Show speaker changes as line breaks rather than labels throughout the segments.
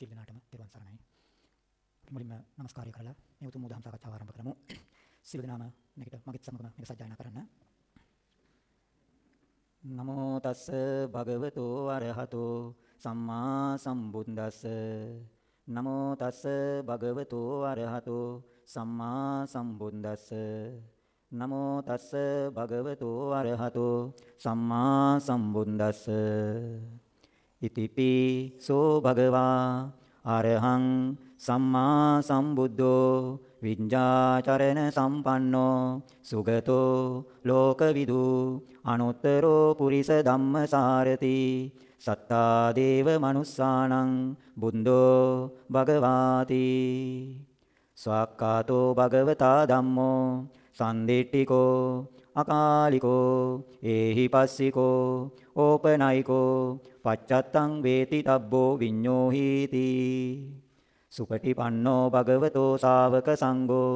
සිල් දනාටම තෙරුවන් සරණයි. මුලින්ම নমස්කාරය කරලා මේ උතුම් උදාම් සාකච්ඡාව ආරම්භ කරමු. සිල් දනාම මේකට මගෙත් සමගම මේක සජ්ජායනා කරන්න. නමෝ තස්ස භගවතෝ අරහතෝ සම්මා සම්බුද්දස්ස නමෝ තස්ස භගවතෝ අරහතෝ සම්මා සම්බුද්දස්ස නමෝ තස්ස භගවතෝ අරහතෝ සම්මා සම්බුද්දස්ස ඉතිපි සෝ භගවා අරහං සම්මා සම්බුද්ධෝ විඤ්ඤාචරණ සම්පන්නෝ සුගතෝ ලෝකවිදු අනුත්තරෝ පුරිස ධම්මසාරති සත්තා දේව මනුස්සානං බුද්ධෝ භගවාති ස්වාක්කාතෝ භගවතා ධම්මෝ සන්දිට්ඨිකෝ අකාලිකෝ ඒහි පස්සිකෝ ඕපනයිකෝ පච්චත්තං වේති තබ්බෝ විඤ්ඤෝ හීති සුපටිපන්නෝ භගවතෝ ශාවක සංඝෝ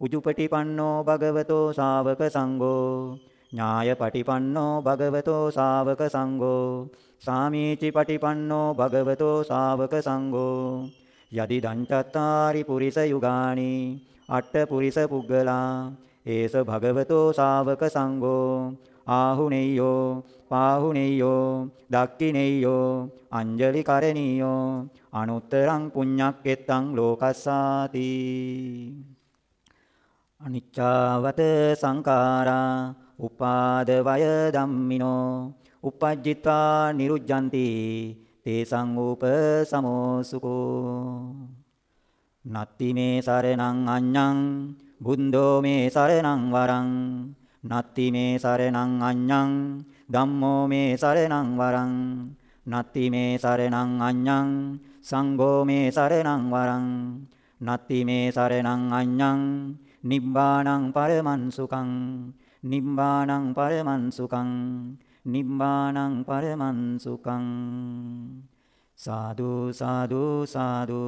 උජුපටිපන්නෝ භගවතෝ ශාවක සංඝෝ ඥායපටිපන්නෝ භගවතෝ ශාවක සංඝෝ සාමීචි පටිපන්නෝ භගවතෝ ශාවක සංඝෝ යදි දංචත්තාරි පුරිස යුගානි අට්ඨ පුරිස පුග්ගලා ඒස භගවතෝ ශාවක සංඝෝ ආහුනෙය්‍යෝ පාහුනෙය්‍යෝ දක්ඛිනෙය්‍යෝ අංජලි කරණීයෝ අනුත්තරං පුඤ්ඤක්කෙත්තං ලෝකස්සාති. අනිච්චවත සංඛාරා උපාද වය ධම්මිනෝ uppajjitva niruජ්ජಂತಿ තේසං ූප සමෝසුකෝ නත්ති මේ සරණං අඤ්ඤං බුද්ධෝ මේ සරණං වරං නත්ති මේ සරණං අඤ්ඤං ධම්මෝ මේ සරණං වරං නත්ති මේ සරණං අඤ්ඤං සංඝෝ මේ සරණං වරං නත්ති මේ සරණං අඤ්ඤං නිබ්බාණං පරමං සුඛං නිබ්බාණං පරමං සුඛං නිබ්බාණං පරමං සුඛං සාදු සාදු සාදු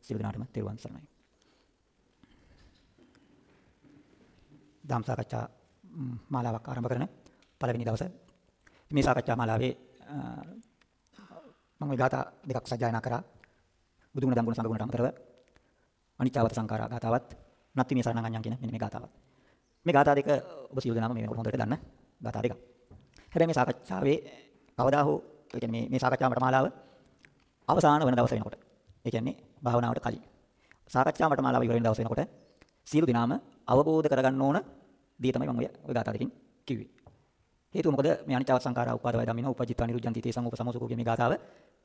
සියලු දෙනාටම තෙරුවන් සරණයි. ධම් සාකච්ඡා මාලාවක් ආරම්භ කරන පළවෙනි දවසේ. මේ සාකච්ඡා මාලාවේ මම මේ ගාථා දෙකක් සජ්ජායනා කරා. බුදුගුණ ධම්ගුණ සංගුණට අමතරව අනිච්චවත සංඛාරා ගාතාවත් නත්ති මේ සරණං කියන මෙන්න මේ ගාතාවත් මේ ගාථා දෙක ඔබ සියලු දෙනාම මේ වෙනකොට හොඳට දන්න ගාථා දෙකක්. හැබැයි මේ සාකච්ඡාවේ කවදා හෝ ඒ කියන්නේ මේ සාකච්ඡා මටමාලාව අවසාන වෙන දවස වෙනකොට ඒ කියන්නේ භාවනාවට කලින්. සාකච්ඡා මටමාලාව ඉවර වෙන දවස වෙනකොට සියලු දෙනාම අවබෝධ කරගන්න ඕන දේ තමයි මම ඔය ගාථා දෙකකින් කිව්වේ. හේතුව මොකද? මේ අනිත්‍යව සංඛාරා උපාදවය ධම්මින උපජිත්වා නිරුද්ධಂತಿ තේ සංගෝප සමෝසකෝ මේ ගාථාව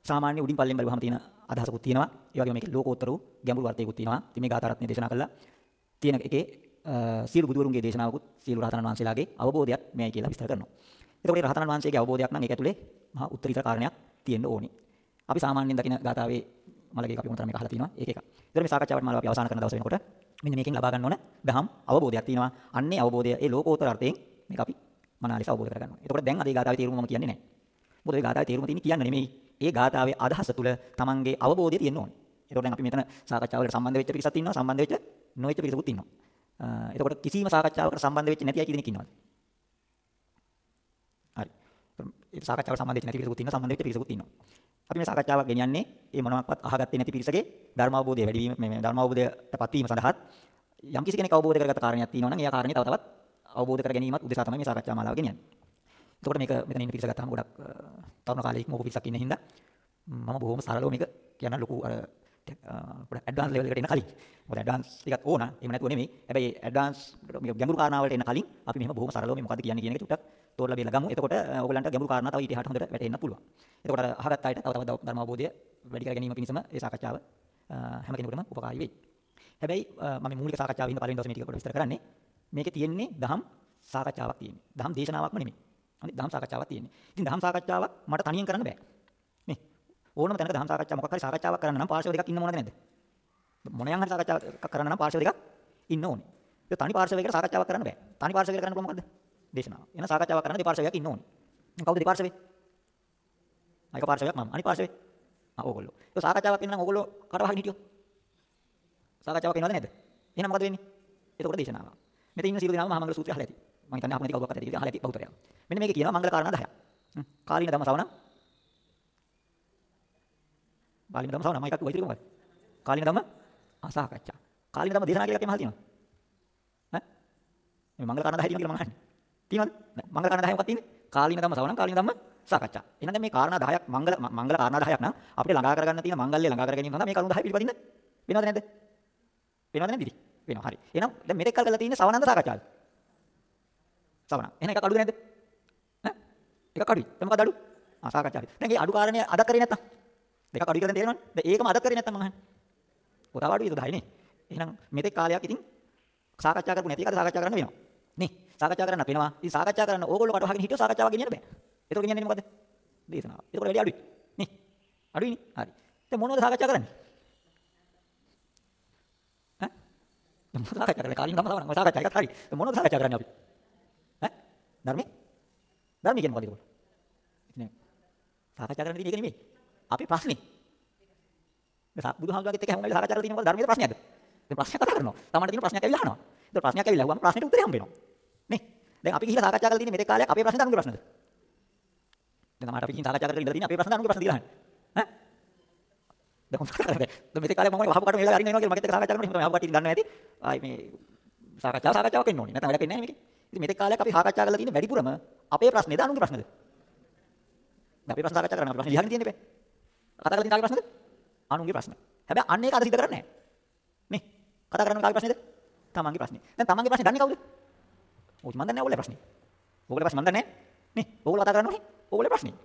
සාමාන්‍ය උඩින් පල්ලෙන් බලුවහම තියෙන අදහසකුත් තියෙනවා. ඒ වගේම මේකේ ලෝකෝත්තර වූ ගැඹුරු අර්ථයකුත් තියෙනවා. ඉතින් මේ ගාථා රත්නය දේශනා කළා. තියෙන එකේ සියලු බුදුවරුන්ගේ දේශනාවකුත් සියලු රහතන් වහන්සේලාගේ අවබෝධයක් මෙයයි කියලා විස්තර කරනවා. එතකොට මේ රහතන් වහන්සේගේ අවබෝධයක් නම් ඒක ඇතුලේ මහා උත්තරීතර කාරණයක් තියෙන්න ඕනේ. අපි සාමාන්‍යයෙන් දකින ගාථාවේ මලගේ අපි මොනතරම් මේක අහලා තියෙනවා? ඒක එක. ඒතර මේ සාකච්ඡාවට මාලා අපි අවසන් කරන දවස වෙනකොට මෙන්න මේකෙන් ලබා ගන්න ඕන දහම් අවබෝධයක් තියෙනවා. අන්නේ අවබෝධය ඒ ලෝකෝත්තර අර්ථයෙන් මේක අපි මනාලෙස අවබෝධ කරගන්න ඕනේ. එතකොට දැන් අද ඒ ගාථාවේ තේරුම මම කියන්නේ නැහැ. මොකද ඒ ගාථාවේ තේරුම තියෙන්නේ කියන්න නෙමෙයි. ඒ ගාථාවේ අදහස තුල තමන්ගේ අවබෝධය තියෙන්න ඕනේ. එතකොට දැන් අපි මෙතන සාකච්ඡාවකට සම්බන්ධ වෙච්ච පිරිසක් ඉන්නවා සම්බන්ධ වෙච්ච නොවෙච්ච පිරිසකුත් ඉන්නවා. එතකොට කිසිම සාකච්ඡාවකට සම්බන්ධ වෙච්ච නැති අය කී දෙනෙක් ඉන්නවද? හරි. ඒ සාකච්ඡාවට සම්බන්ධ වෙච්ච නැති පිරිසකුත් ඉන්නවා සම්බන්ධ වෙච්ච පිරිසකුත් ඉන්නවා. අපි මේ සාකච්ඡාවක් ගෙනියන්නේ මේ මොනවාක්වත් අහගත්තේ නැති පිරිසගේ ධර්ම අවබෝධය වැඩි වීම මේ ධර්ම අවබෝධයටපත් වීම සඳහා යම් කිසි කෙනෙක් අවබෝධ කරගත්ත කාරණයක් තියෙනවා නම් ඒ කාරණේ තව තවත් අවබෝධ කර ගැනීමත් උදෙසා තමයි මේ සාකච්ඡා මාලාව ගෙනියන්නේ. එතකොට මේක මෙතන ඉන්න පිරිස ගත්තාම ගොඩක් තරුණ කාලේ ඉක්මවපු පිරිසක් ඉන්න හින්දා මම බොහොම සරලව මේක කියන්න ලොකු අර පොඩ ඇඩ්වාන්ස් ලෙවල් එකට එන්න කලින් මොකද ඇඩ්වාන්ස් ටිකක් ඕන එහෙම නැතුව නෙමෙයි හැබැයි ඇඩ්වාන්ස් මේක ගැඹුරු කාරණාවලට එන්න කලින් අපි මෙහෙම බොහොම සරලව මේ මොකද්ද කියන්නේ කියන එක ටිකක් තෝරලා බේලා ගමු. එතකොට ඔයගලන්ට ගැඹුරු කාරණා තව ඊට එහාට හොඳට වැටෙන්න පුළුවන්. එතකොට අර අහගත්ත අයට තව තවත් ධර්ම අවබෝධය වැඩි කර ගැනීම පිණිසම ඒ සාකච්ඡාව හැම කෙනෙකුටම උපකාරී වෙයි. හැබැයි මම මේ මූලික සාකච්ඡාව ඉන්න පළවෙනි දවසේ මේ ටික කොට විස්තර කරන්නේ. මේකේ තියෙන්නේ දහම් සාකච්ඡාවක් තියෙන්නේ. දහම් දේශනාවක්ම නෙමෙයි. අනිත් දහම් සාකච්ඡාවක් තියෙන්නේ. ඉතින් දහම් සාකච්ඡාවක් මට තනියෙන් කරන්න බෑ. නේ? ඕනම තැනක දහම් සාකච්ඡා මොකක් හරි සාකච්ඡාවක් කරන්න නම් පාර්ශව දෙකක් ඉන්න ඕනද නැද්ද? මොනයන් හරි සාකච්ඡාවක් කරන්න නම් පාර්ශව දෙකක් ඉන්න ඕනේ. ඒක තනි පාර්ශවයකට සාකච්ඡාවක් කරන්න බෑ. තනි පාර්ශවයකට කරන්න පුළුවන් මොකද්ද? දේශනාව. එන සාකච්ඡාවක් කරන්න දෙපාර්ශවයක් ඉන්න ඕනේ. දැන් කවුද දෙපාර්ශවේ? අනික පාර්ශවයක් මම. අනිත් පාර්ශවේ? ආ ඕගොල්ලෝ. ඒක සාකච්ඡාවක් වෙන නම් ඕගොල්ලෝ කට වහගෙන හිටියෝ. සාකච්ඡාවක් වෙනවද නැද්ද? එහෙනම් මොකද වෙන්නේ? එතකොට දේශනාව. මෙතන ඉන්න සියලු දෙනාම මහා මංගල සූත්‍රය අහලා ඇති. මම හිතන්නේ අහපු නැති කවුරුත් අහලා ඇති. අහලා ඇති බහුතරයක්. මෙන්න මේකේ කියනවා මංගල කාරණා 10ක්. කාලීන ධම්ම ශ්‍රවණ කාලීන ධම්ම සවන මම එකක් වයිතිරි මොකක්ද? කාලීන ධම්ම අසහකච්ඡා. කාලීන ධම්ම දේශනා කියලා එකක් එහෙම අහලා තියෙනවද? ඈ? මේ මංගල කාරණා 10 තියෙනවා කියලා මම අහන්නේ. තියෙනවද? නෑ. මංගල කාරණා 10 මොකක්ද තියෙන්නේ? කාලීන ධම්ම සවන කාලීන ධම්ම සාකච්ඡා. එහෙනම් දැන් මේ කාරණා 10ක් මංගල මංගල කාරණා 10ක් නම් අපිට ළඟා කරගන්න තියෙන මංගල්‍ය ළඟා කර ගැනීම සඳහා මේ කරුණු 10 පිළිපදින්න වෙනවද නැද්ද? වෙනවද නැද්ද ඉතින්? වෙනවා. හරි. එහෙනම් දැන් මෙතෙක් කල් කරලා තියෙන්නේ සවනන්ද සාකච්ඡාද? සවන. එහෙනම් එකක් අඩුද නැද්ද? ඈ? එකක් අඩුයි. දැන් මොකද අඩු? ආ සාකච්ඡාවේ. දැන් මේ අඩු කාරණේ අදක් කරේ නැත්තම් දෙකක් අඩුයි කියලා තේරෙනවනේ. දැන් ඒකම අදක් කරේ නැත්තම් මම අහන්නේ. පොතාව අඩුයිද 10 නේ. එහෙනම් මෙතෙක් කාලයක් ඉතින් සාකච්ඡා කරපු නැති එකට සාකච්ඡා කරන්න වෙනවා. නේ. සාකච්ඡා කරන්න වෙනවා. ඉතින් සාකච්ඡා කරන්න ඕගොල්ලෝ කට වහගෙන හිටියෝ සාකච්ඡාවක් ගෙනියන්න බෑ. ඒක ගෙනියන්නේ මොකද? දේශනාව. ඒක වැඩි අඩුයි. නේ. අඩුයිනේ. හරි. දැන් මොනවද සාකච්ඡා කරන්නේ? ඈ? දැන් මොනවද සාකච්ඡා කරන්නේ? කාලින් ගම තමයි සාකච්ඡා එකක් හරි. දැන් මොනවද සාකච්ඡා කරන්නේ අපි? ඈ? ධර්මයේ? ධර්මයේ කියන්නේ මොකද ඒක? ඉතින් සාකච්ඡා කරන්න තියෙන්නේ ඒක නෙමෙයි. අපේ ප්‍රශ්නේ. දැන් බුදුහාමුදුරුවෝගෙත් එක්ක හැමෝම වෙලාව සාකච්ඡා කරලා තියෙන මොකද ධර්මයේ ප්‍රශ්නයක්ද? දැන් ප්‍රශ්නයක් කතා කරනවා. තමන්ට තියෙන ප්‍රශ්නයක් ඇවිල්ලා අහනවා. ඒතර ප්‍රශ්නයක් ඇවිල්ලා අහුවම ප්‍රශ්නෙට උත්තරේ හම්බ වෙනවා. නේ? දැන් අපි ගිහිල්ලා සාකච්ඡා කරලා තියෙන්නේ මෙතෙක් කාලයක් අපේ ප්‍රශ්න දනුගේ ප්‍රශ්නද? දැන් තමයි අපි ගිහින් සාකච්ඡා කරලා ඉඳලා තියෙන්නේ අපේ ප්‍රශ්න දනුගේ ප්‍රශ්න දීලා අහන්නේ. ඈ? දැන් කොහොමද කරන්නේ? දැන් මෙතෙක් කාලේ මම වහපු කට මේලා අරින්න එනවා කියලා මගෙත් එක්ක සාකච්ඡා කරනවා. මම වහපු කටින් දන්නවා ඇති. ආයි මේ සාකච්ඡා සාකච්ඡාවක් වෙන්න ඕනේ. නැත්නම් වැඩක් වෙන්නේ නැහැ මේකේ. ඉතින් මෙතෙක් කාලයක් අපි සාකච්ඡා කරලා තියෙන්නේ වැඩිපුරම අපේ ප්‍රශ්නේද අනුන්ගේ ප්‍රශ්නද? දැන් අපේ ප්‍රශ්න සාකච්ඡා කරන්න අපි ප්‍රශ්න ලියන්න තියෙන්නේ බෑ. කතා කරලා තියෙන කාගේ ප්‍රශ්නද? අනුන්ගේ ප්‍රශ්න. හැබැයි අන්න ඒක අද සිද්ධ කරන්නේ නැහැ. නේ? කතා කරන්නේ කාගේ ප්‍රශ්නේද? තමන්ගේ ප්‍රශ්නේ. දැන් තමන්ගේ ප්‍රශ්නේ දන්නේ කවුද? ඔය මන් දන්නේ නැහැ ඕගොල්ලෝ ප්‍රශ්නේ. ඕගොල්ලෝ ප්‍රශ්නේ මන් දන්නේ නැහැ. නේ? ඕගොල්ලෝ කතා කරනෝනේ. ඕගොල්ලෝ ප්‍රශ්නේ.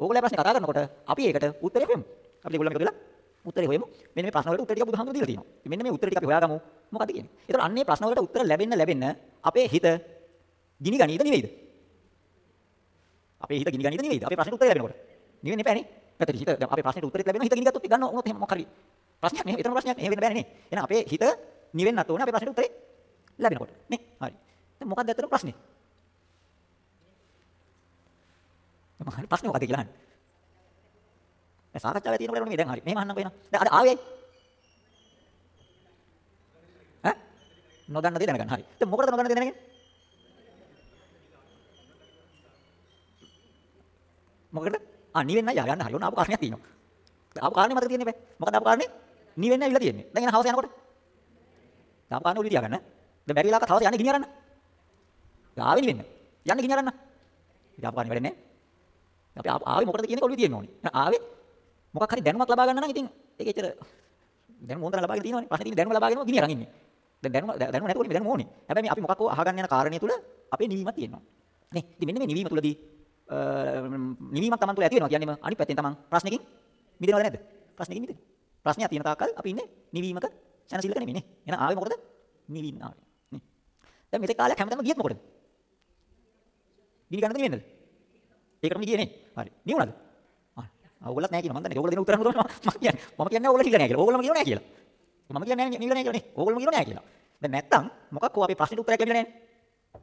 ඕගොල්ලෝ ප්‍රශ්නේ කතා කරනකොට අපි ඒකට උත්තරේ හොයමු. අපි ඒගොල්ලෝ එකතු වෙලා උත්තරේ හොයමු. මෙන්න මේ ප්‍රශ්න වලට උත්තර ටික බුදුහාමුදුරු දීලා තියෙනවා. මෙන්න මේ උත්තර ටික අපි හොයාගමු. මොකද්ද කියන්නේ? ඒතර අන්නේ ප්‍රශ්න වලට උත්තර ලැබෙන්න ලැබෙන්න අපේ හිත ගිනි ගනීද නෙවෙයිද? අපේ හිත ගිනි ගනීද නෙවෙයිද? අපේ ප්‍රශ්නෙට උත්තරය ලැබෙනකොට. නිවෙන්නේ නැහැ නේ. නැත්නම් හිත දැන් අපේ ප්‍රශ්නෙට උත්තරෙත් ලැබෙනවා හිත ගිනි ගත්තොත් ගන්න ඕනොත් එහෙම මොකක් හරි ප්‍රශ්නයක් නේ. ඒතරම් ප්‍රශ්නයක් එහෙම වෙන්න බෑනේ නේ. එහෙනම් අපේ හිත නිවෙන්නත් ඕනේ අපේ ප්‍රශ්නෙට උත්තරේ ලැබෙනකොට. නේ? හරි. දැන් මොකක්ද ඇත්තටම ප්‍රශ්නේ? මම හරි ප්‍රශ්නේ මොකද කියලා අහන්නේ. දැන් සාකච්ඡාවේ තියෙනකොට නෙමෙයි දැන් හරි. මෙහෙම අහන්නම්කෝ එනවා. දැන් අද ආවේ ඇයි? ඈ? නොදන්න දේ දැනගන්න. හරි. දැන් මොකටද නොදන්න දේ දැනගන්නේ? මොකටද? ආ නිවෙන්නයි යා යන්න හරි. ඔන්න ආපු කාරණයක් තියෙනවා. ආපු කාරණේ මතක තියෙන්නේ බෑ. මොකද ආපු කාරණේ? නිවෙන්න ඇවිල්ලා තියෙන්නේ. දැන් එන හවස යනකොට. ආපු කාරණේ උඩ තියාගන්න. දැන් බැරි වෙලාවක හවස යන්නේ ගිනි අරන්න. ආවෙ නිවෙන්න. යන්න ගිනි අරන්න. ඉතින් ආපු කාරණේ වැඩන්නේ අපි ආවේ මොකටද කියන එක ඔළුවේ තියෙන්න ඕනේ. ආවේ මොකක් හරි දැනුමක් ලබා ගන්න නම් ඉතින් ඒක එච්චර දැනුම හොඳට ලබාගෙන තියෙනවනේ. ප්‍රශ්නේ තියෙන්නේ දැනුම ලබාගෙනම ගිනි අරන් ඉන්නේ. දැන් දැනුම දැනුම නැතුව නෙමෙයි දැනුම ඕනේ. හැබැයි මේ අපි මොකක් හෝ අහගන්න යන කාරණිය තුල අපේ නිවීමක් තියෙනවා. නේ? ඉතින් මෙන්න මේ නිවීම තුලදී නිවීමක් Taman තුල ඇති වෙනවා කියන්නේම අනිත් පැත්තෙන් Taman ප්‍රශ්නකින් මිදෙනවද නැද්ද? ප්‍රශ්නකින් මිදෙන්නේ. ප්‍රශ්නයක් තියෙන තාක්කල් අපි ඉන්නේ නිවීමක සැනසෙල්ලක නෙමෙයි නේ. එහෙනම් ආවේ මොකටද? නිවීම ආවේ. නේ. දැන් මෙතෙක් කාලයක් හැමදාම ගියත් මොකටද? ගිනි ගන්නද නෙවෙන්නද? ඒකටම ගියේ නේ. හරි. නිවුණාද? ආ ඕගොල්ලත් නැහැ කියනවා. මම දන්නේ. ඕගොල්ලෝ දෙන උත්තර හොඳම මම කියන්නේ. මම කියන්නේ ඕගොල්ලෝ නිවිලා නැහැ කියලා. ඕගොල්ලෝම කියනවා නැහැ කියලා. මම කියන්නේ නැහැ නිවිලා නැහැ කියලා නේ. ඕගොල්ලෝම කියනවා නැහැ කියලා. දැන් නැත්තම් මොකක් හෝ අපේ ප්‍රශ්නෙට උත්තරයක් ලැබිලා නැහැ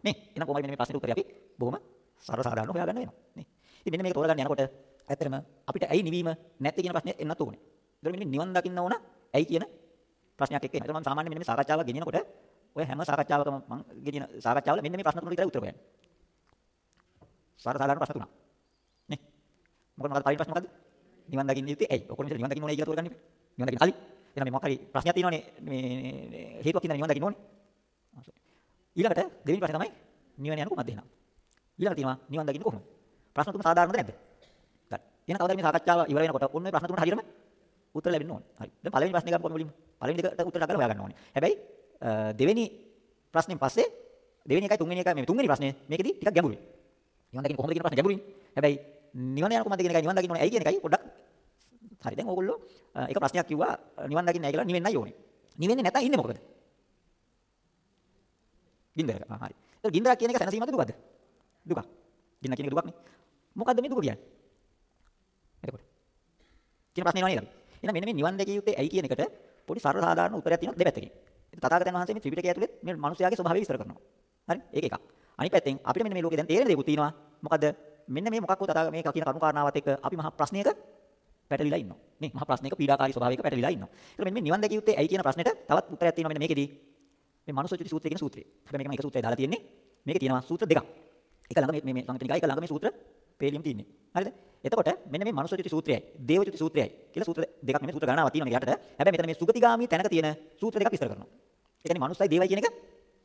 නේ. එහෙනම් කොහොමද මෙන්න මේ ප්‍රශ්නෙට උත්තරය අපි බොහොම සරල සාධාරණව හොයාගන්න වෙනවා. නේ. ඉතින් මෙන්න මේක තෝරගන්න යනකොට ඇත්තටම අපිට ඇයි නිවීම නැත්තේ කියන ප්‍රශ්නේ එන්නත් ඕනේ. ඒතර මෙන්න නිවන් දකින්න ඕන ඇයි කියන ප්‍රශ්නයක් එක්ක එනවා. ඒතර මම සාමාන්‍යයෙන් මෙන්න මේ සාකච්ඡාව ගෙනියනකොට ඔය හැම සාකච්ඡාවකම මම ගෙනියන සාකච්ඡාවල මෙන්න මේ ප්‍රශ්න තුනට විතරයි උත්තර හොයන්නේ. සාරසාලාන ප්‍රශ්න තුනක්. නේ. මොකද මොකද පළවෙනි ප්‍රශ්න මොකද්ද? නිවන් දකින්න යුත්තේ ඇයි? ඔක්කොම ඉතින් නිවන් දකින්න ඕනේ කියලා තෝරගන්න එපා. නිවන් දකින්න කලින් එහෙනම් මේ මොකක් හරි ප්‍රශ්නයක් තියෙනවනේ මේ හේතුවක් තියෙනවා නිවන් දකින්න ඕනේ. ඊළඟට දෙවෙනි ප්‍රශ්නේ තමයි නිවන යන කොහොමද එහෙනම්? ඊළඟට තියෙනවා නිවන් දකින්න කොහොමද? ප්‍රශ්න තුන සාධාරණද නැද්ද? ගන්න. එහෙනම් කවදාද මේ සාකච්ඡාව ඉවර වෙනකොට ඔන්න ඔය ප්‍රශ්න තුනට හරියටම උත්තර ලැබෙන්න ඕනේ. හරි. දැන් පළවෙනි ප්‍රශ්නේ ගමු මුලින්ම. පළවෙනි දෙකට උත්තර දාගන්න හොයාගන්න ඕනේ. හැබැයි දෙවෙනි ප්‍රශ්نين පස්සේ දෙවෙනි එකයි තුන්වෙනි එකයි මේ තුන්වෙනි ප්‍රශ්නේ මේකෙදි ටිකක් ගැඹුරුයි. නිවන් දකින්න කොහොමද කියන ප්‍රශ්නේ ගැඹුරුයි. හැබැයි නිවන යන කොහොමද කියන එකයි නිවන් දකින්න ඕනේ ඇයි කියන එකයි පොඩ්ඩක් හරි. දැන් ඕගොල්ලෝ එක ප්‍රශ්නයක් කිව්වා නිවන් දකින්න නැහැ කියලා නිවෙන්නයි ඕනේ. නිවෙන්නේ නැත්නම් ඉන්නේ මොකද? ගින්දරක. ආ හරි. ඒක ගින්දරක් කියන එක සැනසීමද දුකද? දුක. ගින්න කියන එක දුකක් නේ. මොකද්ද මේ දුක කියන්නේ? එතකොට. කියන ප්‍රශ්නේ නෝ නේද? එහෙනම් මෙන්න මේ නිවන් දැකිය යුත්තේ ඇයි කියන එකට පොඩි සරල සාධාරණ උත්තරයක් තියෙනවා දෙපැත්තකින්. ඉතින් තථාගතයන් වහන්සේ මේ ත්‍රිපිටකය ඇතුලේ මේ මිනිස්යාගේ ස්වභාවය විස්තර කරනවා. හරි? ඒක එකක්. අනිත් පැත්තෙන් අපිට මෙන්න මේ ලෝකේ දැන් තේරෙන දේකුත් තියෙනවා. මොකද්ද? මෙන්න මේ මොකක් හෝ තථාගත මේ කියන කරුණු කාරණාවත් එක්ක අපි මහා ප්‍රශ්නයක පැටලිලා ඉන්නවා. නේ මහා ප්‍රශ්නයක පීඩාකාරී ස්වභාවයක පැටලිලා ඉන්නවා. ඒත් මෙන්න මේ නිවන් දැකිය යුත්තේ ඇයි කියන ප්‍රශ්නෙට තවත් උත්තරයක් තියෙනවා මෙන්න මේකෙදී. මේ මනුස්සචුති සූත්‍රය කියන සූත්‍රය. හැබැයි මේක මම එක සූත්‍රයක් දාලා තියෙන්නේ. මේකේ තියෙනවා සූත්‍ර දෙකක්. එක ළඟ මේ මේ සංගතනිකයි එක ළඟ මේ සූත්‍ර පේලියම් තියෙන්නේ. හරිද? එතකොට මෙන්න මේ මනුස්සචුති සූත්‍රයයි, දේවචුති සූත්‍රයයි කියලා සූත්‍ර දෙකක් නෙමෙයි සූත්‍ර ගණනාවක් තියෙනවා මේකට. හැබැයි මෙතන මේ සුගතිගාමි තැනක තියෙන සූත්‍ර දෙකක් විස්තර කරනවා. ඒ කියන්නේ මනුස්සයි දේවයි කියන එක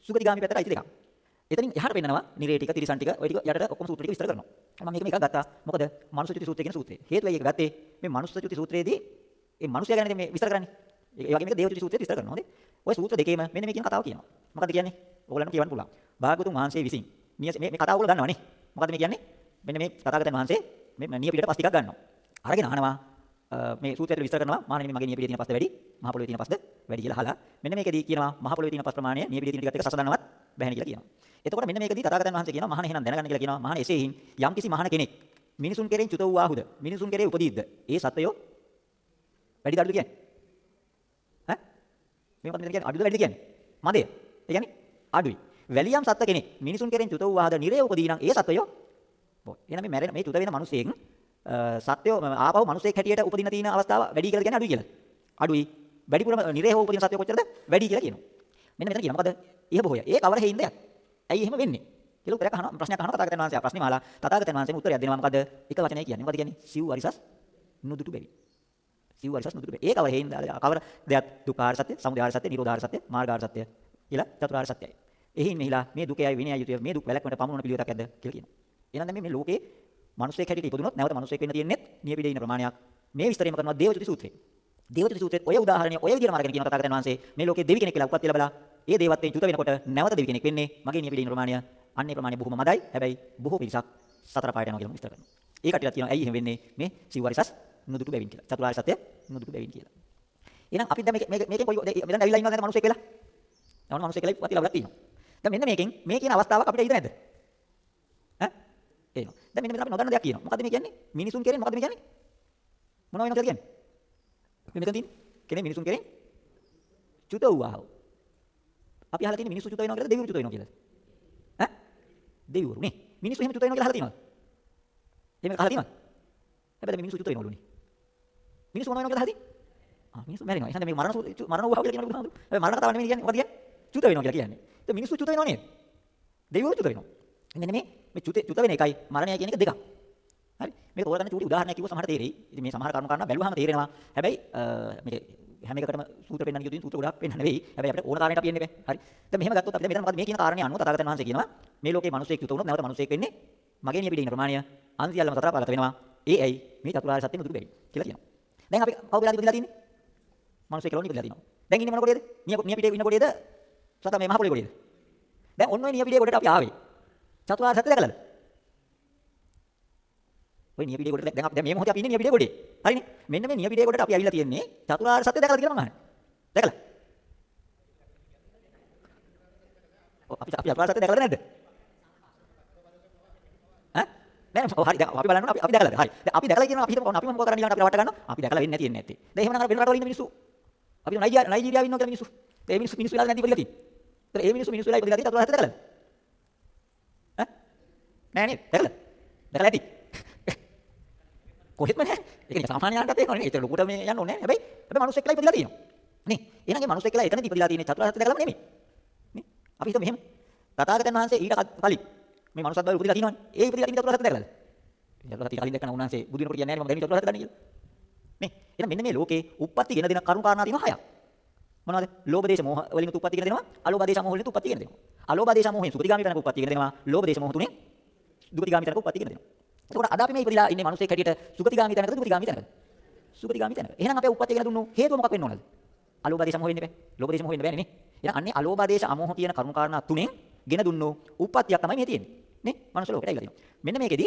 සුගතිගාමි පැත්තට අයිති දෙකක්. එතනින් එහාට පෙන්නනවා නිරේ ටික, තිරිසන් ටික, ওই ටික යටට ඔක්කොම සූත්‍ර ටික විස්තර කරනවා. මම මේක මේක ගත්තා. මොකද මනුස්සචුති සූත්‍රය කියන සූත්‍රය. හේතුව ඒක ගත්තේ මේ මනුස්සචුති සූත්‍රයේදී මේ මනුස්සයා ගැන මේ විස්තර කරන්නේ. ඒ වගේම මේක දේවචුති සූත්‍රය විස්තර කරනවා. හොඳේ. ওই සූත්‍ර දෙකේම මෙන්න මේ කියන කතාව කියනවා. මොකද්ද කියන්නේ? ඕගොල්ලන්ට කියවන්න පුළුවන්. භාගතුන් වහන්සේ විසින් මේ මේ කතාව ඔයගොල්ලෝ දන්නවනේ. මොකද්ද මේ කියන්නේ? මෙන්න මේ තථාගතයන් වහන්සේ මේ නිය පිටට පස් ටිකක් ගන්නවා. අරගෙන අහනවා මේ සූත්‍රයට විස්තර කරනවා මානෙ මගේ නිය පිටේ තියෙන පස්ද වැඩි මහ පොළොවේ තියෙන පස්ද වැඩි කියලා අහලා මෙන්න මේකදී කියනවා මහ පොළොවේ තියෙන පස් ප්‍රමාණය නිය පිටේ තියෙන ටිකත් එක්ක සසඳන්නවත් බැහැ කියලා කියනවා. එතකොට මෙන්න මේකදී තථාගතයන් වහන්සේ කියනවා මහණ එහෙනම් දැනගන්න කියලා කියනවා මහණ එසේහින් යම්කිසි මහණ කෙනෙක් මිනිසුන් කෙරෙන් චුත වූ ආහුද මිනිසුන් කෙරේ උපදීද්ද? ඒ සත්වයෝ වැඩි දඩුද කියන්නේ? ඈ? මේ මොකද කියන්නේ අඩුද වැඩිද කියන්නේ? මදේ ඒ කියන්නේ අඩුයි. වැලියම් සත්ත්ව කෙනෙක් මිනිසුන් කෙරෙන් චුත වූ ආහද නිරේ උපදී නම් ඒ සත්වයෝ බොයි එහෙනම් මේ මැරෙන මේ චුත වෙන මිනිසෙක් සත්‍යෝ ආපහු මිනිසෙක් හැටියට උපදින තියෙන අවස්ථාව වැඩි කියලා කියන්නේ අඩුයි කියලා. අඩුයි. වැඩිපුරම නිරේ හෝ උපදින සත්‍යෝ කොච්චරද? වැඩි කියලා කියනවා. මෙන්න මෙතන කියනවා. මොකද? ඉහ බොහෝය. ඒ කවර හේින්ද? ඇයි එහෙම වෙන්නේ? කියලා උත්තරයක් අහනවා. ප්‍රශ්නයක් අහනවා තථාගතයන් වහන්සේ. ප්‍රශ්නේ මාලා තථාගතයන් වහන්සේම උත්තරයක් දෙනවා. මොකද? එක වචනයයි කියන්නේ. මොකද කියන්නේ? සිව් අරිසස් නුදුටු බැවි. සිව් අරිසස් නුදුටු බැවි. ඒ කවර හේින්ද? කවර දෙයක් දුකාර සත්‍ය, සමුදයාර සත්‍ය, නිරෝධාර සත්‍ය, මාර්ගාර සත්‍ය කියලා චතුරාර්ය සත්‍යයි. එහින් මෙහිලා මේ දුකයි විනයයි යුතුය මේ දුක් වැළැක්වන්නට පමුණුන පිළිවෙතක් ඇද්ද කියලා කියනවා. එහෙනම් දැන් මේ ලෝකේ මිනිස්සෙක් හැටියට ඉපදුනොත් නැවත මිනිස්සෙක් වෙන්න තියෙන්නේ නිය පිටේ ඉන්න ප්‍රමාණයක්. මේ විස්තරයම කරනවා දේවචුති සූත්‍රයේ. දේවචුති සූත්‍රයේ ඔය උදාහරණය ඔය විදිහට මාර්ගගෙන කියන තථාගතයන් වහන්සේ මේ ලෝකේ දෙවි කෙනෙක් කියලා උපත් ලැබලා ඒ දේවත්වයෙන් චුත වෙනකොට නැවත දෙවි කෙනෙක් වෙන්නේ මගේ නිය පිටේ ඉන්න ප්‍රමාණය. අන්නේ ප්‍රමාණය බොහොම මදයි. හැබැයි බොහෝ පිරිසක් සතර පායට යනවා කියලා විස්තර කරනවා. ඒ කටියට කියනවා ඇයි එහෙම වෙන්නේ මේ සිව්වරිසස් නුදුටු බැවින් කියලා. චතුරාර්ය සත්‍ය නුදුටු බැවින් කියලා. එහෙනම් අපි දැන් මේක මේකෙන් කොයි මෙතන ඇවිල්ලා ඉන්නවා දැන් මිනිස්සෙක් වෙලා. යවන මිනිස්සෙක් කියලා උපත් ලැබලා තියෙනවා. දැන් මෙන්න මේකෙන් මේ කියන අවස්ථාවක් අපිට ඉද නැද්ද? එනවා. දැන් මෙන්න මෙතන අපි නොදන්න දෙයක් කියනවා. මොකද්ද මේ කියන්නේ? මිනිසුන් කෙරෙන් මොකද්ද මේ කියන්නේ? මොනව වෙනවද කියන්නේ? මේ මෙතන තියෙන කෙනේ මිනිසුන් කෙරෙන් චුත වූවා. අපි අහලා තියෙන මිනිස්සු චුත වෙනවා කියලාද දෙවිවරු චුත වෙනවා කියලාද? ඈ? දෙවිවරු නේ. මිනිස්සු එහෙම චුත වෙනවා කියලා අහලා තියෙනවද? එහෙම අහලා තියෙනවද? හැබැයි මිනිස්සු චුත වෙනවලුනේ. මිනිස්සු මොනව වෙනවද කියලා අහලා තියෙන්නේ? ආ මිනිස්සු මැරෙනවා. එහෙනම් මේ මරණ මරණ වූවා කියලා කියනවා. හැබැයි මරණ කතාව නෙමෙයි කියන්නේ. මොකද කියන්නේ? චුත වෙනවා කියලා කියන්නේ. ඒ මිනිස්සු චුත වෙනව නේද? දෙවිවරු චුත වෙනවා. මෙන්න මේ මේ චුත චුත වෙන එකයි මරණය කියන එක දෙකක්. හරි. මේක තෝරගන්න චූටි උදාහරණයක් කිව්ව සමහරට තේරෙයි. ඉතින් මේ සමහර කරුණු කාරණා බැලුවාම තේරෙනවා. හැබැයි මේක හැම එකකටම සූත්‍ර පෙන්වන්න කියුදින් සූත්‍ර ගොඩාක් පෙන්වන්න නෙවෙයි. හැබැයි අපිට ඕන කාරණේට අපි එන්නේ බෑ. හරි. දැන් මෙහෙම ගත්තොත් අපිට මෙතන මොකද මේ කියන කාරණේ අනුව තථාගතයන් වහන්සේ කියනවා මේ ලෝකේ මිනිසෙක් යුත වුණොත් නැවත මිනිසෙක් වෙන්නේ මගේ නිය පිටින් ප්‍රමාණය අන්සියල්ලම සතර පාලත වෙනවා. ඒ ඇයි මේ චතුරාර්ය සත්‍යෙ නුදුරු බැරි කියලා කියනවා. දැන් අපි කවුද වෙලාද ඉපදලා තියෙන්නේ? මිනිසෙක් කියලා ඉපදලා තියෙනවා. දැන් ඉන්නේ මොන කොටේද? නිය නිය පිටේ ඉන්න කොටේද? සත මේ මහ පොළේ කොටේද? දැන් ඔන්න ඔය නිය පිටේ කොටේට අපි ආවේ. චතුරාර්ය සත්‍ය දැකලාද? ඔය නිය පිටේ කොටේ දැන් අපි දැන් මේ මොහොතේ අපි ඉන්නේ නිය පිටේ කොටේ. හරිනේ. මෙන්න මේ නිය පිටේ කොටේට අපි ඇවිල්ලා තියෙන්නේ චතුරාර්ය සත්‍ය දැකලාද කියලා මම අහන්නේ. දැකලා? ඔව් අපි අපි චතුරාර්ය සත්‍ය දැකලාද නැද්ද? ඈ? දැන් ඔව් හරි දැන් අපි බලන්න අපි අපි දැකලාද? හරි. දැන් අපි දැකලා කියනවා අපි හිතමු අපි මොකද කරන්නේ ඊළඟට අපිට වට ගන්නවා. අපි දැකලා වෙන්නේ නැති එන්නේ නැත්තේ. දැන් එහෙමනම් අර වෙන රටවල ඉන්න මිනිස්සු අපි නයිජීරියා නයිජීරියාවේ ඉන්නවා කියලා මිනිස්සු. ඒ මිනිස්සු මිනිස්සු වෙලා නැති ඉපදලා තියෙන්නේ. ඒතර ඒ මිනිස්සු මිනිස්සු වෙලා ඉපදලා තියෙන්නේ චතුරාර්ය සත්‍ය දැකලාද? ඈ? නෑ නේද? දැකලා? දැකලා ඇති. කොහෙත්ම නැහැ. ඒක නිකන් සාමාන්‍ය යන්නත් ඒක නෙවෙයි. ඒක ලොකුට මේ යන්න ඕනේ නැහැ. හැබැයි හැබැයි මිනිස්සු එක්කලා ඉපදලා තියෙනවා. නේ? එහෙනම් ඒ මිනිස්සු එක්කලා එතනදී ඉපදලා තියෙන්නේ චතුරාර්ය සත්‍ය දැකලාම නෙමෙයි. නේ? අපි හිතමු මෙහෙම. තථාගතයන් වහන්සේ ඊට කලින් මේ මනුස්සත් බව උපදලා තියෙනවනේ. ඒ ඉපදලා තියෙන චතුරාර්ය සත්‍ය දැකලාද? චතුරාර්ය සත්‍ය කලින් දැක්කම උන්වහන්සේ බුදු වෙනකොට කියන්නේ නැහැ මම දැන් චතුරාර්ය සත්‍ය දන්නේ කියලා. නේ? එහෙනම් මෙන්න මේ ලෝකේ උප්පත්ති ගෙන දෙන කරුණු කාරණා තියෙනවා හයක්. මොනවද? ලෝභ දේශ මොහ වලින් උප්පත්ති ගෙන දෙනවා. අලෝභ දේශ මොහ වලින් උප්පත්ති ගෙන දෙනවා. අලෝභ දේශ මොහෙන් සුගතිගාමී තැනක උප්පත්ති ගෙන දෙනවා. ලෝභ දේශ මොහ තුනෙන් දුගතිගාමී තැනක උප්පත්ති ගෙන දෙනවා. එතකොට අද අපි මේ ඉපදිලා ඉන්නේ මිනිස්සෙක් හැටියට සුගතිගාමී තැනකද දුගතිගාමී තැනකද? සුගතිගාමී තැනක. එහෙනම් අපේ උප්පත්ති ගෙන දුන්නු හේතුව මොකක් වෙන්න ඕනද? අලෝභ දේශ මොහ වෙන්න බෑ. ලෝභ දේශ මොහ වෙන්න බෑනේ නේ. එහෙනම් අන්නේ අලෝභ දේශ අමෝහ කියන කරුණු කාරණා තුනෙන් ගෙන දුන්නු උප්පත්තියක් තමයි මේ තියෙන්නේ. නේ? මනුස්ස ලෝකෙට ඇවිල්ලා තියෙනවා. මෙන්න මේකෙදි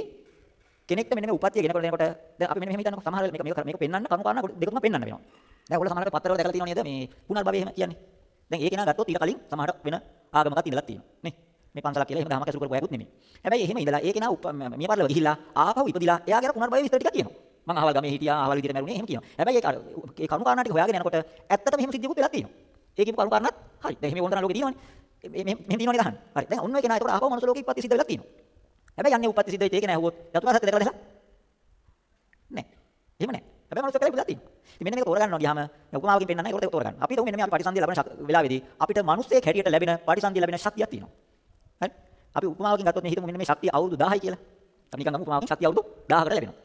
කෙනෙක්ට මෙන්න මේ උප්පත්තිය ගෙනකොට දෙනකොට දැන් අපි මෙන්න මෙහෙම හිතන්නකො සමහර මේක මේක මේක පෙන්වන්න කරුණු කාරණා දෙක තුනක් පෙන්වන්න වෙනවා. දැන් ඔයගොල්ලෝ සමහරවිට පත්තරවල දැකලා තියෙනව නේද මේ පුනර්භවය එහෙම කියන්නේ. දැන් ඒක නා ගත්තොත් ඊට කලින් සමහරට වෙන ආගමකත් ඉඳලා තියෙනවා. නේ? මේ පන්සලක් කියලා එහෙම ගහමක් ඇසුරු කරපු අයකුත් නෙමෙයි. හැබැයි එහෙම ඉඳලා ඒක නා මිය පරලව ගිහිල්ලා ආපහු ඉපදිලා එයාගේ පුනර්භවය විස්තර ටිකක් කියනවා. මං අහවල් ගමේ හිටියා අහවල් විදියට මැරුණේ එහෙම කියනවා. හැබැයි ඒක ඒ කරුණු කාරණා ටික හොයාගෙන යනකොට ඇත්තටම එහෙම සිද්ධියකුත් වෙලා තියෙනවා. ඒකේ කරුණු කාරණාත් හරි. දැන් එහෙම වොන්තරන ලෝකේ තියෙනවනේ. මෙහෙම මෙහෙම තියෙනවනේ ගහන්න. හරි. දැන් ඔන්න ඔය කෙනා ඒකට ආපහු මනුස්ස ලෝකේ ඉපත්ති සිද්ධ වෙලා තියෙනවා. හැබැයි යන්නේ උපත්ති සිද්ධ වෙච්ච ඒක නෑ හුවොත්. යතුමා සත්‍ය දැකලා දැකලා නෑ. එහෙම නෑ. හැබැයි මනුස්ස කෙනෙක් ඉපදලා තියෙනවා. ඉතින් මෙන්න මේක තෝරගන්නවා ගියාම උපමාවකින් පෙන්නන්න ඒකට තෝරගන්න. අපි හිතමු මෙන්න මේ අපි පරිසන්දිය ලැබෙන වෙලාවේදී අපිට මිනිස්සෙක් හැටියට ලැබෙන පරිසන්දිය ලැබෙන ශක්තියක් තියෙනවා. හරි? අපි උපමාවකින් ගත්තොත් මේ හිතමු මෙන්න මේ ශක්තිය අවුරුදු 1000යි කියලා. අපි නිකන් ගමු උපමාවකින් ශක්තිය අවුරුදු 1000කට ලැබෙනවා.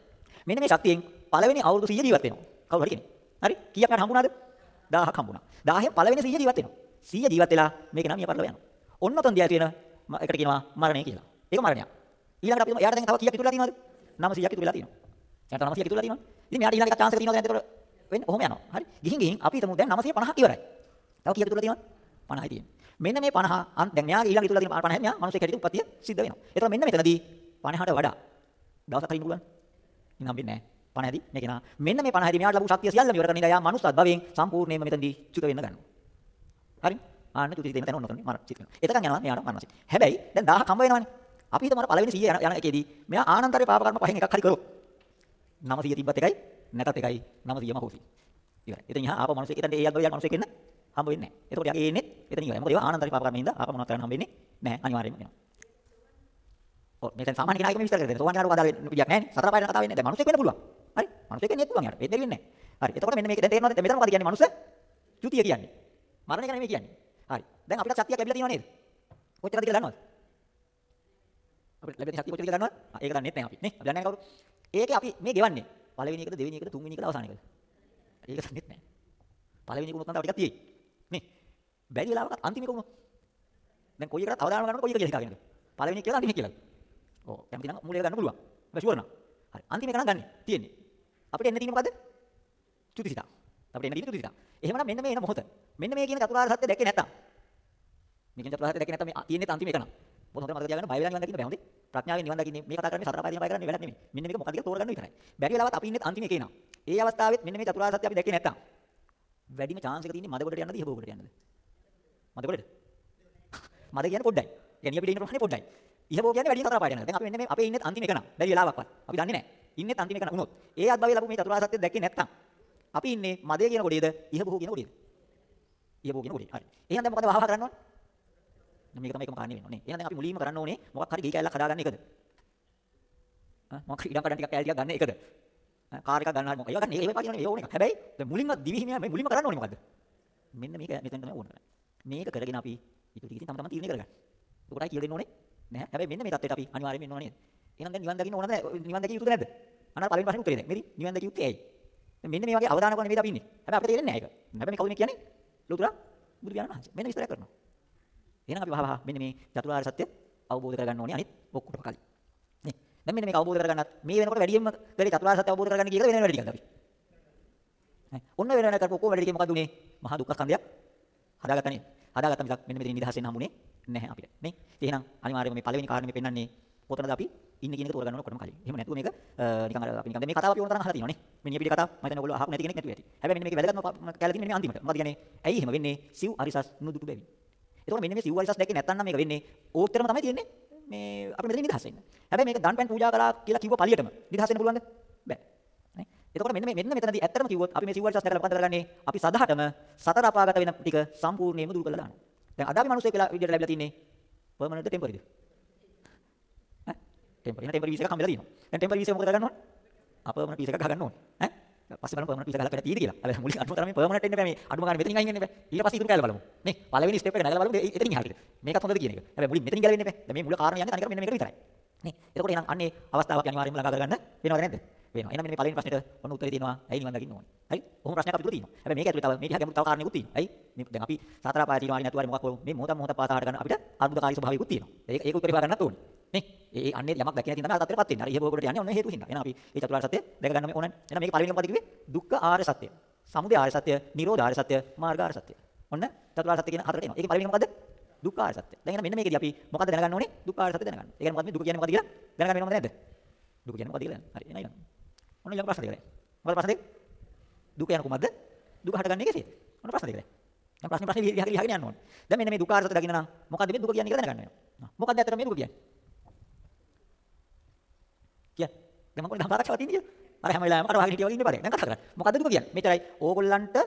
මෙන්න මේ ශක්තියෙන් පළවෙනි අවුරුදු 100 ජීවත් වෙනවා. කවුරු හරි කෙනෙක්. හරි? කීයක් යන හම්බුණාද? 1000ක් හම්බුණා. 1000 පළවෙනි 100 ජීවත් වෙනවා. 100 ජීවත් වෙලා මේක නම් මිය පරලව යනවා. ඔන්න ඔතන දිහා තියෙන එකට කියනවා මරණය කියලා. ඒක මරණයක්. ඊළඟට අපි එයාට දැන් තව කීයක් ඉතුරු වෙලා තියෙනවද? 900ක් ඉතුරු වෙලා තියෙනවා. එයාට 900ක් ඉතුරු වෙලා තියෙනවා. ඉතින් මෙයාට ඊළඟ එක chance එක තියෙනවද නැද්ද එතකොට? වෙන්නේ ඔහොම යනවා. හරි. ගිහින් ගිහින් අපි හිතමු දැන් 950ක් ඉවරයි. තව කීයක් ඉතුරු වෙලා තියෙනවද? 50යි තියෙන්නේ. මෙන්න මේ 50 දැන් මෙයාගේ ඊළඟ ඉතුරු වෙලා තියෙන 50 මෙයා මිනිස්සෙක් හැටියට උපත්තිය සිද්ධ වෙනවා. ඒතර මෙන්න මෙතනදී 50ට වඩා දවසක් හරි පුළුවන්. ඉතින් හම්බෙන්නේ නැහැ. 50 දී මේ කෙනා මෙන්න මේ 50 දී මෙයාට ලැබු ශක්තිය සියල්ලම ඉවර කරන ඉඳලා යා මනුස්සත් භවයෙන් සම්පූර්ණයෙන්ම මෙතනදී චුත වෙන්න ගන්නවා. හරි? ආන්න චුති දෙන්න තැන ඔන්න ඔතන මර චිත වෙනවා. එතකන් යනවා මෙයාට මරණ සිත්. හැබැයි දැන් 1000ක් හම්බ වෙනවනේ. අපි හිතමු අර පළවෙනි 100 යන යන එකේදී මෙයා ආනන්තරේ පාප කර්ම පහෙන් එකක් හරි කරොත් 900 තිබ්බත් එකයි නැතත් එකයි 900ම හොසි. ඉවරයි. එතන ඉහා ආපහු මිනිස්සෙක් එතන ඒ යද්දෝ යා මිනිස්සෙක් එන්න හම්බ වෙන්නේ නැහැ. එතකොට යාගේ එන්නේ එතන ඉවරයි. මොකද ඒවා ආනන්තරේ පාප කර්මෙන් හින්දා ආපහු මොනවද කරන්න හම්බ වෙන්නේ නැහැ. අනිවාර්යයෙන්ම වෙනවා. ඔව් මේක සාමාන්‍ය කෙනා එක මේ විස්තර කරලා දෙන්න. සෝවාන් කෙනාට අදාළ විදියක් නැහැ නේ. සතර පායන කතාව වෙන්නේ. දැන් මිනිස්සෙක් වෙන්න පුළුවන්. හරි? මිනිස්සෙක් වෙන්නත් පුළුවන් යාට. ඒත් දෙන්නේ නැහැ. හරි. එතකොට මෙන්න මේක දැන් තේරෙනවද? මෙතන මොකද කියන්නේ මිනිස්ස? චුතිය කියන්නේ. මරණය ගැන මේ කියන්නේ. හරි. දැන් අපිට ශක්තියක් ලැබිලා තියෙනව නේද? කොච්චරද කියලා දන්නවද? අපිට ලැබෙන ශක්තිය කොච්චරද කියලා දන්නවද? ආ ඒක දන්නේ නැහැ අපි. නේ? අපි දන්නේ නැහැ කවුරු. ඒකේ අපි මේ ගෙවන්නේ පළවෙනි එකද දෙවෙනි එකද තුන්වෙනි එකද අවසාන එකද? ඒක දන්නේ නැහැ. පළවෙනි එක උනොත් නම් තව ටිකක් තියෙයි. නේ? බැරි වෙලාවකට අන්තිම එක උනොත්. දැන් කොයි එකකට අවදානම ගන්නකොට කොයි එක කියලා හිතාගෙනද? පළවෙනි එක කියලා අන්තිම එක කියලා. ඔව්. කැමති නම් මූලික ගන්න පුළුවන්. ඒක ෂුවර් නම්. හරි. අන්තිම එක නම් ගන්න. තියෙන්නේ. අපිට එන්න තියෙන්නේ මොකද්ද? චුතිසිත. අපිට එන්න තියෙන්නේ චුතිසිත. එහෙමනම් මෙන්න මේ එන මොහොත. මෙන්න මේ කියන චතුරාර්ය සත්‍ය දැක්කේ නැත්තම්. මේ කියන චතුරාර්ය සත්‍ය දැක්කේ නැත්තම් මේ තියෙන්නේ අන්තිම එක නම්. මොකද හොඳට මතක තියාගන්න බය වෙලා නිවන් දකින්න බෑ හොඳේ. ප්‍රඥාවෙන් නිවන් දකින්නේ මේ කතා කරන්නේ සතර පාදින බය කරන්නේ වෙලක් නෙමෙයි. මෙන්න මේක මොකක්ද කියලා තෝරගන්න විතරයි. බැරි වෙලාවත් අපි ඉන්නේ අන්තිම එකේ නම්. ඒ අවස්ථාවෙත් මෙන්න මේ චතුරාර්ය සත්‍ය අපි දැක්කේ නැත්තම්. වැඩිම chance එක තියෙන්නේ මද ගොඩට යන්නද ඉහ බෝගොඩට යන්නද? මද ගොඩට. මද කියන්නේ පොඩ්ඩයි. يعني අපිට ඉන්න ප්‍රශ්නේ පොඩ්ඩයි. ඉහ බෝ කියන්නේ වැඩි සතර පාඩ යනවා. දැන් අපි මෙන්න මේ අපේ ඉන්නේ අන්තිම එක නම්. බැරි වෙලාවක්වත්. අපි දන්නේ නැහැ. ඉන්නේ අන්තිම එක නම් වුණොත්. ඒ අත්භවයේ ලැබු මේ චතුරාර්ය සත්‍ය දැක්කේ නැත්තම්. අපි ඉන්නේ මදේ කියන කොටේද ඉහ බෝ කියන කොටේද? ඉහ බෝ කියන කොටේ. හරි. එහෙනම් දැන් මොකද වහවා කරන්න ඕනේ? මේක තමයි එකම කාරණේ වෙන්නේ. එහෙනම් දැන් අපි මුලින්ම කරන්න ඕනේ මොකක් හරි ගේ කැලලක් හදාගන්න එකද? ආ මොකක් ඉඩම් කඩන් ටිකක් කැලල ටිකක් ගන්න එකද? කාර් එකක් ගන්න හරි මොකක්. ඒවා ගන්න ඒවා කියන ඒවා ඕන එක. හැබැයි දැන් මුලින්ම දිවිහිමියා මේ මුලින්ම කරන්න ඕනේ මොකද්ද? මෙන්න මේක මෙතන තමයි ඕන කරන්නේ. මේක කරගෙන අපි ඊට ටික ඉතින් තම තමන් තීරණය කරගන්න. ඒකටයි කියලා දෙන්න ඕනේ. නැහැ. හැබැයි මෙන්න මේ தත්ත්වයට අපි අනිවාර්යයෙන්ම එන්න ඕන නේද? එහෙනම් දැන් නිවන් දකින්න ඕනද? නිවන් දැකිය යුතුද නැද්ද? අන්න පළවෙනි ප්‍රශ්නේ උත්තරේ දැන්. මෙරි නිවන් දැකිය යුත්තේ ඇයි? දැන් මෙන්න මේ වගේ අවදානක නෙවෙයි අපි ඉන්නේ. හැබැයි අපිට තේරෙන්නේ නැහැ ඒක. හැබැයි මේ කවුද මේ කියන්නේ? ලෝතුරා බුදු පියාණන් වහන්සේ. මෙන්න විස්තරයක් කරනවා. එහෙනම් අපි වහවහ මෙන්න මේ චතුරාර්ය සත්‍ය අවබෝධ කරගන්න ඕනේ අනිත් ඔක්කොටම කලින්. නේ. දැන් මෙන්න මේක අවබෝධ කරගන්නත් මේ වෙනකොට වැඩියෙන්ම කරේ චතුරාර්ය සත්‍ය අවබෝධ කරගන්න කියන එක වෙන වැඩි ටිකක් අපි. නේ. ඔන්න වෙන වෙන කරපු ඔක්කොම වැඩි ටිකේ මොකද උනේ? මහා දුක්ඛ ස්කන්ධයක් හදාගත්තා නේද? හදාගත්තා මිසක් මෙන්න මෙතන නිදහස් වෙන්න හම්බුනේ නැහැ අපිට. නේ. එහෙනම් අනිවාර්යයෙන්ම මේ පළවෙනි කාරණේ පෙන්වන්නේ කොතනද අපි ඉන්නේ කියන එක තෝරගන්න ඕන කොටම කලින්. එහෙම නැතුව මේක නිකන් අර අපි නිකන් මේ කතාව අපි ඕන තරම් අහලා තියෙනවානේ. මේ නියපිට කතාව මම හිතන්නේ ඔයගොල්ලෝ අහපු නැති කෙනෙක් නැතුව ඇති. හැබැයි මෙන්න මේක වැදගත්ම කැලේ තියෙන්නේ මේ අන්තිමට. මොකද කියන්නේ? ඇයි එහෙම වෙන්නේ? සිව් අරිසස් නුදුටු බැවින්. එතකොට මෙන්න මේ සිව් අරිසස් දැක්කේ නැත්නම් මේක වෙන්නේ ඕත්තරම තමයි තියෙන්නේ. මේ අපි මෙතන නිදහස් වෙන්න. හැබැයි මේක දන් පැන් පූජා කළා කියලා කිව්ව පළියටම නිදහස් වෙන්න පුළුවන්ද? බෑ. නේ? එතකොට මෙන්න මේ මෙන්න මෙතනදී ඇත්තටම කිව්වොත් අපි මේ සිව් අරිසස් දැකලා මොකද කරගන්නේ? අපි සදහටම සතර අපාගත වෙන ටික සම්පූර්ණයෙන්ම දුරු කරලා දානවා. දැන් අද අපි මිනිස්සෙක් කියලා විදියට ලැබිලා තින්නේ පර්මනන්ට් ටෙම්පරරිද? ඈ ටෙම්පරරි. එහෙනම් ටෙම්පරරි වීසා එකක් හම්බෙලා තියෙනවා. දැන් ටෙම්පරරි වීසා මොකද කරගන්න ඕනේ? අපර්මනන්ට් වීසා එකක් ගහගන්න ඕනේ. ඈ පස්සේ බලමු පර්මනන්ට් වීසා ගහලා පැට තියෙද කියලා. හැබැයි මුලින් අඩුම තරමේ පර්මනන්ට් එන්න බෑ මේ අඩුම ගන්න මෙතනින් අයින් වෙන්න බෑ. ඊට පස්සේ ඉතුරු කැලේ බලමු. නේ පළවෙනි ස්ටෙප් එක නැගලා බලමු එතනින් එහාට. මේකත් හොඳද කියන එක. හැබැයි මුලින් මෙතනින් ගැලවෙන්න බෑ. දැන් මේ මුල කාරණා යන්නේ තනිකර මෙන්න මේකට විතරයි. නේ එතකොට එහෙනම් අන්නේ අවස්ථාවක් අනිවාර්යයෙන්ම ළඟා කරගන්න වෙනවද නැද්ද? වෙනවා. එහෙනම් මෙන්න මේ පළවෙනි ප්‍රශ්නෙට ඔන්න උත්තරේ තියෙනවා. ඇයි නිවන් දකින්න ඕනේ? හරි? කොහොම ප්‍රශ්නයක් අපිට තියෙනවා. හැබැයි මේක ඇතුලේ තව මේ දිහා ගැඹුරු තව කාරණේකුත් තියෙනවා. ඇයි? මේ දැන් අපි සතර පාය තියෙනවා හරි නැතුව හරි මොකක් හෝ මේ මොහොත මොහොත පාසා හට ගන්න අපිට අద్භුතකාරී ස්වභාවයකුත් තියෙනවා. ඒක ඒක උත්තරේ හොයාගන්නත් ඕනේ. නේ? ඒ අන්නේ යමක් දැකින තියෙන තමයි අර තත්ත්වයටපත් වෙන්නේ. හරි ඉහ බෝගොඩට යන්නේ ඔන්න හේතු හින්දා. එහෙනම් අපි මේ චතුරාර්ය සත්‍ය දැක ගන්න ඕනේ. එහෙනම් මේක පළවෙනිම පද කිව්වේ දුක්ඛ ආර්ය සත්‍ය. සමුදය ආර්ය සත්‍ය, නිරෝධ ආර්ය සත්‍ය, මාර්ග ආර්ය සත්‍ය. ඔන්න චතුරාර්ය සත්‍ය කියන හතරට එනවා. ඒකේ පළවෙනිම මොකද්ද? දුක්ඛ ආර්ය සත්‍ය. දැන් එහෙනම් මෙන්න මේකදී අපි මොකද්ද දැනගන්න ඕනේ? දුක්ඛ ආර්ය සත්‍ය දැනගන්න. ඒ කියන්නේ මොකද්ද මේ දුක කියන්නේ මොකද්ද කියලා දැනගන්න වෙනවද නැද්ද? දුක කියන්නේ මොකද්ද කියලා. හරි එහෙනම් ඔන්න ඊළඟ ප්‍රශ්න දෙක. මොකද ප්‍රශ්න දෙක? දුක යන කුමක්ද? දුක හටගන්නේ කෙසේද? ඔන්න ප්‍රශ්න දෙක දැන්. දැන් ප්‍රශ්නේ ප්‍රශ්නේ විහාගෙන විහාගෙන යන්න ඕනේ. දැන් මෙන්න මේ දුක ආර්ය සත්‍ය දකින්න නම් මොකද්ද මේ දුක කියන්නේ කියලා දැනගන්න වෙනවා. මොකද්ද ඇත්තට මේ දුක කියන්නේ? කිය. දැන් මම කොහේ දහපාරක් ෂවත් ඉන්නේ අර හැම වෙලාවෙම අර වහගෙන හිටිය වගේ ඉන්න බෑ. දැන් කතා කරන්නේ. මොකද්ද දුක කියන්නේ? මෙච්චරයි. ඕගොල්ලන්ට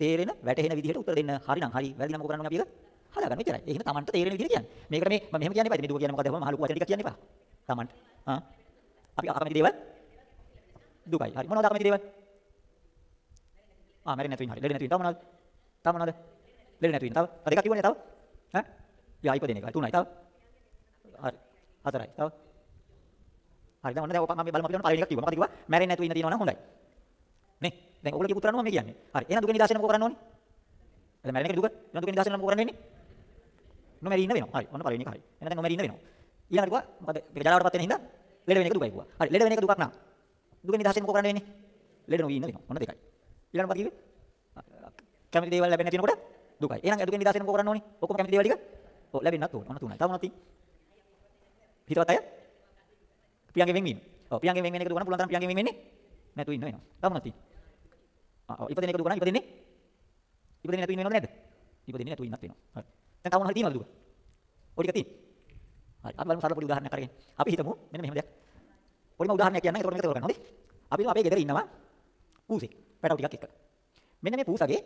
තේරෙන වැටහෙන විදිහට උත්තර දෙන්න. හරි නම් හරි. වැරදි නම් මොකද කරන්නේ අපි ඒක? හදාගන්න මෙච්චරයි. ඒ හින්දා Tamanට තේරෙන විදිහට කියන්නේ. මේකට මේ මම මෙහෙම කියන්න එපා. මේ දුක කියන්නේ මොකද්ද? මහ ලොකු වචන ටිකක් කියන්න එපා. Tamanට. ආ. අපි අකමැති දේවල් දුකයි. හරි. මොනවද අකමැති දේවල්? ආ මැරෙන්නේ නැතු වෙන හරි. ලෙඩ නැතු වෙන. තව මොනවද? තව මොනවද? ලෙඩ නැතු වෙන. තව. තව දෙකක් කිව්වනේ තව. ඈ? යා ඉපදෙන එකයි. තුනයි. තව. හරි. හතරයි. තව. හරි දැන් ඔන්න දැන් ඔපන් අපි බලමු අපි බලමු පළවෙනි එක කිව්වා. මොකද කිව්වා? මැරෙන්නේ නැතුව ඉන්න තියෙනවා නම් හොඳයි. නේ? දැන් ඔයගොල්ලෝ කියපු උත්තර අනුව මම කියන්නේ. හරි. එහෙනම් දුක නිදාසෙන් මොකෝ කරන්න ඕනේ? දැන් මැරෙන එක දුක. එහෙනම් දුක නිදාසෙන් මොකෝ කරන්න වෙන්නේ? නොමැරි ඉන්න වෙනවා. හරි. ඔන්න පළවෙනි එක හරි. එහෙනම් දැන් නොමැරි ඉන්න වෙනවා. ඊළඟට කිව්වා මොකද? ඒක ජරාවටපත් වෙන හින්දා ලෙඩ වෙන එක දුකයි කිව්වා. හරි. ලෙඩ වෙන එක දුකක් නම් දුක නිදාසෙන් මොකෝ කරන්න වෙන්නේ? ලෙඩ නොවි ඉන්න වෙනවා. ඔන්න දෙකයි. ඊළඟට මොකද කිව්වේ? කැමති දේවල් ලැබෙන්නේ නැතිනකොට දුකයි. එහෙනම් දුකෙන් නිදාසෙන් මොකෝ කරන්න ඕනේ? ඔක්කොම කැමති දේවල් ටික ඔව් ලැබෙන්නත් ඕනේ. ඔන්න තුනයි. තව මොනවද තියෙන්නේ? හිතවත් අය? පියංගෙන් වෙන් වීම. ඔව් පියංගෙන් වෙන් වෙන එක දුක නම් පුළුවන් තරම් පියංගෙන් වෙන් වෙන්නේ නැතුව ඉන්න වෙනවා. තව මොනවද තියෙන්නේ? ආ ඔව් ඉපදෙන එක දුක නම් ඉපදෙන්නේ ඉපදෙන්නේ නැතුව ඉන්න වෙනවද නැද්ද? ඉපදෙන්නේ නැතුව ඉන්නත් වෙනවා. හරි. දැන් තව මොනවද තියෙනවද දුක? ඔය ටික තියෙන්නේ. හරි. අපි බලමු සරල පොඩි උදාහරණයක් අරගෙන. අපි හිතමු මෙන්න මෙහෙම දෙයක්. පොඩිම උදාහරණයක් කියන්නම්. ඒකට මේක තේරුම් ගන්න. හොඳේ. අපි හිතමු අපේ ගෙදර ඉන්නවා පූසෙක්. පැටව ටිකක් එක්ක. මෙන්න මේ පූසගේ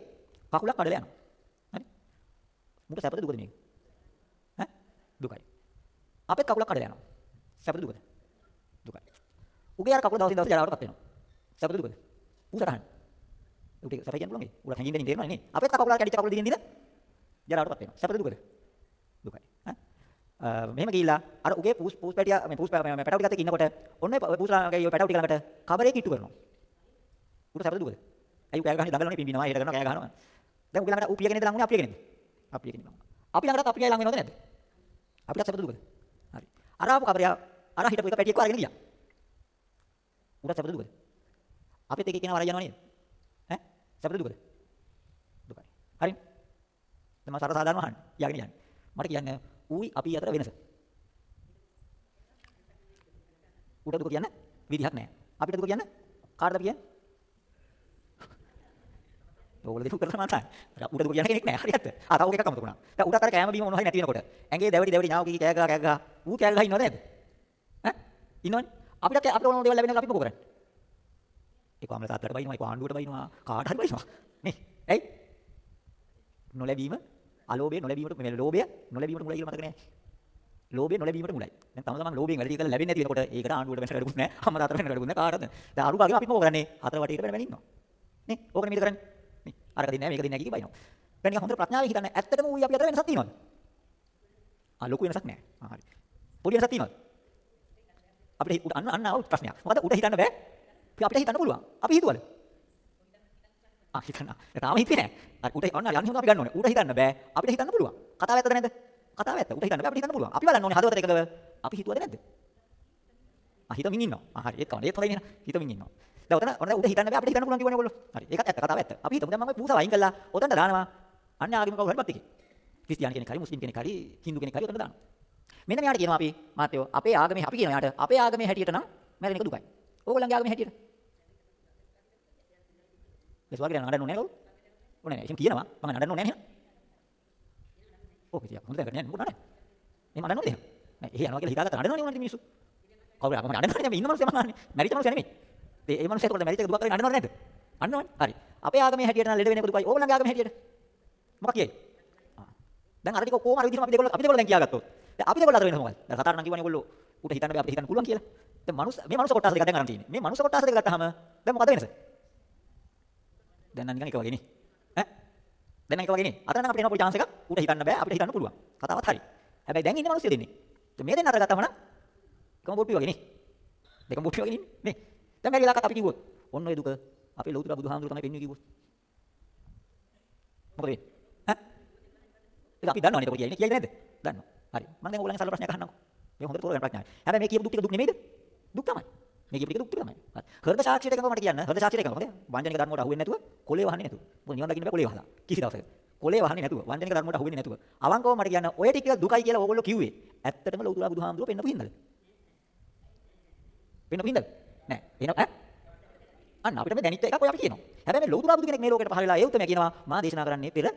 කකුලක් කඩලා යනවා. හරි. මුට සැපද දුකද මේක? ඈ? දුකයි. අපේ කකුලක් කඩලා යනවා. සැපද දුකද? දුකයි. උගේ අර කකුල දවසින් දවස ජරාවටපත් වෙනවා. සැපද දුකද? පූසට අහන්න. උට සැපයි කියන්න පුළුවන් ඒ. උට හැංගින් දෙනින් තේරෙනවනේ නේ. අපේ කකුල කැඩිච්ච කකුල දිගින් දින ජරාවටපත් වෙනවා. සැපද දුකද? දුකයි. ඈ මෙහෙම ගිහිල්ලා අර උගේ පූස් පූස් පැටියා මේ පූස් පැටව ටිකත් එක්ක ඉන්නකොට ඔන්න පූස්ලාගේ පැටව ටික ළඟට කබරේ කිට්ටු කරනවා. උට සැපද දුකද? ඇයි කෑ ගහන්නේ දඟලන්නේ පිම්බිනවා හෙට කරනවා කෑ ගහනවා. දැන් උගේ ළඟට ඌ පිය කෙනෙක්ද ලඟ උනේ අපි කෙනෙක්ද? අපි කෙනෙක් ලඟ. අපි ළඟටත් අපි ළඟ වෙනවද නැද්ද? අපිට සැපද දුකද? හරි. අර ආපු කබරයා අර හිටපු එක පැටියෙක්ව අරගෙන ගියා. උට සැපද දුකද? අපිත් එක එක්කෙනා වරයි යනවා නේද? ඈ? සැපද දුකද? දුකයි. හරි. දැන් මම සරල සාධාරණ අහන්න. යාගෙන යන්නේ. මට කියන්න ඌයි අපි අතර වෙනස. උට දුක කියන්න විදිහක් නැහැ. අපිට දුක කියන්න කාටද කියන්නේ? ඕගොල්ලෝ දෙකු කරලා මාතයි. උට දුක කියන කෙනෙක් නෑ. හරියට. ආ තව එකක් අමතක වුණා. දැන් උටත් අර කෑම බීම මොනවා හරි නැති වෙනකොට ඇඟේ දැවටි දැවටි ඥාව කී කෑ ගහ කෑ ගහ ඌ කෑ ගහ ඉන්නවද නැද්ද? ඈ? ඉන්නවනේ. අපිට අපිට ඕන දේවල් ලැබෙනවා අපි මොකද කරන්නේ? ඒක අම්ල තාත්තට බයිනවා, ඒක ආණ්ඩුවට බයිනවා, කාට හරි බයිනවා. නේ? ඇයි? නොලැබීම, අලෝභය නොලැබීමට මේ ලෝභය නොලැබීමට මුලයි කියලා මතක නෑ. ලෝභය නොලැබීමට මුලයි. දැන් තම තමන් ලෝභයෙන් වැඩි කරලා ලැබෙන්නේ නැති වෙනකොට ඒකට ආණ්ඩුවට වෙන වැඩකුත් නෑ. අම්මා තාත්තට වෙන වැඩකුත් නෑ කාටද? දැන් අරු ගාගෙන අපි මොකද කරන්නේ? හතර වටේට වෙන වෙන ඉන්නවා. නේ? ඕකනේ මේක කරන්නේ. නේ? අරක දෙන්නේ නෑ මේක දෙන්නේ නෑ කිය බයිනවා. දැන් නිකන් හොඳට ප්‍රඥාවෙන් හිතන්න ඇත්තටම ඌයි අපි අතර වෙනසක් තියෙනවද? ආ ලොකු වෙනසක් නෑ. ආ හරි. පොඩි වෙනසක් තියෙනවද? අපිට අන්න අන්න ආව ප්‍රශ්නයක්. මොකද උඩ හිතන්න බෑ. අපිට හිතන්න පුළුවන්. අපි හිතුවද? ආ හිතන්න. තාම හිතේ නෑ. අර උඩ අන්න යන්නේ හොඳ අපි ගන්න ඕනේ. උඩ හිතන්න බෑ. අපිට හිතන්න පුළුවන්. කතාව ඇත්තද නැද්ද? කතාව ඇත්ත. උඩ හිතන්න බෑ අපිට හිතන්න පුළුවන්. අපි බලන්න ඕනේ හදවත එකද? අපි හිතුවද නැද්ද? ආ හිතමින් ඉන්නවා. ආ හරි ඒක කවනේ ඒත් හොඳයි නේද? හිතමින් ඉන්නවා. දැන් ඔතන ඔතන උඩ හිතන්න බෑ අපිට හිතන්න පුළුවන් කියවනේ ඔයගොල්ලෝ. හරි ඒකත් ඇත්ත කතාව ඇත්ත. අපි හිතමු දැන් මම ওই පූසා වයින් කළා. ඔතනට දානවා. අන්න ආගම කවුරු හරි පත් එකේ. ක්‍රිස්තියානි කෙනෙක් හරි මුස්ලිම් කෙනෙක් හරි හින්දු කෙනෙක් හරි ඔතනට දානවා. මෙන්න මෙයාට කියනවා අපි මාත්‍යෝ අපේ ආගමේ අපි කියනවා යාට අපේ ආගමේ හැටියට නම් මැරෙන එක දුකයි. ඕගොල්ලන්ගේ ආගමේ හැටියට. ඒ ස්වාගිරයන් නඩන්න ඕනේ නේද? ඕනේ නෑ. එහෙම කියනවා. මම නඩන්න ඕනේ නෑ. ඔව් කිය. හොඳ දැන් නෑ මොකද නෑ. මේ නඩන්න ඕනේ. නෑ. එහෙ යනවා කියලා හිතාගත්ත නඩනවනේ ඕනේ මිනිස්සු. කවුරු ආගම නඩන්නන්නේ මේ ඉන්න මිනිස්සු යමන්නේ. මැරිච්ච මිනිස්සු නෙමෙයි. ඒ ඒ මිනිස්සු ඒකට මැරිච්ච එක දුක කරගෙන නඩනවද නැද්ද? අන්නවනේ. හරි. අපේ ආගමේ හැටියට නම් ලෙඩ වෙන එක දුකයි. ඕගොල්ලන්ගේ ආගමේ හැටියට. මොකක් කියයි? දැන් අර ටික කොහොම අර විදිහට අපි දෙකොල්ල අපි දෙකොල්ල දැන් කියාගත්තොත්. දැන් අපි දෙකොල්ල අතර වෙනස මොකක්ද? දැන් කතාර නම් කිව්වනේ ඒගොල්ලෝ උට හිතන්න බෑ අපිට හිතන්න පුළුවන් කියලා. දැන් මනුස්ස මේ මනුස්ස කොටස් දෙකක් දැන් අරන් තියෙන්නේ. මේ මනුස්ස කොටස් දෙක ගත්තාම දැන් මොකද වෙනස? දැන් නම් නිකන් එක වගේ නේ. ඈ? දැන් නම් එක වගේ නේ. අතන නම් අපිට එන පොඩි chance එකක් උට හිතන්න බෑ අපිට හිතන්න පුළුවන්. කතාවත් හරි. හැබැයි දැන් ඉන්නේ මනුස්සය දෙන්නේ. දැන් මේ දෙන්න අතර ගත්තාම නම් එකම බොට්ටු වගේ නේ. දෙකම බොට්ටු වගේ ඉන්නේ නේ. දැන් මේ වෙලාවකට අපි කිව්වොත් ඔන්න ඔය දුක අපේ ලෞතර බුදුහාමුදුරුවෝ තමයි පෙන්වන්නේ කිව්වොත්. මොකද වෙන්නේ? ඈ? ඒක අපි දන්නවනේ ඒක කියන්නේ කියයිද නැද්ද? දන්නවා. හරි. මම දැන් ඔයගොල්ලන්ගෙන් සරල ප්‍රශ්නයක් අහන්නම්කෝ. මේ හොඳට තෝරගන්න ප්‍රශ්නයක්. හැබැයි මේ කියපු දුක් ටික දුක් නෙමෙයිද? දුක් තමයි. මේ කියපු ටික දුක් ටික තමයි. හරි. හෘද සාක්ෂියට එකම මට කියන්න. හෘද සාක්ෂියට එකම. හොඳේ. වංජනික ධර්ම වලට අහුවෙන්නේ නැතුව කොලේ වහන්නේ නැතුව. මොකද නිවන් දකින්න බෑ කොලේ වහලා. කිසි දවසක. කොලේ වහන්නේ නැතුව. වංජනික ධර්ම වලට අහුවෙන්නේ නැතුව. අවංකව මට කියන්න ඔය ටික දුකයි කියලා ඕගොල්ලෝ කිව්වේ. ඇත්තටම ලෞතර බුදුහාමුදුරුවෝ පෙන්නපු හින්දාද? පෙන්නපු හින්දාද? නෑ. එහෙනම් ඈ? අන්න අපිට මේ දැනිච්ච එකක් ඔය අපි කියනවා. හැබැයි මේ ලෞතර බුදු කෙනෙක් මේ ලෝකෙට පහළ වෙලා ඒ උත්තරම කියනවා මා දේශනා කරන්නේ පෙර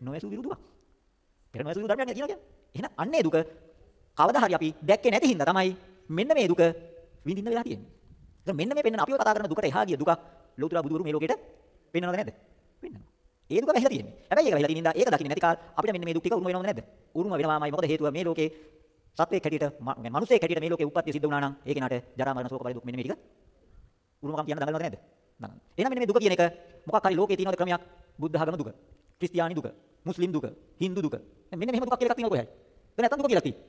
නොයසු විරුදුවක්. පෙර නොයසු විරුදු ධර්මයක් කියනවා කියන්නේ. එහෙනම් අන්නේ දුක කවදා හරි අපි දැක්කේ නැති හින්දා තමයි මෙන්න මේ දුක විඳින්න වෙලා තියෙන්නේ. දැන් මෙන්න මේ පෙන්නන අපිව කතා කරන දුකට එහා ගිය දුකක් ලෞතර බුදුවරු මේ ලෝකෙට පෙන්නනවද නැද්ද? පෙන්නනවා. ඒ දුක වැහිලා තියෙන්නේ. හැබැයි ඒක වැහිලා තියෙන ඉඳා ඒක දකින්න නැති කාල අපිට මෙන්න මේ දුක් ටික උරුම වෙනවද නැද්ද? උරුම වෙනවාමයි. මොකද හේතුව මේ ලෝකේ සත්වයක් හැටියට මනුස්සයෙක් හැටියට මේ ලෝකේ උප්පත්ති සිද්ධ වුණා නම් ඒ කෙනාට ජරා මරණ ශෝක පරිදු දුක් මෙන්න මේ ටික උරුමකම් කියන්න දඟලනවද නැද්ද? දඟලන. එහෙනම් මෙන්න මේ දුක කියන එක මොකක් හරි ලෝකේ තියෙනවද ක්‍රමයක්? බුද්ධ ආගම දුක, ක්‍රිස්තියානි දුක, මුස්ලිම් දුක, හින්දු දුක. මෙන්න මෙහෙම දුකක් කියලා එකක් තියෙනවද කොහේ? දැන් නැත්තම් දුක කියලා තියෙන්නේ.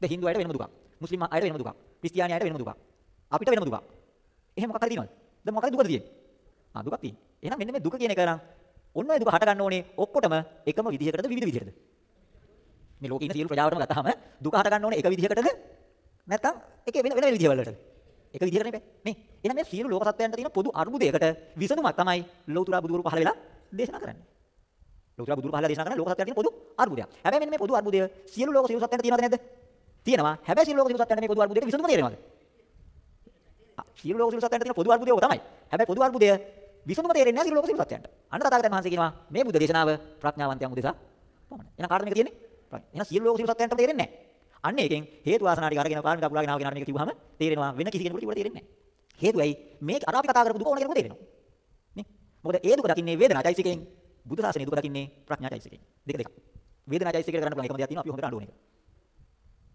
දැන් හින්දු අයට වෙනම දුකක්. මුස්ලිම් අයට වෙනම දුකක්. ක්‍රිස්තියානි අයට වෙනම දුකක්. අපිට වෙනම දුකක්. එහෙම මොකක් හරි තියෙනවද? දැන් මොකක්ද දුකද තියෙන්නේ? ආ දුකක් තියෙන්නේ. එහෙනම් මෙන්න මේ දුක කියන එක නම් ඔන්න ඔය දුක හට ගන්න ඕනේ ඔක්කොටම එකම විදිහකටද විවිධ විදිහකටද? මේ ලෝකේ ඉන්න සියලු ප්‍රජාවටම ගත්තාම දුක හට ගන්න ඕනේ එක විදිහකටද? නැත්නම් එක වෙන වෙන විදිහවලටද? එක විදිහකට නෙමෙයි. නේ. එහෙනම් මේ සියලු ලෝක සත්වයන්ට තියෙන පොදු අරුබුදයකට විසඳුමක් තමයි ලෞතර බුදුවරු පහළ වෙලා දේශනා කරන්නේ. ලෞතර බුදුවරු පහළ දේශනා කරන ලෝක සත්වයන්ට තියෙන පොදු අරුබුදයක්. හැබැයි මෙන්න මේ පොදු අරුබුදය සියලු ලෝක සියලු සත්වයන්ට තියෙනවද නැද්ද? තියෙනවා. හැබැයි සියලු ලෝක සියලු සත්වයන්ට මේ පොදු අරුබුදයක විසඳුම තේරෙනවද? සියලු ලෝක සියලු සත්වයන්ට තියෙන පොදු අරුබුදය ඔක තමයි. හැබැයි පොදු අරුබුදය විසඳුම තේරෙන්නේ නැහැ සියලු ලෝක සියලු සත්වයන්ට. අන්න තථාගතයන් වහන්සේ කියනවා මේ බුද්ධ දේශනාව ප්‍රඥාවන්තයන් උදෙසා පමණයි. එහෙනම් කාටද මේක තියෙන්නේ? එහෙනම් සියලු ලෝක සියලු සත්වයන්ට තේරෙන්නේ නැහැ. අන්න ඒකෙන් හේතු වාසනා ටික අරගෙන කාර්මික අපුලාගෙන ආව කෙනාට මේක කිව්වහම තේරෙනවා වෙන කිසි කෙනෙකුට කිව්වට තේරෙන්නේ නැහැ. හේතුව ඇයි? මේක අර අපි කතා කරපු දුක ඕන කෙනෙකුට තේරෙනවා. නේ? මොකද ඒ දුක දකින්නේ වේදනාචෛසිකයෙන් බුදු සාසනේ දුක දකින්නේ ප්‍රඥාචෛසිකයෙන්. දෙක දෙක. වේදනාචෛසිකයට කරන්න පුළුවන් එකම දෙයක් තියෙනවා අපි හොඳට අඬවන එක.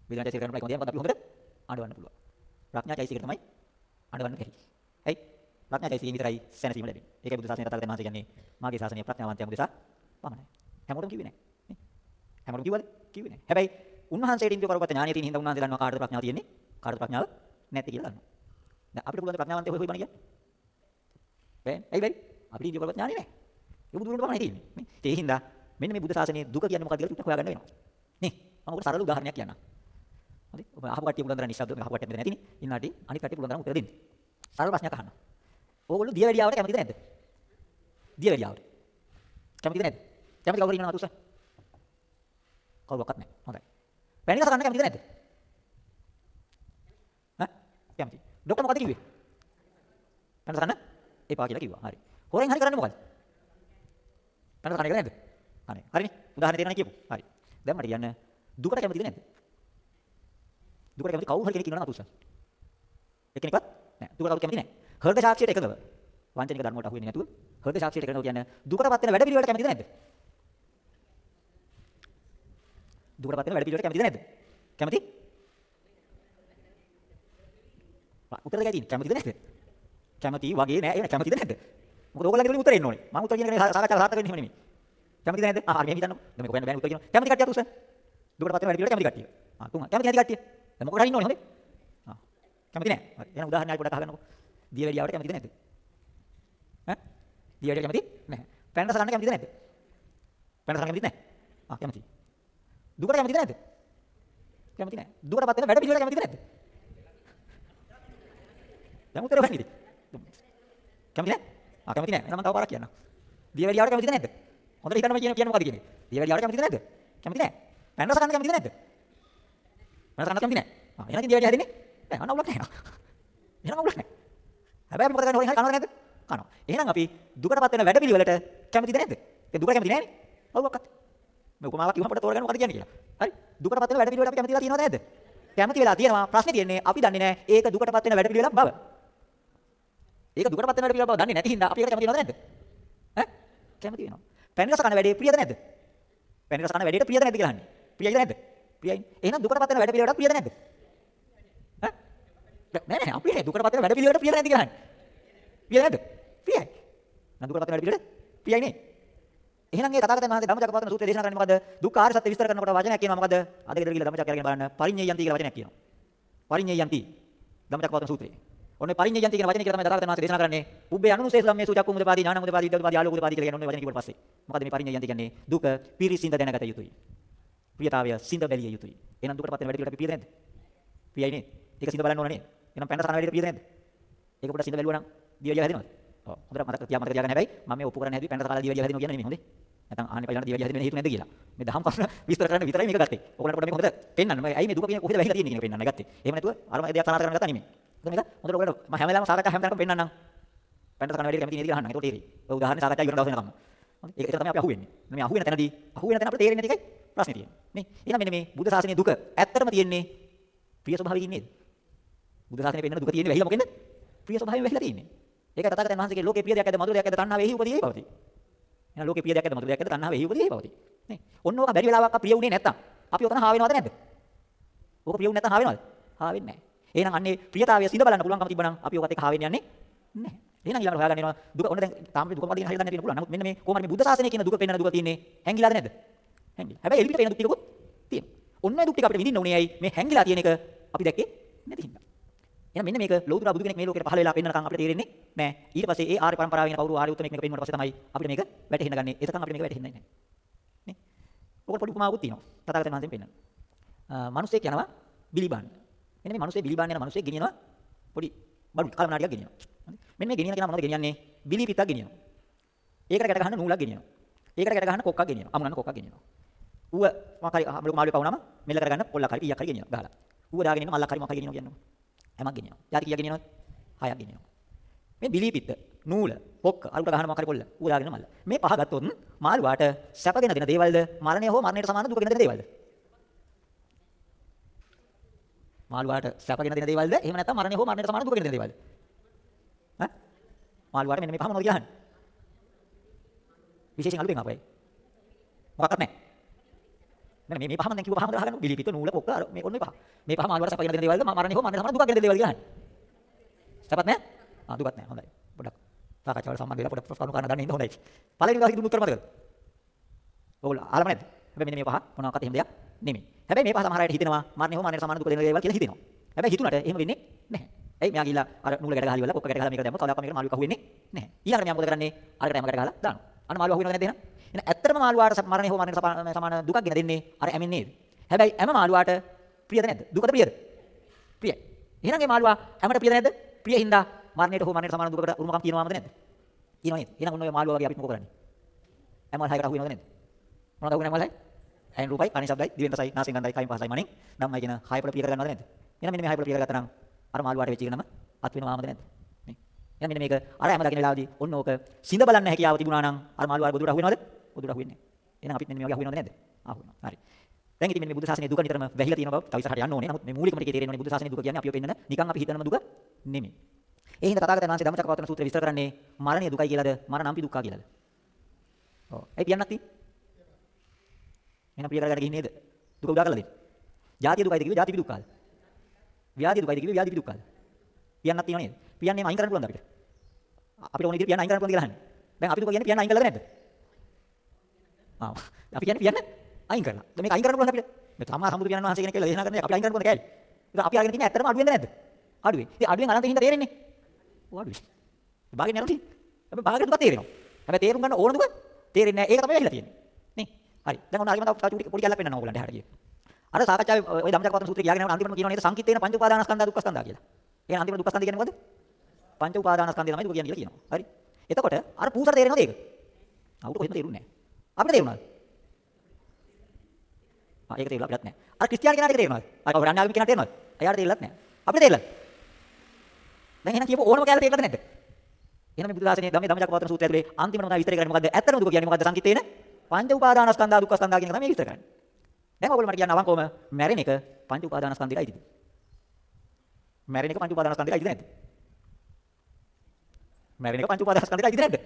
වේදනාචෛසිකයට කරන්න පුළුවන් එකම දෙයක් මොකද අපි හොඳට අඬවන්න පුළුවන්. ප්‍රඥාචෛසිකයට තමයි අඬවන්න බැරි. ඇයි? ප්‍රඥාචෛසිකයෙන් විතරයි සැනසීම ලැබෙන්නේ. ඒකයි බුදු සාසනේ තථාගතයන් වහන්සේ කියන්නේ මාගේ සාසනය ප්‍රඥාවන්තයන් උදෙසා පමණයි. හැමෝටම කිව්වේ නැහැ. නේ? හැමෝටම කිව්වද? කිව්වේ නැහැ. හැබැයි උන්වහන්සේට ඉන්දිය කරපත ඥානිය තියෙන හින්දා උන්වහන්සේ දන්නවා කාටද ප්‍රඥාව තියෙන්නේ කාටද ප්‍රඥාව නැත්තේ කියලා දන්නවා. දැන් අපිට පුළුවන් ප්‍රඥාවන්තය හොය හොය බණ කියන්න. බෑ. ඇයි බැරි? අපිට ඉන්දිය කරපත ඥානිය නැහැ. ඒක බුදුරට පමණයි තියෙන්නේ. නේ? ඒ හින්දා මෙන්න මේ බුද්ධ ශාසනයේ දුක කියන්නේ මොකක්ද කියලා චුට්ටක් හොයාගන්න වෙනවා. නේ? මම ඔකට සරල උදාහරණයක් කියන්නම්. හරි? ඔබ අහපු කට්ටිය පුළුවන් තරම් නිශ්ශබ්ද අහපු කට්ටිය මෙතන නැතිනේ. ඉන්නාටි අනිත් කට්ටිය පුළුවන් තරම් උත්තර දෙන්න. සරල ප්‍රශ්නයක් අහන්න. ඕගොල්ලෝ දියවැඩියාවට කැමතිද නැද්ද? දියවැඩියාවට. කැමතිද නැද්ද? කැමති කවුරු ඉන්නවද උස්ස? කවුරක්වත් නැහැ. හොඳයි. පැණි රස ගන්න කැමතිද නැද්ද? ඈ? කැමති. ડોක්ටර් මොකද කිව්වේ? පැණි රස ගන්න එපා කියලා කිව්වා. හරි. හොරෙන් හරි කරන්නේ මොකද? පැණි රස ගන්න එක නැද්ද? හරි. හරිනේ. උදාහරණ දෙන්න කියපු. හරි. දැන් මට කියන්න දුකට කැමතිද නැද්ද? දුකට කැමති කවුරු හරි කෙනෙක් ඉන්නවද අතුස්ස? එක්කෙනෙක්වත් නැහැ. දුකට කවුරු කැමති නැහැ. හෘද සාක්ෂියට එකගව. වංචනික ධර්ම වලට අහු වෙන්නේ නැතුව හෘද සාක්ෂියට එකගව කියන්නේ දුකටපත් වෙන වැඩ පිළිවෙලට කැමතිද නැද්ද? දුකටපත් වෙන වැඩ පිළිවෙලට කැමතිද නැද්ද? කැමති? උත්තර දෙකයි තියෙන්නේ. කැමතිද නැද්ද? කැමති වගේ නෑ. ඒක කැමතිද නැද්ද? මොකද ඕගොල්ලන්ගේ වලින් උත්තර එන්න ඕනේ. මම උත්තර කියන කෙනේ සාකච්ඡා සාර්ථක වෙන්නේ එහෙම නෙමෙයි. කැමතිද නැද්ද? ආ හරි මේ හිතන්නකෝ. දැන් මේක හොයන්න බෑනේ උත්තර කියනවා. කැමති කට්ටිය අතුස. දුකටපත් වෙන වැඩ පිළිවෙලට කැමති කට්ටිය. ආ තුන්. කැමති නැති කට්ටිය. දැන් මොකද හරි ඉන්න ඕනේ හොඳේ. ආ. කැමති නෑ. හරි. එහෙනම් උදාහරණයක් පොඩ්ඩක් අහගන්නකෝ. දියවැඩියාවට කැමතිද නැද්ද? ඈ? දියවැඩියාවට කැමති? නැහැ. පැනරස ගන්න කැමතිද නැද්ද? පැනරස ගන්න කැමතිද නැහැ? ආ කැමති. දුකට කැමතිද නැද්ද? කැමති නැහැ. දුකටපත් වෙන වැඩ පිළිවෙලට කැමතිද නැද්ද? දැන් උත්තර හොයන්න ඉතින්. කැමති නැහැ? ආ කැමති නැහැ. එහෙනම් මම තව පාරක් කියන්නම්. දියවැඩියාවට කැමතිද නැද්ද? හොඳට හිතන්න මම කියන කියන්නේ මොකද්ද කියන්නේ? දියවැඩියාවට කැමතිද නැද්ද? කැමති නැහැ. පැනරස ගන්න කැමතිද නැද්ද? පැනරස ගන්න කැමති නැහැ. ආ එහෙනම් ඉතින් දියවැඩියා හැදෙන්නේ? නැහැ. අන්න අවුලක් නැහැ. එහෙනම් අවුලක් නැහැ. හැබැයි මොකද කරන්නේ හොරෙන් හරි කනවද නැද්ද? කනවා. එහෙනම් අපි දුකටපත් වෙන වැඩ පිළිවෙලට කැමතිද නැද්ද? ඒ දුකට කැමති නැහැනේ. ඔව්වක්වත්. මේ උපමාවක් කිව්වම පොඩ්ඩක් තෝරගන්න මොකද කියන්නේ කියලා. හරි. දුකටපත් වෙන වැඩ පිළිවෙලට අපි කැමති වෙලා තියෙනවද නැද්ද? කැමති වෙලා තියෙනවා. ප්‍රශ්නේ තියෙන්නේ අපි දන්නේ නැහැ ඒක දුකටපත් වෙන වැඩ පිළිවෙලක් බව. ඒක දුකටපත් වෙන වැඩ පිළිවෙලක් බව දන්නේ නැති හින්දා අපි ඒකට කැමති වෙනවද නැද්ද? ඈ? කැමති වෙනවා. පැණි රස කන වැඩේ ප්‍රියද නැද්ද? පැණි රස කන වැඩේට ප්‍රියද නැද්ද කියලා අහන්නේ. ප්‍රියයිද නැද්ද? ප්‍රියයි. එහෙනම් දුකටපත් වෙන වැඩ පිළිවෙලට ප්‍රියද නැද්ද? ඈ? නෑ නෑ අපි දුකටපත් වෙන වැඩ පිළිවෙලට ප්‍රියද නැද්ද කියලා අහන්නේ. ප්‍රියද නැද්ද? ප්‍රියයි. නම් දුකටපත් වෙන වැඩ පිළිවෙලට ප්‍රියයි නේ. එහෙනම් මේ තථාගතයන් වහන්සේ ධම්මචක්කපවත්තන සූත්‍රය දේශනා කරන්නේ මොකද? දුක්ඛ ආර්ය සත්‍ය විස්තර කරනකොට වචනයක් කියනවා මොකද? අද ගෙදර ගිහලා ධම්මචක්කය අරගෙන බලන්න පරිඤ්ඤයන්ති කියලා වචනයක් කියනවා. පරිඤ්ඤයන්ති ධම්මචක්කපවත්තන සූත්‍රය. ඔන්න පරිඤ්ඤයන්ති කියන වචනේ කියලා තමයි තථාගතයන් වහන්සේ දේශනා කරන්නේ. උබ්බේ අනුනුසේ සම්මේසු චක්කු මුදපාදී ඥාන මුදපාදී විද්‍යාවපාදී ආලෝක මුදපාදී කියලා කියන ඔන්න වචනේ කිව්වට පස්සේ. මොකද මේ පරිඤ්ඤයන්ති කියන්නේ දුක පිරිසිඳ දැනගත යුතුයි. ප්‍රියතාවය සිඳ බැලිය යුතුයි. එහෙනම් දුකටපත් වෙන වැඩ පිළිවෙලට අපි ප්‍රියද නැද්ද? ප්‍රියයි නේ. ඒක සිඳ බලන්න ඕන නේද? එහෙනම් පැනස කන වැඩේට ප්‍රියද නැද්ද? ඒක පොඩ්ඩක් සිඳ බැලුවා නම් දියවිය හැදෙනවද? ඔව්. හොඳට මතක තියා මතක තියාගන්න හැබැයි මම මේ ඔප්පු කරන්න හැදුවේ පැනස කාලා දියවිය හැදෙනවා කියන්නේ නෙමෙයි හොඳේ. නැත්නම් ආන්නේ පයිලන දියවිය හැදෙන්න හේතු නැද්ද කියලා. මේ දහම් කරුණ විස්තර කරන්න විතරයි මේක ගත්තේ. ඔයගොල්ලන්ට පොඩ්ඩක් මේක හොඳට පෙන්වන්න. මම ඇයි මේ දුක කියන කොහෙද වැහිලා තියෙන්නේ කියන එක පෙන්වන්න ගත්තේ. එහෙම නැතුව අර මම දෙයක් සනාථ කරන්න ගත්තා නෙමෙයි. ඒක මේක හොඳට ඔයගොල්ලන්ට මම හැම වෙලාවෙම සාකච්ඡා හැම තැනකම පෙන්වන්නම්. පැනස කන වැඩේට කැමති නේද කියලා අහන්න. ඒක තේරෙයි. ඔය උදාහරණේ සාකච්ඡා ඉවර දවස් වෙනකම්. හරි. ඒක තමයි අපි අහුවෙන්නේ. මේ අහුවෙන තැනදී අහුවෙන තැන අපිට තේරෙන්නේ නැති එකයි ප්‍රශ්නේ තියෙන්නේ. නේ? එහෙනම් මෙන්න මේ බුද්ධ ශාසනයේ දුක ඇත්තටම තියෙන්නේ ප්‍රිය ස්වභාවයෙන් නේද? බුද්ධ ශාසනයේ පෙන්නන දුක තියෙන්නේ වැහිලා මොකෙන්ද? ප්‍රිය ස්වභාවයෙන් වැහිලා තියෙන්නේ. ඒක තථාගතයන් වහන්සේගේ ලෝකේ ප්‍රිය දෙයක් ඇද්ද මధుර දෙයක් ඇද්ද තණ්හාව එහි උපදී එහි පවතී. එහෙනම් ලෝකේ ප්‍රිය දෙයක් ඇද්ද මధుර දෙයක් ඇද්ද තණ්හාව එහි උපදී එහි පවතී. නේ? ඔන්න ඕක බැරි වෙලාවක් අප්‍රිය උනේ නැත්තම් අපි ඔතන හා වෙනවද නැද්ද? ඕක ප්‍රිය උනේ නැත්තම් හා වෙනවද? හා වෙන්නේ නැහැ. එහෙනම් අන්නේ ප්‍රියතාවය සිඳ බලන්න පුළුවන්කම තිබ්බනම් අපි ඔකත් එක්ක හා වෙන්නේ යන්නේ නැහැ. එහෙනම් ඊළඟට හොයාගන්න වෙනවා දුක ඔන්න දැන් තාම දුක මොකද කියන හරියට දන්නේ නැති පුළුවන්. නමුත් මෙන්න මේ කොහොමද මේ බුද්ධ ශාසනය කියන දුක පෙන්වන දුක තියෙන්නේ හැංගිලාද නැද්ද? හැංගිලා. හැබැයි එළිපිට පෙනෙන දුක් ටිකකුත් තියෙනවා. ඔන්න ඒ දුක් ටික අපිට විඳින්න ඕනේ ඇයි? මේ හැංගිලා තියෙන එක අපි දැක්කේ නැති හින්දා. එහෙනම් මෙන්න මේක ලෞතර බුදු කෙනෙක් මේ ලෝකෙට පහළ වෙලා පෙන්නනකම් අපිට තේරෙන්නේ නැහැ. ඊට පස්සේ ඒ ආර්ය පරම්පරාවේ ඉන්න කවුරු ආර්ය උත්තමෙක් මේක පෙන්වුවට පස්සේ තමයි අපිට මේක වැටහෙන්න ගන්නේ. එතකන් අපිට මේක වැටහෙන්නේ නැහැ. නේ? ඔක පොඩි උපමාවකුත් තියෙනවා. තථාගතයන් වහන්සේ පෙන්නන. මිනිස්සෙක් යනවා බිලිබාන්න. මෙන්න මේ මිනිස්සේ බිලිබාන්න යන මිනිස්සෙක් ගෙනියනවා පොඩි බඩු කලමනා ටිකක් ගෙනියනවා. මෙන්න මේ ගෙනියන කෙනා මොනවද ගෙනියන්නේ? බිලි පිටක් ගෙනියනවා. ඒකට ගැට ගහන්න නූලක් ගෙනියනවා. ඒකට ගැට ගහන්න කොක්කක් ගෙනියනවා. අමුණන්න කොක්කක් ගෙනියනවා. ඌව මොකක් හරි මාළු මාළුවේ පවුනම මෙල්ල කරගන්න පොල්ලක් හරි පීයක් හරි ගෙනියනවා ගහලා. ඌව දාගෙන ඉන්න මල්ලක් හරි මොකක් හරි ගෙනියනවා කියනවා. හැමක් ගෙනියනවා. යාට කීයක් ගෙනියනවද? හයක් ගෙනියනවා. මේ බිලි පිට නූල පොක්ක අරුට ගහන මොකක් හරි පොල්ල ඌව දාගෙන මල්ල. මේ පහ ගත්තොත් මාළුවාට සැපගෙන දෙන දේවල්ද මරණය හෝ මරණයට සමාන දුකගෙන දෙන දේවල්ද? මාළුවාට සැපගෙන දෙන දේවල්ද එහෙම නැත්නම් මරණය හෝ මරණයට සමාන දුකගෙන දෙන දේවල්ද? ඈ? මාළුවාට මෙන්න මේ පහ මොනවද කියන්නේ? විශේෂයෙන් අලුතෙන් ආපයි. මොකක්වත් නැහැ. මෙන්න මේ මේ පහම දැන් කිව්ව පහම ගහගන්න බිලිපිත නූල පොක්ක අර මේ ඔන්න මේ පහ. මේ පහ මාළුවාට සැපගෙන දෙන දේවල්ද මරණය හෝ මරණයට සමාන දුකගෙන දෙන දේවල්ද කියන්නේ? සැපත් නැහැ? ආ දුකත් නැහැ. හොඳයි. පොඩක් සාකච්ඡාවට සම්බන්ධ වෙලා පොඩක් ප්‍රශ්න කරන්න ගන්න ඉන්න හොඳයි. පළවෙනි දවසේ දුන්නු උත්තර මතකද? ඔයගොල්ලෝ ආලම නැද්ද? හැබැයි මෙන්න මේ පහ මොනවාක්වත් එහෙම දෙයක් නෙමෙයි. හැබැයි මේ පහ සමහර අයට හිතෙනවා මරණය හෝ මරණයට සමාන දුක දෙන දේවල් කියලා හිතෙනවා. හැබැයි හිතුණට එහෙම වෙන්නේ නැහැ. ඇයි මෙයා ගිහිල්ලා අර නූල ගැට ගහලා ඉවරලා කොක්ක ගැට ගහලා මේක දැම්මොත් කවදාකවත් මේකට මාළුවෙක් අහුවෙන්නේ නැහැ. ඊළඟට මෙයා මොකද කරන්නේ? අරකට හැම ගැට ගහලා දානවා. අන්න මාළුව අහුවෙනවද නැද්ද එහෙනම්? එහෙනම් ඇත්තටම මාළුවාට මරණය හෝ මරණයට සමාන දුකක් ගෙන දෙන්නේ අර ඇමෙන් නේද? හැබැයි හැම මාළුවාට ප්‍රියද නැද්ද? දුකද ප්‍රියද? ප්‍රියයි. එහෙනම් මේ මාළුවා හැමට ප්‍රියද නැද්ද? ප්‍රිය හින්දා මරණයට හෝ මරණයට සමාන දුකකට උරුමකම් කියනවාමද නැද්ද? කියනවා නේද? එහෙනම් ඔන්න ඔය මාළුවා වගේ අපිත් මොකෝ කරන්නේ? ඇමල් හයකට අහුවෙනවද නැද්ද? මොනවද අහුවෙන්නේ ඇමල් හය? ඇහෙන් රූපයි, කනින් ශබ්දයි, දිවෙන් රසයි, නාසයෙන් ගන්ධයි, කයින් පහසයි, මනෙන් ධම්මයි කියන හය පොළ පිය කරගන්නවද නැද්ද? එහෙනම් මෙන්න මේ හය පොළ පිය කරගත්තා නම් අර මාළුවාට වෙච්ච එක නම අත් වෙනවාමද නැද්ද? නේ. එහෙනම් මෙන්න මේක අර හැම දකින්න වෙලාවදී ඔන්න ඕක සිඳ බලන්න හැකියාව තිබුණා නම් අර මාළුවා ගොදුරට අහුවෙනවද? ගොදුරට අහුවෙන්නේ නැහැ. එහෙනම් අපිත් මෙන්න මේ වගේ අහුවෙනවද නැද්ද? අහුවෙනවා. හරි. දැන් ඉතින් මෙන්න මේ බුදු සාසනයේ දුක නිතරම වැහිලා තියෙන බව තව ඉස්සරහට යන්න ඕනේ. නමුත් මේ මූලිකම ටිකේ තේරෙන්න ඕනේ බුදු සාසනයේ දුක කියන්නේ අපිව පෙන්නන නිකන් අපි හිතනම දුක නෙමෙයි. ඒ හින්දා තථාගතයන් වහන්සේ ධම්මචක්කවර්තන සූත්‍රය විස්තර කරන්නේ මරණය දුකයි කියලාද මරණම්පි දුක්ඛ කියලාද? ඔව්. ඒ පියන්නක් තියෙන්නේ. එහෙනම් ප්‍රිය කරගන්න ගිහින් නේද? දුක උදා කරලා දෙන්න. ජාතිය දුකයිද කිව්වේ ජාතිපි දුක්ඛාද? ව්‍යාධිය දුකයිද කිව්වේ ව්‍යාධිපි දුක්ඛාද? පියන්නක් තියෙනව නේද? පියන්නේ අයින් කරන්න පුළුවන්ද අපිට? අපිට ඕන විදිහට පියන්න අයින් කරන්න පුළුවන්ද කියලා අහන්නේ. දැන් අපි දුක කියන්නේ පියන්න අයින් කළාද නැද්ද? ආ. අපි කියන්නේ පියන්න අයින් කරලා. දැන් මේක අයින් කරන්න පුළුවන් අපිට. මේ තමා සම්බුදු පියාණන් වහන්සේ කෙනෙක් කියලා දේශනා කරන්නේ අපි අයින් කරන්න පුළුවන්ද කෑලි? ඒක අපි අරගෙන තියෙන ඇත්තටම අඩුවෙන්ද නැද්ද? අඩුවේ. ඉතින් අඩුවෙන් අනන්ත හින්දා තේරෙන්නේ. ඔව් අඩුවේ. භාගෙන් යනවා තියෙන්නේ. අපි භාගෙන් දුක තේරෙනවා. හැබැයි තේරුම් ගන්න ඕන දුක තේරෙන්නේ නැහැ. ඒක තමයි වෙලා තියෙන්නේ. නේ? හරි. දැන් ඔන්න අරිම තව පොඩි කැලක් පෙන්නනවා ඕගලන්ට හැට කියලා. අර සාකච්ඡාවේ ওই ධම්මචක්කවර්තන සූත්‍රය කියලාගෙන යනකොට අන්තිමට කියනවා නේද සංකිටේන පංච උපාදානස්කන්ධ දුක්ඛ ස්කන්ධා කියලා. එහෙනම් අන්තිමට දුක්ඛ ස්කන්ධ කියන්නේ මොකද්ද? පංච උපාදානස්කන්ධය තමයි දුක කියන්නේ කියලා කියනවා. හරි. එතකොට අර පූසට තේරෙනවද ඒක? අවුට කොහෙම තේරුන්නේ නැහැ. අපිට තේරුණාද? ආ ඒක තේරුණා අපිටත් නැහැ. අර ක්‍රිස්තියානි කෙනාට ඒක තේරුණාද? අර කවුරු ආගමික කෙනාට තේරුණාද? එයාට තේරෙලත් නැහැ. අපිට තේරෙලද? දැන් එහෙනම් කියපු ඕනම කැලේ තේරෙලද නැද්ද? එහෙනම් මේ බුදු දාසනේ ධම්මේ ධම්මචක්කවර්තන සූත්‍රය ඇතුලේ අන්තිමට මොනවද විස්තර කරන්නේ මොකද්ද? ඇත්තම දුක කියන්නේ මොකද්ද සංකිටේන? පංච උපාදානස්කන්ධා දුක්ඛ ස්කන්ධා කියන එක තමයි විස්තර කරන්නේ. දැන් ඔයගොල්ලෝ මට කියන්න අවංකවම මැරෙන එක පංච උපාදානස්කන්ධයයි අයිතිද? මැරෙන එක පංච උපාදානස්කන්ධයයි අයිතිද නැද්ද? මැරෙන එක පංච උපාදානස්කන්ධයයි අයිතිද නැද්ද?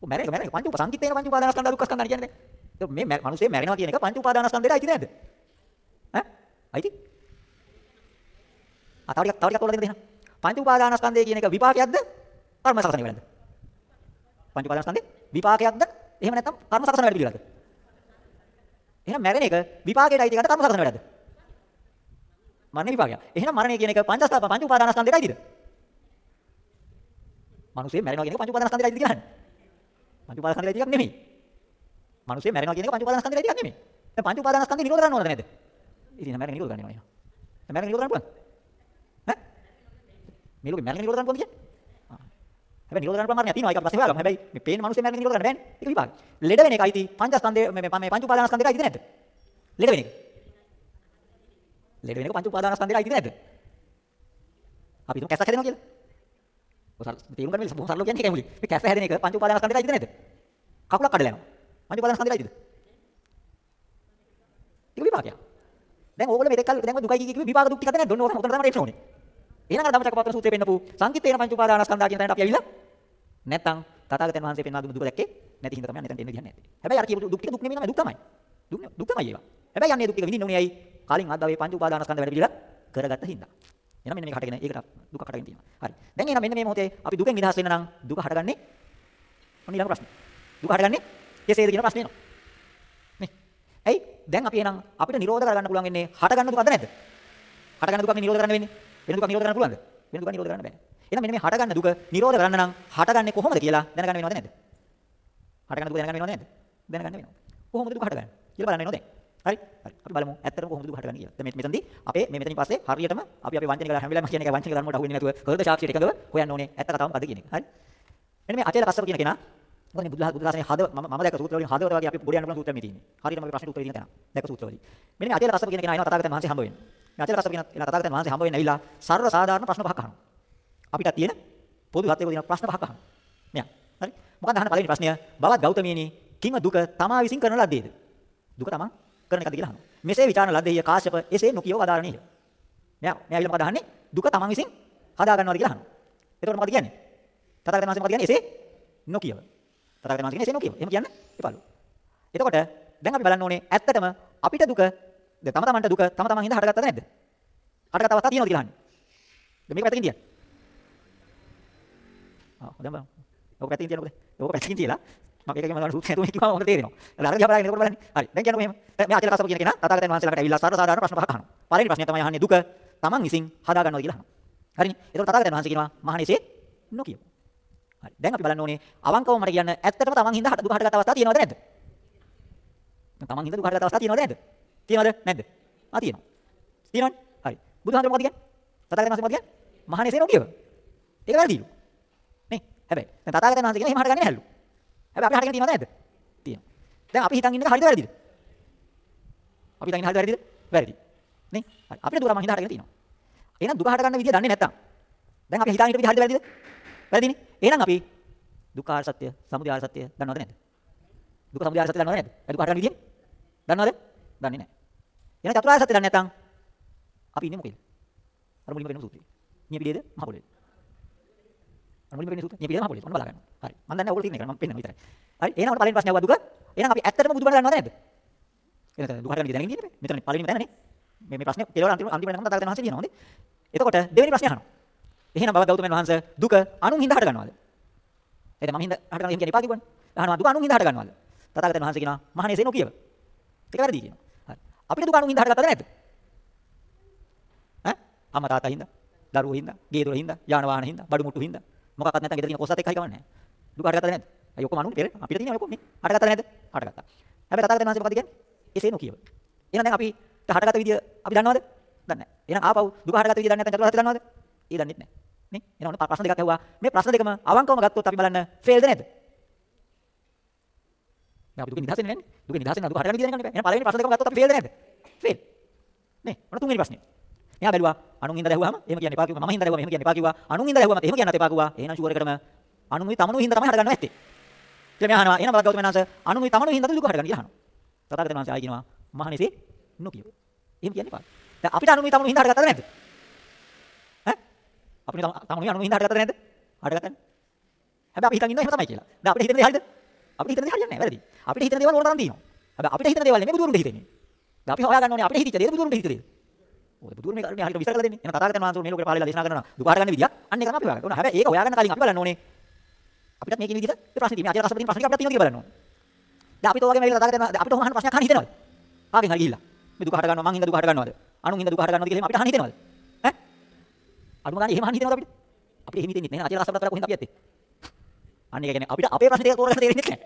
ඔව් මැරෙන එක මැරෙන එක පංච උපසංකිතේන පංච උපාදානස්කන්ධා දුක්ඛ ස්කන්ධා කියන්නේ. ඒක මේ මිනිස්සේ මැරෙනවා කියන එක පංච උපාදානස්කන්ධයයි අයිතිද නැද්ද? ඈ? අයිති? ආ තව ටිකක් තව ටිකක් ඔයාලා දෙන්න දෙන්න. පංච උපාදානස්කන්ධය කියන එක විපාකයක්ද? කර්ම සකසන වෙලද? පංච උපාදානස්කන්ධේ විපාකයක්ද? එහෙම නැත්නම් කර්ම සකසන වැඩ පිළිවෙලද? එහෙනම් මැරෙන එක විපාකයට අයිති ගන්න කර්ම සකසන වැඩද? මරණ විපාකයක්. එහෙනම් මරණය කියන එක පංචස්ථාප පංච උපාදානස්කන්ධයට අයිතිද? මිනිස්සේ මැරෙනවා කියන එක පංච උපාදානස්කන්ධයට අයිතිද කියලා අහන්නේ. පංච උපාදානස්කන්ධයට අයිති එකක් නෙමෙයි. මිනිස්සේ මැරෙනවා කියන එක පංච උපාදානස්කන්ධයට අයිති එකක් නෙමෙයි. දැන් පංච උපාදානස්කන්ධය නිරෝධ කරන්න ඕනද නැද්ද? ඉතින් මැරෙන නිරෝධ කරන්න ඕනේ. දැන් මැරෙන නිරෝධ කරන්න පුළුවන්ද? ඈ? මේ ලෝකේ මැරෙන නිරෝධ කරන්න පුළුවන්ද කියන්නේ? හැබැයි නිරෝධ කරන්න ප්‍රමාණයක් තියෙනවා ඒක අපි පස්සේ හොයාගමු. හැබැයි මේ පේන මිනිස්සේ මැරෙන නිරෝධ කරන්න බෑනේ. ඒක විපාක. ලෙඩ වෙන එක අයිති පංචස්කන්ධය මේ මේ පංච උපාදානස්කන්ධයට අයිතිද නැද්ද? ලෙඩ වෙන එක. ලෙඩ වෙන එක පංච උපාදානස්කන්ධයට අයිතිද නැද්ද? අපි හිතමු කැස්සක් හැදෙනවා කියලා. ඔසල් තේරුම් ගන්න බොහොම සරලව කියන්නේ ඒකයි මුලින්. මේ කැස්ස හැදෙන එක පංච උපාදානස්කන්ධයට අයිතිද නැද්ද? කකුලක් කඩලා යනවා. පංච උපාදානස්කන්ධයට අයිතිද? ඒක විපාකයක්. දැන් ඕගොල්ලෝ මෙතෙක් කල් දැන් ඔය දුකයි කිව්වේ විපාක දුක් ටිකද නැද්ද? ඔන්න ඔතන තමයි එන්න ඕනේ. එහෙනම් අර ධම්මචක්කපවත්තන සූත්‍රයේ පෙන්නපු සංකිටේන පංච උපාදානස්කන්ධා කියන තැනට අපි ඇවිල්ලා නැත්තම් තථාගතයන් වහන්සේ පෙන්වා දුන්නු දුක දැක්කේ නැති හින්දා තමයි නැතෙන් එන්න ගියන්නේ නැත්තේ. හැබැයි අර කියපු දුක් ටික දුක් නෙමෙයි නම දුක් තමයි. දුක් දුක් තමයි ඒවා. හැබැයි යන්නේ දුක් ටික විඳින්න ඕනේ ඇයි? කලින් අද්දාවේ පංච උපාදානස්කන්ධ වැඩ පිළිලා කරගත්ත හින්දා. එහෙනම් මෙන්න මේක හටගෙන ඒකට දුක හටගෙන තියෙනවා. හරි. දැන් එහෙනම් මෙන්න මේ මොහොතේ අපි දුකෙන් නිදහස් වෙන්න නම් දුක හටගන්නේ ඔන්න ඊළඟ ප්‍රශ්නේ. දුක හටගන්නේ කෙසේද කියන ප්‍රශ්නේ එනවා. නේ. ඇයි? දැන් අපි එහෙනම් අපිට නිරෝධ කරගන්න පුළුවන් වෙන්නේ හට ගන්න දුකද නැද්ද? හට ගන්න දුකක් නිරෝධ කරන්න වෙන්නේ. වෙන දුකක් නිරෝධ කරන්න පුළුවන්ද? වෙන දුකක් නිරෝධ කරන්න බෑ. එහෙනම් මෙන්න මේ හට ගන්න දුක නිරෝධ කරන්න නම් හටගන්නේ කොහොමද කියලා දැනගන්න වෙනවද නැද්ද? හට ගන්න දුක දැනගන්න වෙනවද නැද්ද? දැනගන්න වෙනවා. කොහොමද දුක හටගන්නේ? කියලා බලන්න වෙනවද? හරි? හරි. අපි බලමු ඇත්තටම කොහොමද දුක හටගන්නේ කියලා. දැන් මෙතනදී අපේ මේ මෙතනින් පස්සේ හරියටම අපි අපේ වංචනික හැම වෙලාවෙම කියන එක වංචනික ධර්ම වලට අහු වෙන්නේ නැතුව හෘද සාක්ෂියට එකඟව හොයන්න ඕනේ ඇත්ත කතාව මොකද්ද කියන එක. හරි? මෙන්න මේ අචේල කස්සප කියන කෙනා මොකද මේ බුදුහා බුදුදාසනේ හද මම මම දැක්ක සූත්‍ර වලින් හදවත වගේ අපි පොඩි යන්න පුළුවන් සූත්‍ර මේ තියෙන්නේ. හරියටම මේ ප්‍රශ්නෙට උත්තර දෙන්න තැන. දැක්ක සූත්‍ර වලින්. මෙන්න මේ අචේල කස්සප කියන කෙනා එනවා තථාගතයන් වහන්සේ හම්බ වෙන්නේ. මේ අචේල කස්සප කියන එන තථාගතයන් වහන්සේ හම්බ වෙන්න ඇවිල්ලා සර්ව සාධාරණ ප්‍රශ්න පහක් අහනවා. අපිට තියෙන පොදු හතේ තියෙන ප්‍රශ්න පහක් අහනවා. මෙයා. හරි? මොකක්ද අහන පළවෙනි ප්‍රශ්නය? බවත් ගෞතමියනි කිම දුක තමා විසින් කරන ලද්දේද? දුක තමා කරන එකද කියලා අහනවා. මෙසේ විචාරණ ලද්දේය කාශ්‍යප එසේ නොකියව වදාරණේය. මෙයා මෙයා ඇවිල්ලා මොකද අහන්නේ? දුක තමන් විසින් හදා ගන්නවද කියලා අහනවා. එතකොට මොකද කියන්නේ? තථාගතයන් වහන්සේ මොකද කියන්නේ? එසේ නොකියව. තථාගතයන් වහන්සේ කියන්නේ එසේ නොකියව. එහෙම කියන්න එපාලු. එතකොට දැන් අපි බලන්න ඕනේ ඇත්තටම අපිට දුක දැන් තම තමන්ට දුක තම තමන් හින්දා හටගත්තද නැද්ද? හටගත්ත අවස්ථා තියෙනවද කියලා අහන්නේ. දැන් මේක පැත්තකින් තියන්න. ආ හොඳයි බලන්න. ඔක පැත්තකින් තියන්න මොකද? ඔක පැත්තකින් තියලා මම ඒකගෙන මම සූත්‍රය තුනේ කිව්වම මොකද තේරෙනවා. අර දිහා බලන්න එතකොට බලන්න. හරි. දැන් කියන්නකො මෙහෙම. මේ ආචාර්ය කස්සප කියන කෙනා තථාගතයන් වහන්සේ ළඟට ඇවිල්ලා සාර සාධාරණ ප්‍රශ්න පහක් අහනවා. පළවෙනි ප්‍රශ්නය තමයි අහන්නේ දුක තමන් විසින් හදා ගන්නවද කියලා අහනවා. හරිනේ. එතකොට තථාගතයන් වහන්සේ කියනවා මහණෙසේ නොකියමු. හරි. දැන් අපි බලන්න ඕනේ අවංකව මට කියන්න ඇත්තටම තමන් හින්දා දුක හටගත්ත අවස්ථා තියෙනවද නැද්ද? තමන් හින්දා දුක හටගත්ත අවස්ථා තියෙනවද නැද්ද? තියෙනවද නැද්ද? ආ තියෙනවා. තියෙනවනේ. හරි. බුදුහාමුදුරුවෝ මොකද කියන්නේ? තථාගතයන් වහන්සේ මොකද කියන්නේ? මහණෙසේ නොකියව. ඒක වැරදිලු. නේ? හැබැයි දැන් තථාගතයන් වහන්සේ කියන එහෙම හටගන්නේ නැහැලු. හැබැයි අපි හටගෙන තියෙනවද නැද්ද? තියෙනවා. දැන් අපි හිතන් ඉන්න එක හරිද වැරදිද? අපි හිතන් ඉන්න හරිද වැරදිද? වැරදි. නේ? හරි. අපිට දුක මං හිතා හටගෙන තියෙනවා. එහෙනම් දුක හට ගන්න විදිය දන්නේ නැත්තම් දැන් අපි හිතාගෙන ඉන්න විදිය හරිද වැරදිද? වැරදිනේ. එහෙනම් අපි දුක්ඛාර සත්‍ය, සමුදය ආර සත්‍ය දන්නවද නැද්ද? දුක සමුදය ආර සත්‍ය දන්නවද නැද්ද? ඒ දුක හට ගන්න විදිය? දන්නවද? දන්නේ නැහැ. එහෙනම් චතුරාර්ය සත්‍ය දන්නේ නැත්තම් අපි ඉන්නේ මොකේද? අර මුලින්ම වෙන සූත්‍රය. නිය පිළියේද මහ පොළේ. අර මුලින්ම වෙන සූත්‍රය. නිය පිළියේද මහ පොළේ. ඔන්න බලා ගන්න. හරි. මම දන්නේ ඔයගොල්ලෝ තියෙන එක මම පෙන්නනවා විතරයි. හරි. එහෙනම් අපේ පළවෙනි ප්‍රශ්නේ ආවා දුක. එහෙනම් අපි ඇත්තටම බුදුබණ දන්නවද නැද්ද? එහෙනම් දුක හට ගන්න දැනගෙන ඉන්නේ මෙතන පළවෙනිම තැනනේ. මේ මේ ප්‍රශ්නේ කෙලවර අන්තිම අන්තිම වෙනකම් තථාගතයන් වහන්සේ කියනවා හොඳේ. එතකොට දෙවෙනි ප්‍රශ්නේ අහනවා. එහෙනම් බව ගෞතමයන් වහන්සේ දුක අනුන් හින්දා හට ගන්නවද? එතන මම හින්දා හට ගන්න එහෙම කියන්නේ එපා කිව්වනේ. අහනවා දුක අනුන් හින්දා හට ගන්නවද? තථාගතයන් වහන්සේ කියනවා මහණේ සේනෝ කියව. ඒක වැරදි කියනවා. හරි. අපිට දුක අනුන් හින්දා හට ගත්තද නැද්ද? ඈ? අම්මා තාත්තා හින්දා, දරුවෝ හින්දා, ගේ දොර හින්දා, යාන වාහන හින්දා, බඩු මුට්ටු හින්දා. මොකක්වත් නැත්නම් ගෙදර තියෙන කොස්සත් එක්ක හරි කවන්නේ නැහැ. දුක හට ගත්තද නැද්ද? අය ඔක්කොම අනුන් පෙර අපිට තියෙන ඔක්කොම නේ. හට ගත්තද නැද්ද? හට ගත්තා. හැබැයි තථාගතයන් වහන්සේ මොකද කියන්නේ? එසේ නොකියව. එහෙනම් දැන් අපි හටගත්ත විදිය අපි දන්නවද? දන්නේ නැහැ. එහෙනම් ආපහු දුක හටගත්ත විදිය දන්නේ නැත්නම් චතුරාර්ය සත්‍ය දන්නවද? ඒ දන්නේ නැහැ. නේ? එහෙනම් ඔන්න ප්‍රශ්න දෙකක් ඇහුවා. මේ ප්‍රශ්න දෙකම අවංකවම ගත්තොත් අපි බලන්න ෆේල්ද නැද්ද? දැන් අපි දුක නිදහසෙන්නේ නැන්නේ. දුක නිදහසෙන්න දුක හටගන්න විදිය දැනගන්න බෑ. එහෙනම් පළවෙනි ප්‍රශ්න දෙකම ගත්තොත් අපි ෆේල්ද නැද්ද? ෆේල්. නේ? ඔන්න තුන්වෙනි ප්‍රශ්නේ. මෙයා බැලුවා අනුන් හින්දා දැහුවාම එහෙම කියන්න එපා කිව්වා. මම හින්දා දැහුවා මෙහෙම කියන්න එපා කිව්වා. අනුන් හින්දා දැහුවාම එහෙම කියන්නත් එපා කිව්වා. එහෙනම් ෂුවර් එකටම අනුන්වි තමනුයි හින්දා තමයි හටගන්නව ඇත්තේ. කියලා මෙයා අහනවා. එහෙනම් බලගෞතම මනස අනුන්වි තමනුයි හින්දා දුක හටගන්න කියලා අහනවා. තථාගතයන් වහන්සේ ආයි කියනවා මහණෙසේ නොකියව. එහෙම කියන්න එපා. දැන් අපිට අනුන්වි තමනුයි හින්දා හටගත්තද නැද්ද? ඈ? අපිට තමනුයි අනුන්වි හින්දා හටගත්තද නැද්ද? හටගත්තනේ. හැබැයි අපි හිතන් ඉන්නවා එහෙම තමයි කියලා. දැන් අපිට හිතන දේ හරියද? අපිට හිතන දේ හරියන්නේ නැහැ වැරදි. අපිට හිතන දේවල් ඕන තරම් තියෙනවා. හැබැයි අපිට හිතන දේවල් නෙමෙයි බුදුරුන්ට හිතෙන්නේ. දැන් අපි හොයාගන්න ඕනේ අපිට හිතච්ච දේ බුදුරුන්ට හිතේ. ඔය බුදුරුන් මේ කරුණේ හරියට විස්තර කරලා දෙන්නේ. එහෙනම් තථාගතයන් වහන්සේ මේ ලෝකේ පහළලා දේශනා කරනවා. දුක හටගන්න විදියක් අන්න ඒක තමයි අපි හොයාගන්න ඕනේ. හැබැයි ඒක හොයාගන්න කලින් අපි බලන්න ඕනේ. අපිට මේ කියන විදිහට මේ ප්‍රශ්නේ තියෙනවා. අචාර රසපතින් ප්‍රශ්නේ අපිට තියෙනවා කියලා බලන්න ඕනේ. දැන් අපිට ඔයගෙම ඇවිල්ලා තථාගතයන් අපිට ඔහොම අහන ප්‍රශ්නයක් අහන්න හිතෙනවද? කාගෙන් හරි ගිහිල්ලා. මේ දුක හට ගන්නවා මං හින්දා දුක හට ගන්නවද? අනුන් හින්දා දුක හට ගන්නවද කියලා අපිට අහන්න හිතෙනවද? ඈ? අනුන් ගානේ එහෙම අහන්න හිතෙනවද අපිට? අපිට එහෙම හිතෙන්නේ නැහැ. අචාර රසපතට කොහෙන්ද අපි යත්තේ? අන්න ඒක කියන්නේ අපිට අපේ ප්‍රශ්න ටික තෝරගන්න තේරෙන්නේ නැහැ.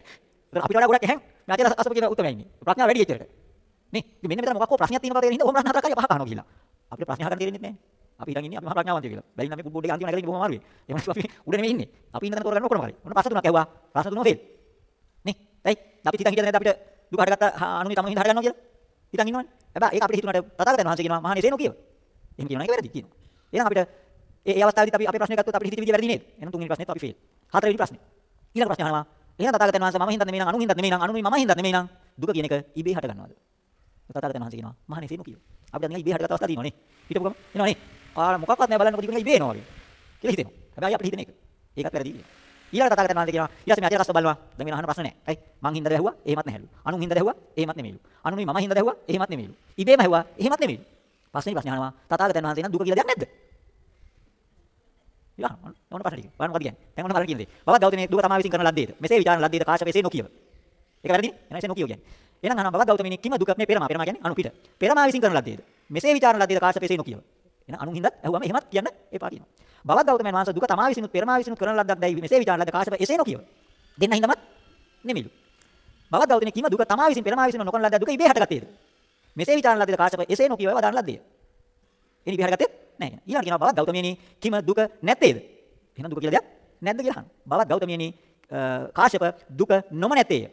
ඒතර අපිට වඩා ගොඩක් එහෙන් මේ අචාර රසපත කියන උත්තරමයි ඉන්නේ. ප්‍රඥාව වැඩි එච්චරට. නේ? ඉතින් මෙන්න මෙතන මොකක්කෝ ප්‍රශ්නයක් තියෙනවා තේරෙන්නේ. ඔහොම ප්‍රශ්න හතරක් හරි පහක් අහනවා කියලා. අපිට ප්‍රශ්න අහගන්න තේරෙන්නේ නැහැ. අපි හිතන් ඉන්නේ අපි මහා ප්‍රඥාවන්තයෝ කියලා. බැරි නම් මේ කුඩ් බෝඩ් එකේ අන්තිම නැගලා ඉන්නේ බොහොම අමාරුයි. එහෙම නැත්නම් අපි උඩ නෙමෙයි ඉන්නේ. අපි ඉන්න තැන තෝරගන්න ඔක්කොම හරි. ඔන්න ප්‍රශ්න තුනක් ඇහුවා. ප්‍රශ්න තුනම ෆේල්. නේ? ඇයි? අපි හිතන් හිටියද නැද්ද අපිට දුක හටගත්ත අනුනි තමන් හින්දා හටගන්නවා කියලා? හිතන් ඉන්නවනේ. හැබැයි ඒක අපිට හිතුණාට තථාගතයන් වහන්සේ කියනවා මහණේ සේනෝ කියව. එහෙම කියනවා ඒක වැරදි කියනවා. එහෙනම් අපිට ඒ ඒ අවස්ථාවේදී අපි අපේ ප්‍රශ්නේ ගත්තොත් අපිට හිතේ විදිය වැරදි නේද? එහෙනම් තුන්වෙනි ප්‍රශ්නේත් අපි ෆේල්. හතරවෙනි ප්‍රශ්නේ. ඊළඟ ප්‍රශ්නේ අහනවා. එහෙනම් තථාගතයන් වහන්සේ මම හින්දා නෙමෙයි නම් අනුන් හින්දා නෙමෙයි නම් අනුනි මම හින්දා නෙමෙයි නම් දුක කියන එක ඉබේ හට ගන්නවද? තථාගතයන් වහන්සේ කියනවා මහණේ සේනෝ කියව. අපිට නිකන් ඉබේ හටගත්ත අවස්ථා තියෙනවනේ. හිතපුවම එනවනේ. ආ මොකක්වත් නැහැ බලන්නකො දිගුණ ඉබේ එනවා වගේ. කියලා හිතෙනවා. හැබැයි අපිට හිතෙන එක. ඒකත් වැරදි කියලා. ඊළඟ තථාගතයන් වහන්සේ කියනවා ඊට පස්සේ මේ අධ්‍යාත්ම බලනවා. දැන් වෙන අහන ප්‍රශ්න නැහැ. ඇයි? මං හින්දා දැහුවා එහෙමත් නැහැලු. අනුන් හින්දා දැහුවා එහෙමත් නෙමෙයිලු. අනුනි මම හින්දා දැහුවා එහෙමත් නෙමෙයිලු. ඉබේම ඇහුවා එහෙමත් නෙමෙයිලු. පස්සේ ප්‍රශ්න අහනවා තථාගතයන් වහන්සේ නම් දුක කියලා දෙයක් නැද්ද? යා මොන ප්‍රශ්න ටික. බලන්න මොකද කියන්නේ. දැන් මොන බලන්න කියන්නේ. බවත් ගෞතමයේ දුක තමා විසින් කරන ලද්දේද. මෙසේ විචාරන ලද්දේද කාශ්‍යප එසේ නොකියව. ඒක වැරදිනේ. එහෙනම් එසේ නොකියව කියන්නේ. එහෙනම් අහනවා බවත් ගෞතමීනි කිම දුක මේ පෙරමා පෙරමා කියන්නේ අනු පිට. පෙරමා විසින් කරන ලද්දේද? මෙසේ විචාරන ලද්දේද කාශ්‍යපේසේ නොකියව. එහෙනම් අනුන් හින්දා ඇහුවම එහෙමත් කියන්න එපා කියනවා. බවත් ගෞතමයන් වහන්සේ දුක තමා විසිනුත් පෙරමා විසිනුත් කරන ලද්දක් දැයි මෙසේ විචාරන ලද්ද කාශ්‍යප එසේ නොකියව. දෙන්න හින්දාමත් නෙමිලු. බවත් ගෞතමීනි කිම දුක තමා විසින් පෙරමා විසින් නොකරන ලද්ද දුක ඉබේ හටගත්තේද? මෙසේ විචාරන ලද්දේද කාශ්‍යප එසේ නොකියව වදාන ලද්දේ. එනි ඉබේ හටගත්තේ නැහැ. ඊළඟට කියනවා බවත් ගෞතමීනි කිම දුක නැත්තේද? එහෙනම් දුක කියලා දෙයක් නැද්ද කියලා අහනවා. බවත් ගෞතමීනි කාශ්‍යප දුක නොම නැත්තේය.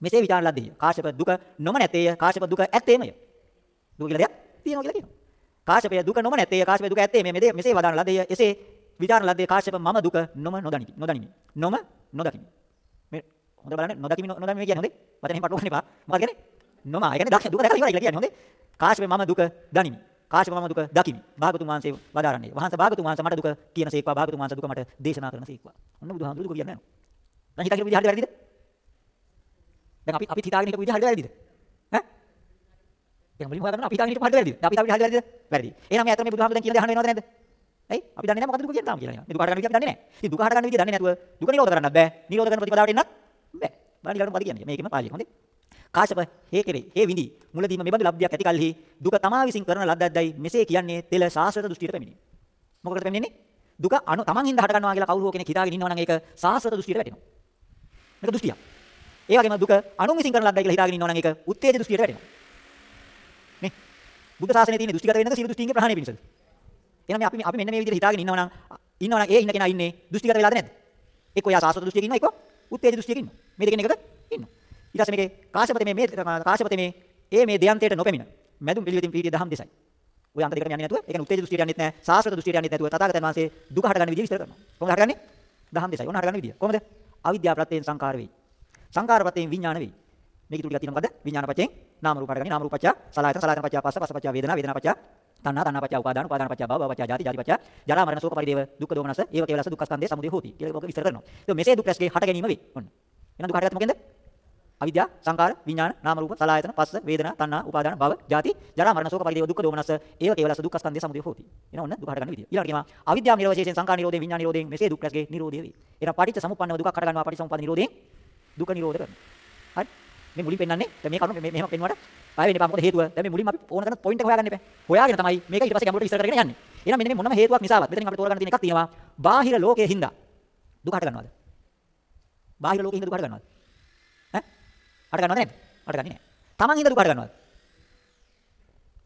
මෙසේ විචාරන ලද්දේය. කාශ්‍යප දුක නොම නැත්තේය. කාශ්‍යප දුක ඇත්තේමය. දුක කියලා දෙයක් තියෙනවා කියලා කියනවා. කාශ්‍යපය දුක නොම නැත්තේය. කාශ්‍යප දුක ඇත්තේ මේ මේ මෙසේ වදාන ලද්දේය. එසේ විචාරන ලද්දේ කාශ්‍යප මම දුක නොම නොදනිමි. නොදනිමි. නොම නොදකිමි. මේ හොඳ බලන්න නොදකිමි නොදනිමි කියන්නේ හොඳේ. වචනේ පටලවන්න එපා. මොකක්ද කියන්නේ? නොම. ඒ කියන්නේ දක්ෂ දුක දැකලා ඉවරයි කියලා කියන්නේ හොඳේ. කාශ්‍යප මම දුක දනිමි. කාශ්‍යප මම දුක දකිමි. භාගතුන් වහන්සේ වදාරන්නේ. වහන්සේ භාගතුන් වහන්සේ මට දුක කියන සේක්වා භාගතුන් වහන්සේ දුක මට දේශනා කරන සේක්වා. ඔන්න බුදුහාමුදුරු දුක කියන්නේ නැහැ. දැන් හිතාගෙන විදිහට වැරදිද? දැන් අපි අපි හිතාගෙන ඉන්න විදිහට වැරදිද? ඈ? දැන් මුලින්ම හොයාගන්න අපි හිතාගෙන ඉන්න පාඩ වැරදිද? අපි හිතාගෙන වැරදිද? වැරදි. එහෙනම් මේ අතර මේ බුදුහාමුදුරු දැන් කියන දේ අහන්න වෙනවද නැද්ද? ඇයි? අපි දන්නේ නැහැ මොකද්ද දුක කියන්නේ තාම කියලා නේද? මේ දුක හට ගන්න විදිහ අපි දන්නේ නැහැ. ඉතින් දුක හට ගන්න විදිහ දන්නේ නැතුව දුක නිරෝධ කරන්නත් බෑ. නිරෝධ කරන ප්‍රතිපදාවට එන්නත් බෑ. බලන්න ඊළඟට මොකද කියන්නේ? මේකෙම පාළිය හොඳේ. කාශ්‍යප හේ කෙරේ හේ විඳි මුලදීම මෙබඳු ලබ්ධියක් ඇති කලෙහි දුක තමා විසින් කරන ලද්දක්දයි මෙසේ කියන්නේ තෙල සාස්වත දෘෂ්ටියට පැමිණි. මොකකටද පැමිණෙන්නේ? දුක අනු තමන් හින්දා හට ගන්නවා කියලා කවුරු හෝ කෙනෙක් හිතාගෙන ඉන්නවා නම් ඒක සාස්වත දෘෂ්ටියට වැටෙනවා. මේක දෘෂ්ටියක්. ඒ වගේම දුක අනුන් විසින් කරන ලද්දයි කියලා හිතාගෙන ඉන්නවා නම් ඒක උත්තේජ දෘෂ්ටියට වැටෙනවා. නේ? බුද්ධ ශාසනයේ තියෙන දෘෂ්ටිගත වෙනක සියලු දෘෂ්ටිංගේ ප්‍රහාණය පිණිසද? එහෙනම් අපි අපි මෙන්න මේ විදිහට හිතාගෙන ඉන්නවා නම් ඉන්නවා නම් ඒ ඉන්න කෙනා ඉන්නේ දෘෂ්ටිගත වෙලාද නැද්ද? එක්ක යා සාස්වත දෘෂ්ටියක ඉන්නවා එක්ක උත්තේජ දෘෂ්ටියක ඉන්නවා. මේ දෙකෙන් එකක ඉන්නවා. ඊට පස්සේ මේකේ කාශ්‍යපතේ මේ මේ කාශ්‍යපතේ මේ ඒ මේ දෙයන්තයට නොපෙමින මැදුම් පිළිවෙතින් පීඩිය දහම් දෙසයි. ඔය අන්ත දෙකට යන්නේ නැතුව ඒ කියන්නේ උත්තේජ දෘෂ්ටියට යන්නෙත් නැහැ සාස්වත දෘෂ්ටියට යන්නෙත් නැතුව තථාගතයන් වහන්සේ දුක හටගන්න විදිය විස්තර කරනවා. කොහොමද හටගන්නේ? දහම් දෙසයි. ඔන්න හටගන්න විදිය. කොහොමද? අවිද්‍යාව ප්‍රත්‍යයෙන් සංකාර වෙයි. සංකාර ප්‍රත්‍යයෙන් විඥාන වෙයි. මේක තුල ටිකක් තියෙනවා මොකද්ද? විඥාන පත්‍යයෙන් නාම රූප හටගන්නේ නාම රූප පත්‍ය සලආයතන සලආයතන පත්‍ය පස්ස පස්ස පත්‍ය වේදනා වේදනා පත්‍ය තණ්හා තණ්හා පත්‍ය උපාදාන උපාදාන පත්‍ය භව භව පත්‍ය ජාති ජාති පත්‍ය ජරා මරණ ශෝක පරිදේව දුක්ඛ දෝමනස ඒව කේවලස දුක්ඛ ස්කන්ධේ සමුදය හෝති කියලා ඔක විස්තර කරනවා. ඒක මෙසේ දුක් රැස්ගේ හට ගැනීම වෙයි. ඔන්න. එහෙනම් දුක හටගත්තේ මොකෙන්ද? අවිද්‍යාව, සංකාර, විඥාන, නාම රූප, සලආයතන, පස්ස, වේදනා, තණ්හා, උපාදාන, භව, ජාති, ජරා, මරණ, ශෝක, පරිදේව, දුක්ඛ, දෝමනස, ඒව කේවලස දුක්ඛ ස්කන්ධේ සමුදය හෝති. එන ඔන්න දුක හට ගන්න විදිය. ඊළඟට කියනවා අවිද්‍යාව නිරෝධයෙන් සංකාර නිරෝධයෙන් විඥාන නිරෝධයෙන් මෙසේ දුක් රැස්ගේ නිරෝධය වේ. එන පටිච්ච සමුප්පන්නව දුක හට ගන්නවා පටිච්ච සමුප්පන්න නිරෝධයෙන් දුක නිරෝධ කරනවා. හරි? මේ මුලින් පෙන්නන්නේ දැන් මේ කරුණ මේ මෙහෙම පෙන්වුවට ආයෙ වෙන්නේ පා මොකද හේතුව? දැන් මේ මුලින්ම අපි ඕන කරන පොයින්ට් එක හොයාගන්න එපා. හොයාගෙන තමයි මේක ඊට පස්සේ ගැඹුරට විස්තර කරගෙන යන්නේ. එහෙනම් මෙන්න මේ මොනම හේතුවක් නිසාවත් මෙතනින් අපිට තෝරගන්න තියෙන එකක් තියෙනවා. බාහිර ලෝකයේ හින්දා දුක හට ගන්නවද? බාහිර ලෝකයේ හින්දා දුක හට ගන්නවද? ඈ? හට ගන්නවද නැද්ද? හටගන්නේ නැහැ. Taman හින්දා දුක හට ගන්නවද?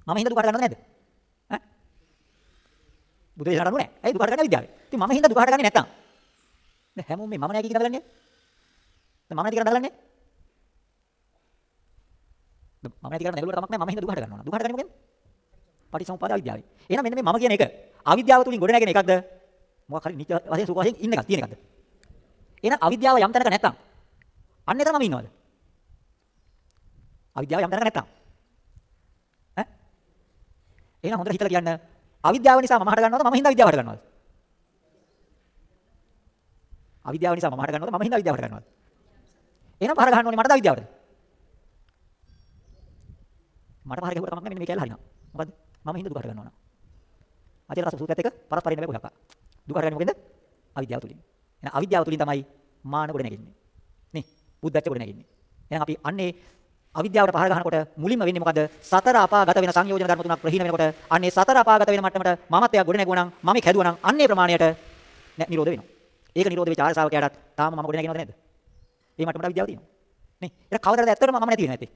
මම හින්දා දුක හට ගන්නවද නැද්ද? ඈ? බුදු දේශනා කරන්නේ නැහැ. ඇයි දුක හට ගන්න විද්‍යාවේ? ඉතින් මම හින්දා දුක හට ගන්නේ නැත්තම්. දැන් හැමෝම මේ මම නැහැ කියන දගලන්නේ. දැන් මම නැති කියන දගලන්නේ. මම නැති කරන නැගලුවට කමක් නැහැ මම හින්දා දුක හට ගන්නවා. දුක හට ගන්නේ මොකෙන්ද? පටිසමුපාද අවිද්‍යාවයි. එහෙනම් මෙන්න මේ මම කියන එක අවිද්‍යාව තුලින් ගොඩ නැගෙන එකක්ද? මොකක් හරි නිත්‍ය වශයෙන් සුඛ වශයෙන් ඉන්න එකක් තියෙන එකක්ද? එහෙනම් අවිද්‍යාව යම් තැනක නැත්තම් අන්න එතන මම ඉන්නවද? අවිද්‍යාව යම් තැනක නැත්තම් ඈ? එහෙනම් හොඳට හිතලා කියන්න. අවිද්‍යාව නිසා මම හට ගන්නවද? මම හින්දා විද්‍යාව හට ගන්නවද? අවිද්‍යාව නිසා මම හට ගන්නවද? මම හින්දා විද්‍යාව හට ගන්නවද? එහෙනම් පහර ගන්න ඕනේ මටද අවිද්‍යාවද මට පහර ගැහුවට කමක් නැහැ මෙන්න මේ කැල්ල හරිනවා. මොකද්ද? මම හින්දා දුක හට ගන්නවා නා අචල රස සූත්‍රයත් එක්ක පරස්පරින් නෙවෙයි කොහොක්ක දුක හට ගන්නේ මොකෙන්ද? අවිද්‍යාව තුලින්. එහෙනම් අවිද්‍යාව තුලින් තමයි මාන ගොඩ නැගෙන්නේ. නේ? බුද්ධත්ව ගොඩ නැගෙන්නේ. එහෙනම් අපි අන්නේ අවිද්‍යාවට පහර ගන්නකොට මුලින්ම වෙන්නේ මොකද? සතර අපාගත වෙන සංයෝජන ධර්ම තුනක් ප්‍රහීන වෙනකොට අන්නේ සතර අපාගත වෙන මට්ටමට මමත්වයක් ගොඩ නැගුණා නම් මම කැදුවා නම් අන්නේ ප්‍රමාණයට නිරෝධ වෙනවා. ඒක නිරෝධ වෙච්ච ආර්ය ශ්‍රාවකයාටත් තාම මම ගොඩ නැගෙනවද නැද්ද? ඒ මට්ටමට අවිද්‍යාව තියෙනවා. නේ? ඒක කවදාද ඇත්තටම මම නැති වෙන්නේ නැත්තේ?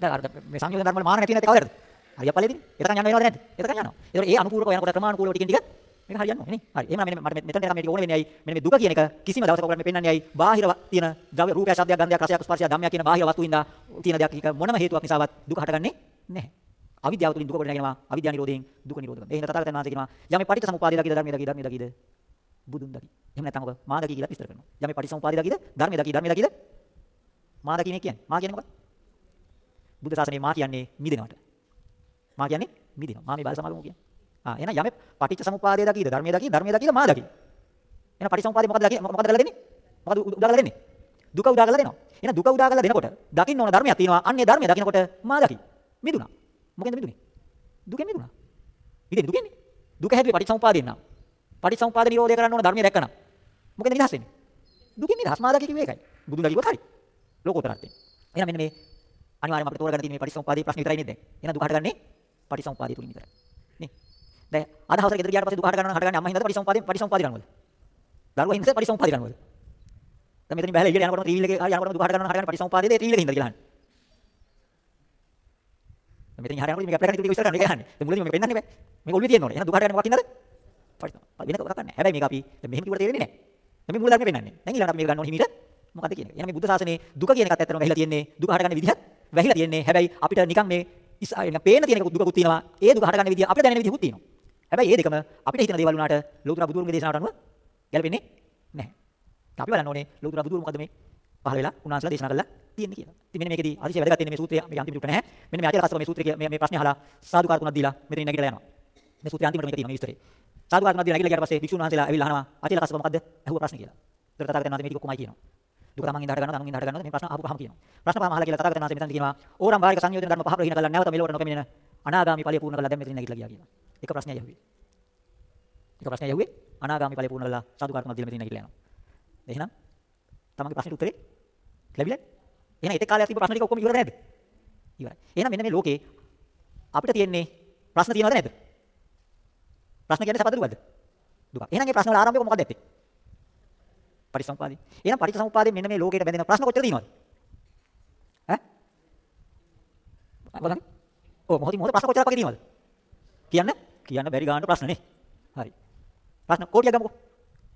දැන් අර මේ සංයෝජන ධර්ම වල මාන නැති නැත්තේ කවදාද? හරිය පළේදී. එතකන් යන්න වෙනවද නැද්ද? එතකන් යනවා. ඒතකොට ඒ අනුකූලව යනකොට ක්‍රමානුකූලව ටිකින් ටික මේක හරියන්නේ නැහැ නේ. හරි. එහෙනම් මෙන්න මට මෙතන තමයි මේක ඕනේ වෙන්නේ ඇයි? මෙන්න මේ දුක කියන එක කිසිම දවසක ඔයගොල්ලෝ මේ පෙන්වන්නේ ඇයි? බාහිර තියෙන ද්‍රව්‍ය රූපය, ශබ්දයක්, ගන්ධයක්, රසයක්, ස්පර්ශයක්, ධම්මයක් කියන බාහිර වස්තු වින්දා තියෙන දෙයක් එක මොනම හේතුවක් නිසාවත් දුක හටගන්නේ නැහැ. අවිද්‍යාව තුළින් දුක කොට නැගෙනවා. අවිද්‍යාව නිරෝධයෙන් දුක නිරෝධ කරනවා. ඒ හින්දා තථාගතයන් වහන්සේ කියනවා යමේ පටිච්චසමුපාදය දකිද ධර්මයේ දකිද ධර්මයේ දකිද බුදුන් දකි. එහෙම නැත්නම් ඔබ මා දකි කියලා විස්තර කරනවා. යමේ පටිච්චසමුපාදය දකිද ධර්මයේ දකි ධර්මයේ දකිද මා දකින්නේ කියන්නේ. මා කියන්නේ මොකක්ද? බුද්ධ ශාසනයේ මා කියන්නේ මිදෙනවට. මා කියන්නේ මිදෙනවා. මා මේ බාල සමාගම කියන්නේ. ආ එහෙනම් යමෙ පටිච්ච සමුපාදය දකීද? ධර්මයේ දකී ධර්මයේ දකීද? මා දකී. එහෙනම් පටිච්ච සමුපාදය මොකද දකී මොකද කරලා දෙන්නේ? මොකද උදා කරලා දෙන්නේ? දුක උදා කරලා දෙනවා. එහෙනම් දුක උදා කරලා දෙනකොට දකින්න ඕන ධර්මයක් තියෙනවා. අන්නේ ධර්මය දකින්නකොට මා දකී. මිදුණා. මොකෙන්ද මිදුනේ? දුකෙන් මිදුණා. මිදෙන්නේ දුකෙන්නේ දුක හැදුවේ පටිච්ච සමුපාදයෙන් නම්. පටිච්ච සමුපාද නිරෝධය කරන්න ඕන ධර්මය දැක්කනම් මොකෙන්ද නිදහස් වෙන්නේ? දුකින් නිදහස්. මාර්ගය කිව්වේ ඒකයි. බුදුන්ලා කිව්වත් හරි. ලෝකෝත්තර අර්ථයෙන්. එහෙනම් මෙන්න මේ අනිවාර්යයෙන්ම අපිට තෝරගන්න තියෙන මේ පටිච්චසමුපාදයේ ප්‍රශ්නේ විතරයි නේද දැන්. එහෙනම් දුක හටගන්නේ පටිච්චසමුපාදය තුලින් විතරයි. නේ. දැන් අද හවසට ගෙදර ගියාට පස්සේ දුක හටගන්නවා නම් හටගන්නේ අම්මා හින්දාද පටිච්චසමුපාදයෙන් පටිච්චසමුපාදය ගන්නවද? දරුවා හින්දාද පටිච්චසමුපාදය ගන්නවද? දැන් මෙතනින් බහලා එළියට යනකොටම ත්‍රිවිල් එකේ යනකොටම දුක හටගන්නවා හටගන්නේ පටිච්චසමුපාදයේද ඒ ත්‍රිවිල් එකේ හින්දාද කියලා අහන්නේ. මෙතනින් හරියනකොට මේක ඇප්ලයි කරන්න ටික ඉස්සර ගන්න එක යන්නේ. දැන් මුලින්ම මේක පෙන්නන්නේ බෑ. මේක ඔළුවේ තියෙන්න ඕනේ. එහෙනම් දුක හටගන්නේ මොකක් හින්දාද? පටිච්චසමුපාද. වෙන එකක් නැහැ. හැබැයි මේක අපි දැන් මෙහෙම කිව්වට තේරෙන්නේ නැහැ. දැන් මේ මූල ධර්මය පෙන්නන්නේ. දැන් ඊළඟට අපි මේක ගන්න ඕනේ හිමීට මොකද්ද කියන එක. එහෙනම් මේ බුද්ධ ශාසනයේ දුක කියන එකත් ඇත්තටම වැහිලා තියෙන්නේ. දුක හටගන්න විදිහත් වැහිලා තියෙන්නේ. හැබැයි අපිට නිකන් මේ පේන තියෙන එකකුත් දුකකුත් තියෙනවා. ඒ දුක හටගන්න විදිහ අපිට දැනෙන විදිහකුත් තියෙනවා. හැබැයි මේ දෙකම අපිට හිතන දේවල් වුණාට ලෞතර බුදුරුන්ගේ දේශනාවට අනුව ගැලපෙන්නේ නැහැ. අපි බලන්න ඕනේ ලෞතර බුදුරුන් මොකද මේ පහල වෙලා උන්වහන්සේලා දේශනා කළා තියෙන්නේ කියලා. ඉතින් මෙන්න මේකෙදී අතිශය වැදගත් වෙන්නේ මේ සූත්‍රය මේ අන්තිම රූප නැහැ. මෙන්න මේ අචල කස්සප මේ සූත්‍රය මේ මේ ප්‍රශ්නේ අහලා සාදුකාර තුනක් දීලා මෙතනින් නැගිටලා යනවා. මේ සූත්‍රය අන්තිමට මේක තියෙනවා මේ විස්තරේ. සාදුකාර තුනක් දීලා නැගිටලා ගියාට පස්සේ භික්ෂුන් වහන්සේලා ඇවිල්ලා අහනවා අචල කස්සප මොකද්ද? ඇහුවා ප්‍රශ්නේ කියලා. ඒතර තථාගතයන් වහන්සේ මේ ටික ඔක්කොමයි කියනවා. දුක තමන් ඉඳ හට ගන්නවා තමන් ඉඳ හට ගන්නවා මේ ප්‍රශ්න අහපුවාම කියනවා. ප්‍රශ්න පහම අහලා කියලා තථාගතයන් වහන්සේ මෙතන කියනවා ඕරම් වාරික සංයෝජන ධර්ම පහ ප්‍රහීන කළා නැවත මෙලොවට නොපෙමිනෙන අනාගාමි ඵලය පූර්ණ කළා දැන් මෙතන නැගිටලා ගියා කියනවා. එක ප්‍රශ්නයයි අහුවේ. එක ප්‍රශ්නයයි අහුවේ අනාගාමි ඵලය පූර්ණ කළා සාදුකාර තුනක් දීලා මෙතන නැගිටලා යනවා. එහෙනම් තමන්ගේ ප්‍රශ්නෙට උත්තරේ ලැබිලා? එහෙනම් ඒතේ කාලයක් තිබ්බ ප්‍රශ්න ටික ඔක්කොම ඉවරද නැද්ද? ඉවරයි. එහෙනම් මෙන්න මේ ලෝකේ අපිට තියෙන්නේ ප්‍රශ්න තියෙනවද නැද්ද? ප්‍රශ්න කියන්නේ සපද දුකද? දුක. එහෙනම් මේ ප්‍රශ්න වල ආරම්භය මොකක්ද ඇත්තේ? පටිච්චසමුපාදේ. එහෙනම් පටිච්චසමුපාදේ මෙන්න මේ ලෝකේට බැඳෙන ප්‍රශ්න කොච්චර තියෙනවද? ඈ? බලන්න. ඔව් මොහොතින් මොහොත ප්‍රශ්න කොච්චරක් වගේ තියෙනවද? කියන්න? කියන්න බැරි ගානට ප්‍රශ්න නේ. හරි. ප්‍රශ්න කෝටියක් ගමුකෝ.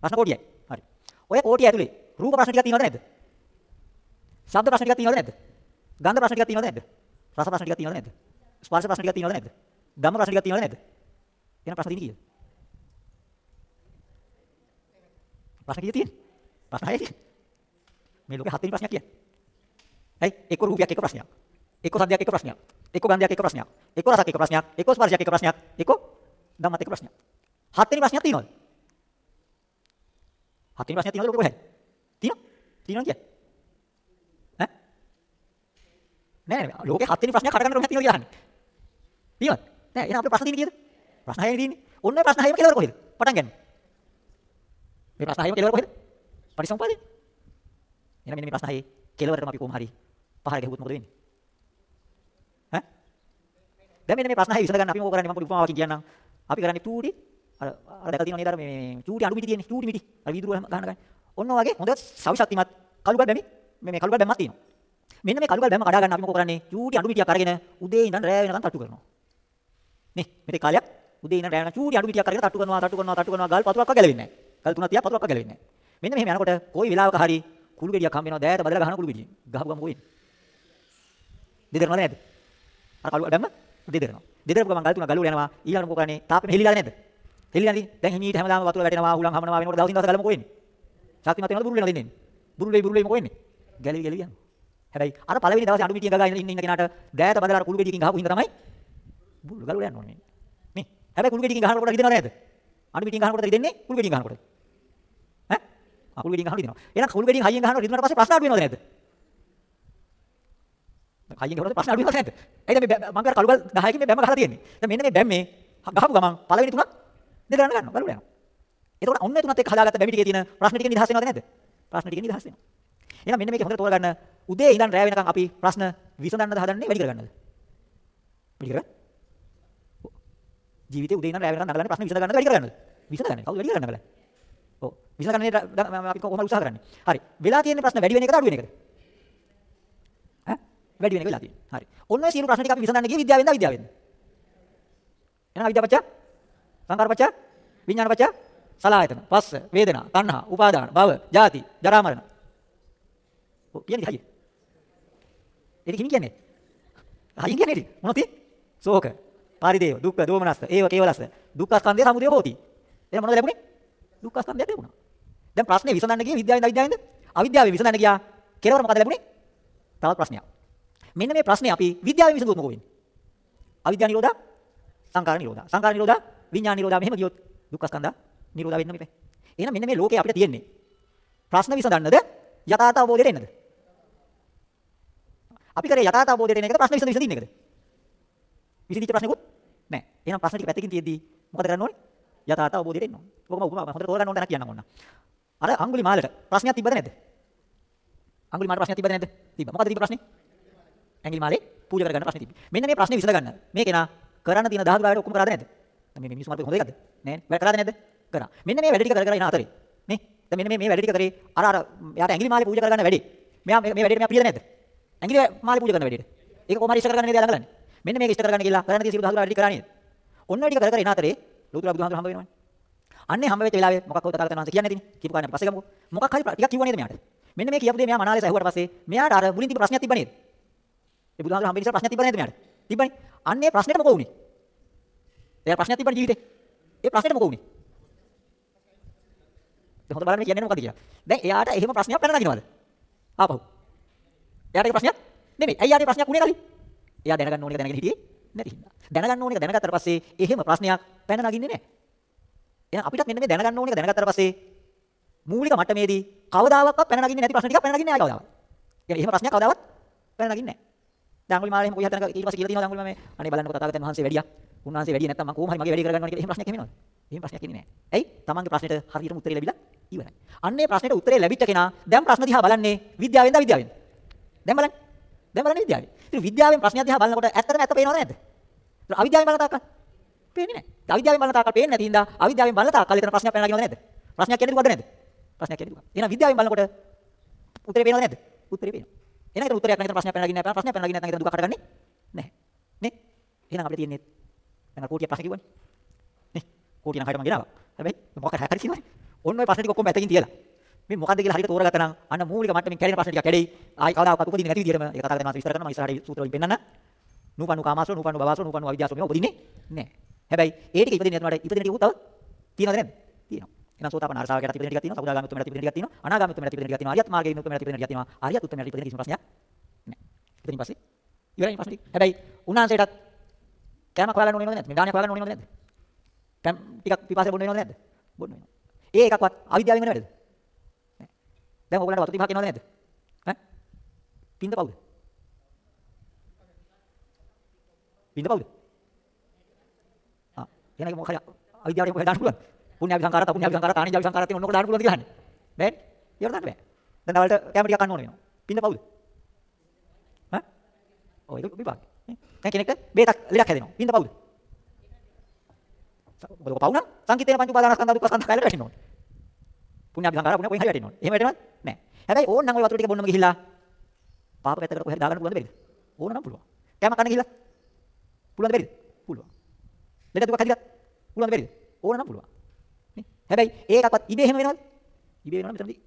ප්‍රශ්න කෝටියයි. හරි. ඔය කෝටිය ඇතුලේ රූප ප්‍රශ්න ටිකක් තියෙනවද නැද්ද? ශබ්ද ප්‍රශ්න ටිකක් තියෙනවද නැද්ද? ගන්ධ ප්‍රශ්න ටිකක් තියෙනවද නැද්ද? රස ප්‍රශ්න ටිකක් තියෙනවද නැද්ද? ස්පර්ශ ප්‍රශ්න ටිකක් තියෙනවද නැද්ද? ධම්ම ප්‍රශ්න ටිකක් තියෙනවද නැද්ද? එහෙනම් ප්‍රශ්න තියෙන්නේ කීයද? ප්‍රශ්න කීයද තියෙන්නේ? ප්‍රශ්න හයයි තියෙන්නේ. මේ ලෝකේ හත් වෙනි ප්‍රශ්නයක් කියන්නේ. ඇයි? එක්ක රූපයක් එක ප්‍රශ්නයක්. එක්ක සද්දයක් එක ප්‍රශ්නයක්. එක්ක ගන්ධයක් එක ප්‍රශ්නයක්. එක්ක රසක් එක ප්‍රශ්නයක්. එක්ක ස්පර්ශයක් එක ප්‍රශ්නයක්. එක්ක ධම්මත් එක ප්‍රශ්නයක්. හත් වෙනි ප්‍රශ්නයක් තියෙනවද? හත් වෙනි ප්‍රශ්නයක් තියෙනවද ලෝකෙ කොහෙද? තියෙනවා? තියෙනවා කියන්නේ? ඈ? නෑ නෑ ලෝකේ හත් වෙනි ප්‍රශ්නයක් හටගන්න ප්‍රශ්නයක් තියෙනවා කියලා අහන්නේ. තියෙනවද? නෑ එහෙනම් අපේ ප්‍රශ්න තියෙන්නේ කීයද? ප්‍රශ්න හයයි තියෙන්නේ. ඔන්න ඔය ප්‍රශ්න හයම කෙලවර කොහෙද? පටන් ගන්න. මේ ප්‍රශ්න හයම කෙලවර කොහෙද? පරිසම්පාදේ. එහෙනම් මෙන්න මේ ප්‍රශ්න හයේ කෙලවරටම අපි කොහොම හරි පහර ගැහුවොත් මොකද වෙන්නේ? ඈ? දැන් මෙන්න මේ ප්‍රශ්න හය විසඳ ගන්න අපි මොකද කරන්නේ මම පොඩි උපමාවකින් කියන්නම්. අපි කරන්නේ චූටි අර අර දැකලා තියෙනවා නේද අර මේ චූටි අඩු මිටි තියෙන්නේ චූටි මිටි. අර වීදුරුව ගහන ගන්න. ඔන්න වගේ හොඳ සවිශක්තිමත් කළුගල් බැමි මේ මේ කළුගල් බැම්මක් තියෙනවා. මෙන්න මේ කළුගල් බැම්ම කඩා ගන්න අපි මොකද කරන්නේ? චූටි අඩු මිටියක් අරගෙන උදේ ඉඳන් රෑ වෙනකන් තට්ටු කරනවා. නේ මෙතේ කාලයක් උදේ ඉඳන් රෑ වෙනකන් චූටි අඩු මිටියක් අරගෙන තට්ටු කරනවා තට්ටු කරනවා තට්ටු කරනවා ගල් පතුරක්වත් ගැලවෙන්නේ නැහැ. ගල් තුනක් තියා පතුරක්වත් ගැලවෙන්නේ නැහැ. මෙන්න මෙහෙම යනකොට කොයි වෙලාවක හරි කුළු ගෙඩියක් හම්බ වෙනවා දෑයට බදලා ගහන කුළු ගෙඩිය. ගහපු ගම කොහෙද? දෙදරනවද නැද්ද? අර කළුව දැම්ම දෙදරනවා. දෙදරපු ගමන් ගල් තුන ගලුවල යනවා. ඊළඟට මොකෝ කරන්නේ? තාපෙම හෙලිලාද නැද්ද? හෙලිලා නැති. දැන් හිමීට හැමදාම වතුර වැටෙනවා, හුලං හමනවා වෙනකොට දවසින් දවස ගලම කොහෙන්නේ? ශක්තිමත් වෙනවද බුරුල් වෙනවද දෙන්නේ? බුරුල් වෙයි බුරුල් වෙයි මොකෝ වෙන්නේ? ගැලවි ගැලවි යනවා. හැබැයි අර පළවෙනි දවසේ අඬු මිටිය ගගා ඉන්න ඉන්න කෙනාට දෑයට බදලා අර කුළු ගෙඩියකින් ගහපු හින්දා තමයි බුරුල් ගලවල යන්න ඕනේ. නේ? හැබැයි කුළු ගෙඩියකින් ගහනකොට රිදෙනවද නැද්ද? අඬු මිටියෙන් ගහනකොට රිදෙන්නේ කුළු ගෙඩියෙන් ගහනකොට. ඈ? ආ කුළු ගෙඩියෙන් ගහනකොට රිදෙනවා. එහෙනම් කුළු ගෙඩියෙන් හයියෙන් ගහනකොට රිදුනට පස්සේ ප්‍රශ්න අඩු වෙනවද නැද්ද? හයියෙන් ගහනකොට ප්‍රශ්න අඩු වෙනවද නැද්ද? එයිද මේ මම කර කළුගල් 10කින් මේ බැම්ම ගහලා තියෙන්නේ. දැන් මෙන්න මේ බැම්මේ ගහපු ගමන් පළවෙනි තුනක් දෙදරන්න ගන්නවා ගලවල යනවා. එතකොට ඔන්න ඒ තුනත් එක්ක හදාගත්ත බැමි ටිකේ තියෙන ප්‍රශ්න ටික නිදහස් වෙනවද නැද්ද? ප්‍රශ්න ටික නිදහස් වෙනවා. එහෙනම් මෙන්න මේක හොඳට තෝරගන්න උදේ ඉඳන් රෑ වෙනකන් අපි ප්‍රශ්න විසඳන්නද හදන්නේ වැඩි කරගන්නද? වැඩි කරගන්න. ජීවිතේ උදේ ඉඳන් රෑ වෙනකන් නගලන්නේ ප්‍රශ්න විසඳ ගන්නද වැඩි කරගන්නද? විසඳ ගන්න. කවුද වැඩි කරගන්න නගලන්නේ? ඔව්. විසඳ ගන්න අපි කොහොමද උත්සාහ කරන්නේ? හරි. වෙලා තියෙන ප්‍රශ්න වැඩි වෙන එකද අඩු වෙන එකද? ඈ? වැඩි වෙන එක වෙලා තියෙන්නේ. හරි. ඔන්න ඔය සියලු ප්‍රශ්න ටික අපි විසඳන්න ගියේ විද්‍යාවෙන්ද අවිද්‍යාවෙන්ද? එහෙනම් අවිද්‍යාවපච්ච සංකාරපච්ච විඥානපච්ච සලආයතන පස්ස වේදනා තණ්හා උපාදාන භව ජාති ජරා මරණ. ඔව් කියන්නේ හයිය ඒක කිමි කියන්නේ. හයිය කියන්නේ ඉතින් මොනවද තියෙන්නේ? ශෝක පරිදේව දුක්ඛ දෝමනස්ස ඒව කේවලස්ස දුක්ඛ ස්කන්ධය සමුදය හෝති. එහෙනම් මොනවද ලැබුණේ? දුක්ඛ ස්කන්ධය ලැබුණා. දැන් ප්‍රශ්නේ විසඳන්න ගියේ විද්‍යාවෙන්ද අවිද්‍යාවෙන්ද? අවිද්‍යාවෙන් විසඳන්න ගියා. කෙලවර මොකද ලැබුණේ? තවත් ප්‍රශ්නයක්. මෙන්න මේ ප්‍රශ්නේ අපි විද්‍යාවෙන් විසඳුවොත් මොකෝ වෙන්නේ අවිද්‍යා නිරෝධා සංකාර නිරෝධා සංකාර නිරෝධා විඥාන නිරෝධා මෙහෙම ගියොත් දුක්ඛ ස්කන්ධා නිරෝධා වෙන්න මෙපේ. එහෙනම් මෙන්න මේ ලෝකේ අපිට තියෙන්නේ ප්‍රශ්න විසඳන්නද යථාර්ථ අවබෝධයට එන්නද? අපි කරේ යථාර්ථ අවබෝධයට එන එකද ප්‍රශ්න විසඳ විසඳින්න එකද? විසඳිච්ච ප්‍රශ්නකුත් නැහැ. එහෙනම් ප්‍රශ්න ටික පැත්තකින් තියෙද්දී මොකද කරන්න ඕනේ? යථාර්ථ අවබෝධයට එන්න ඕනේ. ඕකම උපමා හොඳට තෝරගන්න ඕන තැනක් කියන්න ඕන. අර අඟුලිමාලට ප්‍රශ්නයක් තිබ්බද නැද්ද? අඟුලිමාලට ප්‍රශ්නයක් තිබ්බද නැද්ද? තිබ්බා. මොකද්ද තිබ්බ ප්‍රශ්නේ? ඇඟිලිමාලේ පූජා කරගන්න ප්‍රශ්නේ තිබ්බේ. මෙන්න මේ ප්‍රශ්නේ විසඳ ගන්න. මේ කෙනා කරන්න තියෙන දහස් ගාවට ඔක්කොම කරාද නැද්ද? දැන් මේ මිනිස්සු මාර්ගය හොඳ එකක්ද? නෑ. වැඩ කරාද නැද්ද? කරා. මෙන්න මේ වැඩ ටික කර කර ඉන අතරේ. නේ? දැන් මෙන්න මේ මේ වැඩ ටික කරේ අර අර යාට ඇඟිලිමාලේ පූජා කරගන්න වැඩේ. මෙයා මේ වැඩේට මෙයා ප්‍රියද නැද්ද? ඇඟිලිමාලේ පූජා කරන වැඩේට. ඒක කොහොම හරි ඉෂ්ට කරගන්න නේද ළඟලන්නේ. මෙන්න මේක ඉෂ්ට කරගන්න කියලා කරන්න තියෙන සියලු දහස් ගාවට ටික කරා නේද? ඔන්න ඔය ටික කර කර ඉන අතරේ ලෝතුරා බුදුහාමුදුර හම්බ වෙනවනේ. අන්නේ හම්බ වෙච්ච වෙලාවේ මොකක් හොත තථාගතයන් වහන්සේ කියන්නේ නැතිනේ. කියපු කාරණේ පස්සේ ගමුකෝ. මොකක් හරි ටිකක් කිව්වා නේද මෙයාට? මෙන්න මේ කියපු දේ මෙයා මනාලෙස ඇහුවට පස්සේ මෙයාට අර මුලින් තිබ්බ ප්‍රශ්නයක් තිබ්බ නේද? ඒ බුදුහාමුදුර හම්බෙන්න ඉස්සර ප්‍රශ්නයක් තිබ්බ නේද මෙයාට? තිබ්බනේ. අන්නේ ප්‍රශ්නෙට මොකෝ උනේ? එයා ප්‍රශ්නයක් තිබ්බනේ ජීවිතේ. ඒ ප්‍රශ්නෙට මොකෝ උනේ? දැන් හොඳ බලන්න මේ කියන්නේ මොකද කියලා. දැන් එයාට එහෙම ප්‍රශ්නයක් පැන නගිනවද? ආපහු. එයාට ඒ ප්‍රශ්නයක් නෙමෙයි. ඇයි යාට ප්‍රශ්නයක් උනේ කලින්? එයා දැනගන්න ඕන එක දැනගෙන හිටියේ නැති හින්දා. දැනගන්න ඕන එක දැනගත්තට පස්සේ එහෙම ප්‍රශ්නයක් පැන නගින්නේ නැහැ. එහෙනම් අපිටත් මෙන්න මේ දැනගන්න ඕන එක දැනගත්තට පස්සේ මූලික මට්ටමේදී කවදාවත් පැන නගින්නේ නැති ප්‍රශ්න ටිකක් පැන නගින්නේ නැහැ කවදාවත්. يعني එහෙම ප්‍රශ්නයක් කවදාවත් පැන නගින්නේ නැහැ. දැන් අඟුලිමාල එහෙම කොයි හතරක ඊට පස්සේ කියලා තියෙනවා අඟුලිමාල මේ අනේ බලන්නකො තථාගතයන් වහන්සේ වැඩියා. උන්වහන්සේ වැඩි නැත්නම් මම කොහොම හරි මගේ වැඩේ කරගන්නවා කියලා එහෙම ප්‍රශ්නයක් එන්නේ එහෙම ප්‍රශ්නයක් එන්නේ නැහැ. ඇයි? තමන්ගේ ප්‍රශ්නෙට හරියටම උත්තරේ ලැබිලා ඉවරයි. අන්නේ ප්‍රශ්නෙට උත්තරේ ලැබිච්ච කෙනා දැන් ප්‍රශ්න දිහා බලන්නේ විද්‍යාවෙන්ද අවිද්‍යාවෙන්ද? දැන් බලන්න. දැන් බලන්නේ විද්‍යාවෙන්. ඉතින් විද්‍යාවෙන් ප්‍රශ්නය දිහා බලනකොට ඇත්තටම ඇත්ත පේනවද නැද්ද? ඒක අවිද්‍යාවෙන් බලන තාක්කල් පේන්නේ නැහැ. අවිද්‍යාවෙන් බලන තාක්කල් පේන්නේ නැති හින්දා අවිද්‍යාවෙන් බලන තාක්කල් එතන ප්‍රශ්නයක් පැනලා ගිනවද නැද්ද? ප්‍රශ්නයක් කියන්නේ දුකද නැද්ද? ප්‍රශ්නයක් කියන්නේ දුක. එහෙනම් විද්‍යාවෙන් බලනකොට උත්තරේ පේනවද නැද්ද? උත්තරේ පේනවා. එහෙනම් ඒතර උත්තරයක් නැහැ ප්‍රශ්නයක් පැනලා ගින්නේ නැහැ. ප්‍රශ්නයක් පැනලා ගින්නේ නැත්නම් ඒතර දුක හටගන්නේ නැහැ. නේ? එහෙනම් අපිට තියෙන්නේ දැන් කෝටිය ප්‍රශ්න කිව්වනේ. නේ? කෝටිය නම් හරියට මම ගෙනාවා. හැබැයි මොකක් හරි හරි කියනවනේ. ඔන්න ඔය ප්‍රශ්න ටික ඔක්කොම ඇතකින් තියලා. මේ මොකද්ද කියලා හරියට තෝරගත්තා නම් අන්න මූලික මට්ටමින් කැඩෙන ප්‍රශ්න ටික කැඩෙයි. ආයි කවදාකවත් උපදින්නේ නැති විදිහටම ඒක කතා කරනවා විස්තර කරනවා මම ඉස්සරහට සූත්‍ර වලින් පෙන්නන්න. නූපන්නු කාමාසෝ නූපන්නු බවාසෝ නූපන්නු අවිද්‍යාසෝ මේවා උපදින්නේ නැහැ. හැබැයි ඒ ටික ඉපදින්නේ නැතුනට ඉපදින ටික උතව තියනවද නැද්ද? තියෙනවා. එහෙනම් සෝතාපන්න අරසාවකට ඉපදින ටිකක් තියෙනවා. සකදාගාමී උතුමකට ඉපදින ටිකක් තියෙනවා. අනාගාමී උතුමකට ඉපදින ටිකක් තියෙනවා. අරියත් මාර්ගයේ උතුමකට ඉපදින ටිකක් තියෙනවා. අරියත් උතුමකට ඉපදින කිසිම ප්‍රශ්නයක් නැහැ. ඉතින් පස්සේ ඉවරයි ප්‍රශ්න ටික. හැබැයි උන්වහන්සේටත් කෑමක් හොයාගන්න ඕනේ නැද්ද? මේ දානයක් හොයාගන්න ඕනේ නැද්ද? කෑම ටිකක් පිපාසයෙන් බොන්න වෙනවද නැද්ද? බොන්න වෙනවා. ඒ එකක්වත් අවිද්‍යාවෙන් වෙන වැඩද? දැන් ඔයගොල්ලන්ට වතු 35ක් එනවද නැද්ද? ඈ? පින්ද කවුද? පින්ද කවුද? ආ එහෙනම් මොකක් හරි අවිද්‍යාවට මොකද දාන්න පුළුවන්? පුණ්‍යාවි සංඛාරات අපුණ්‍යාවි සංඛාරات ආනිජාවි සංඛාරات තියෙන ඕනෝක දාන්න පුළුවන්ද කියලා අහන්නේ. බෑනේ. ඒවට දාන්න බෑ. දැන් දවල්ට කැම ටිකක් කන්න ඕන වෙනවා. පින්න පවුද? ඈ? ඔය ඒක විපාක. දැන් කෙනෙක්ට බේතක් ලෙඩක් හැදෙනවා. පින්න පවුද? ඔය පවුන සංකීතේන පංච උපාදානස්කන්ධ දුක්ඛ සංඛාර කාලේ වැටෙනවා. පුණ්‍යාවි සංඛාරات පුණ්‍ය කොහෙන් හරි වැටෙනවද? එහෙම වැටෙනවද? නෑ. හැබැයි ඕන නම් ඔය වතුර ටික බොන්නම ගිහිල්ලා පාප පැත්තකට කොහෙද දාගන්න පුළුවන්ද බැරිද? ඕන නම් පුළුවන්. කැම කන්න ගිහිල්ලා පුළුවන්ද බැරිද? පුළුවන්. ලෙඩ දුක හැදිලා පුළුවන්ද බැරිද? ඕන නම් පුළුවන්. නේ? හැබැයි ඒකක්වත් ඉබේ එහෙම වෙනවද? ඉබේ වෙනවනම් මෙතනදී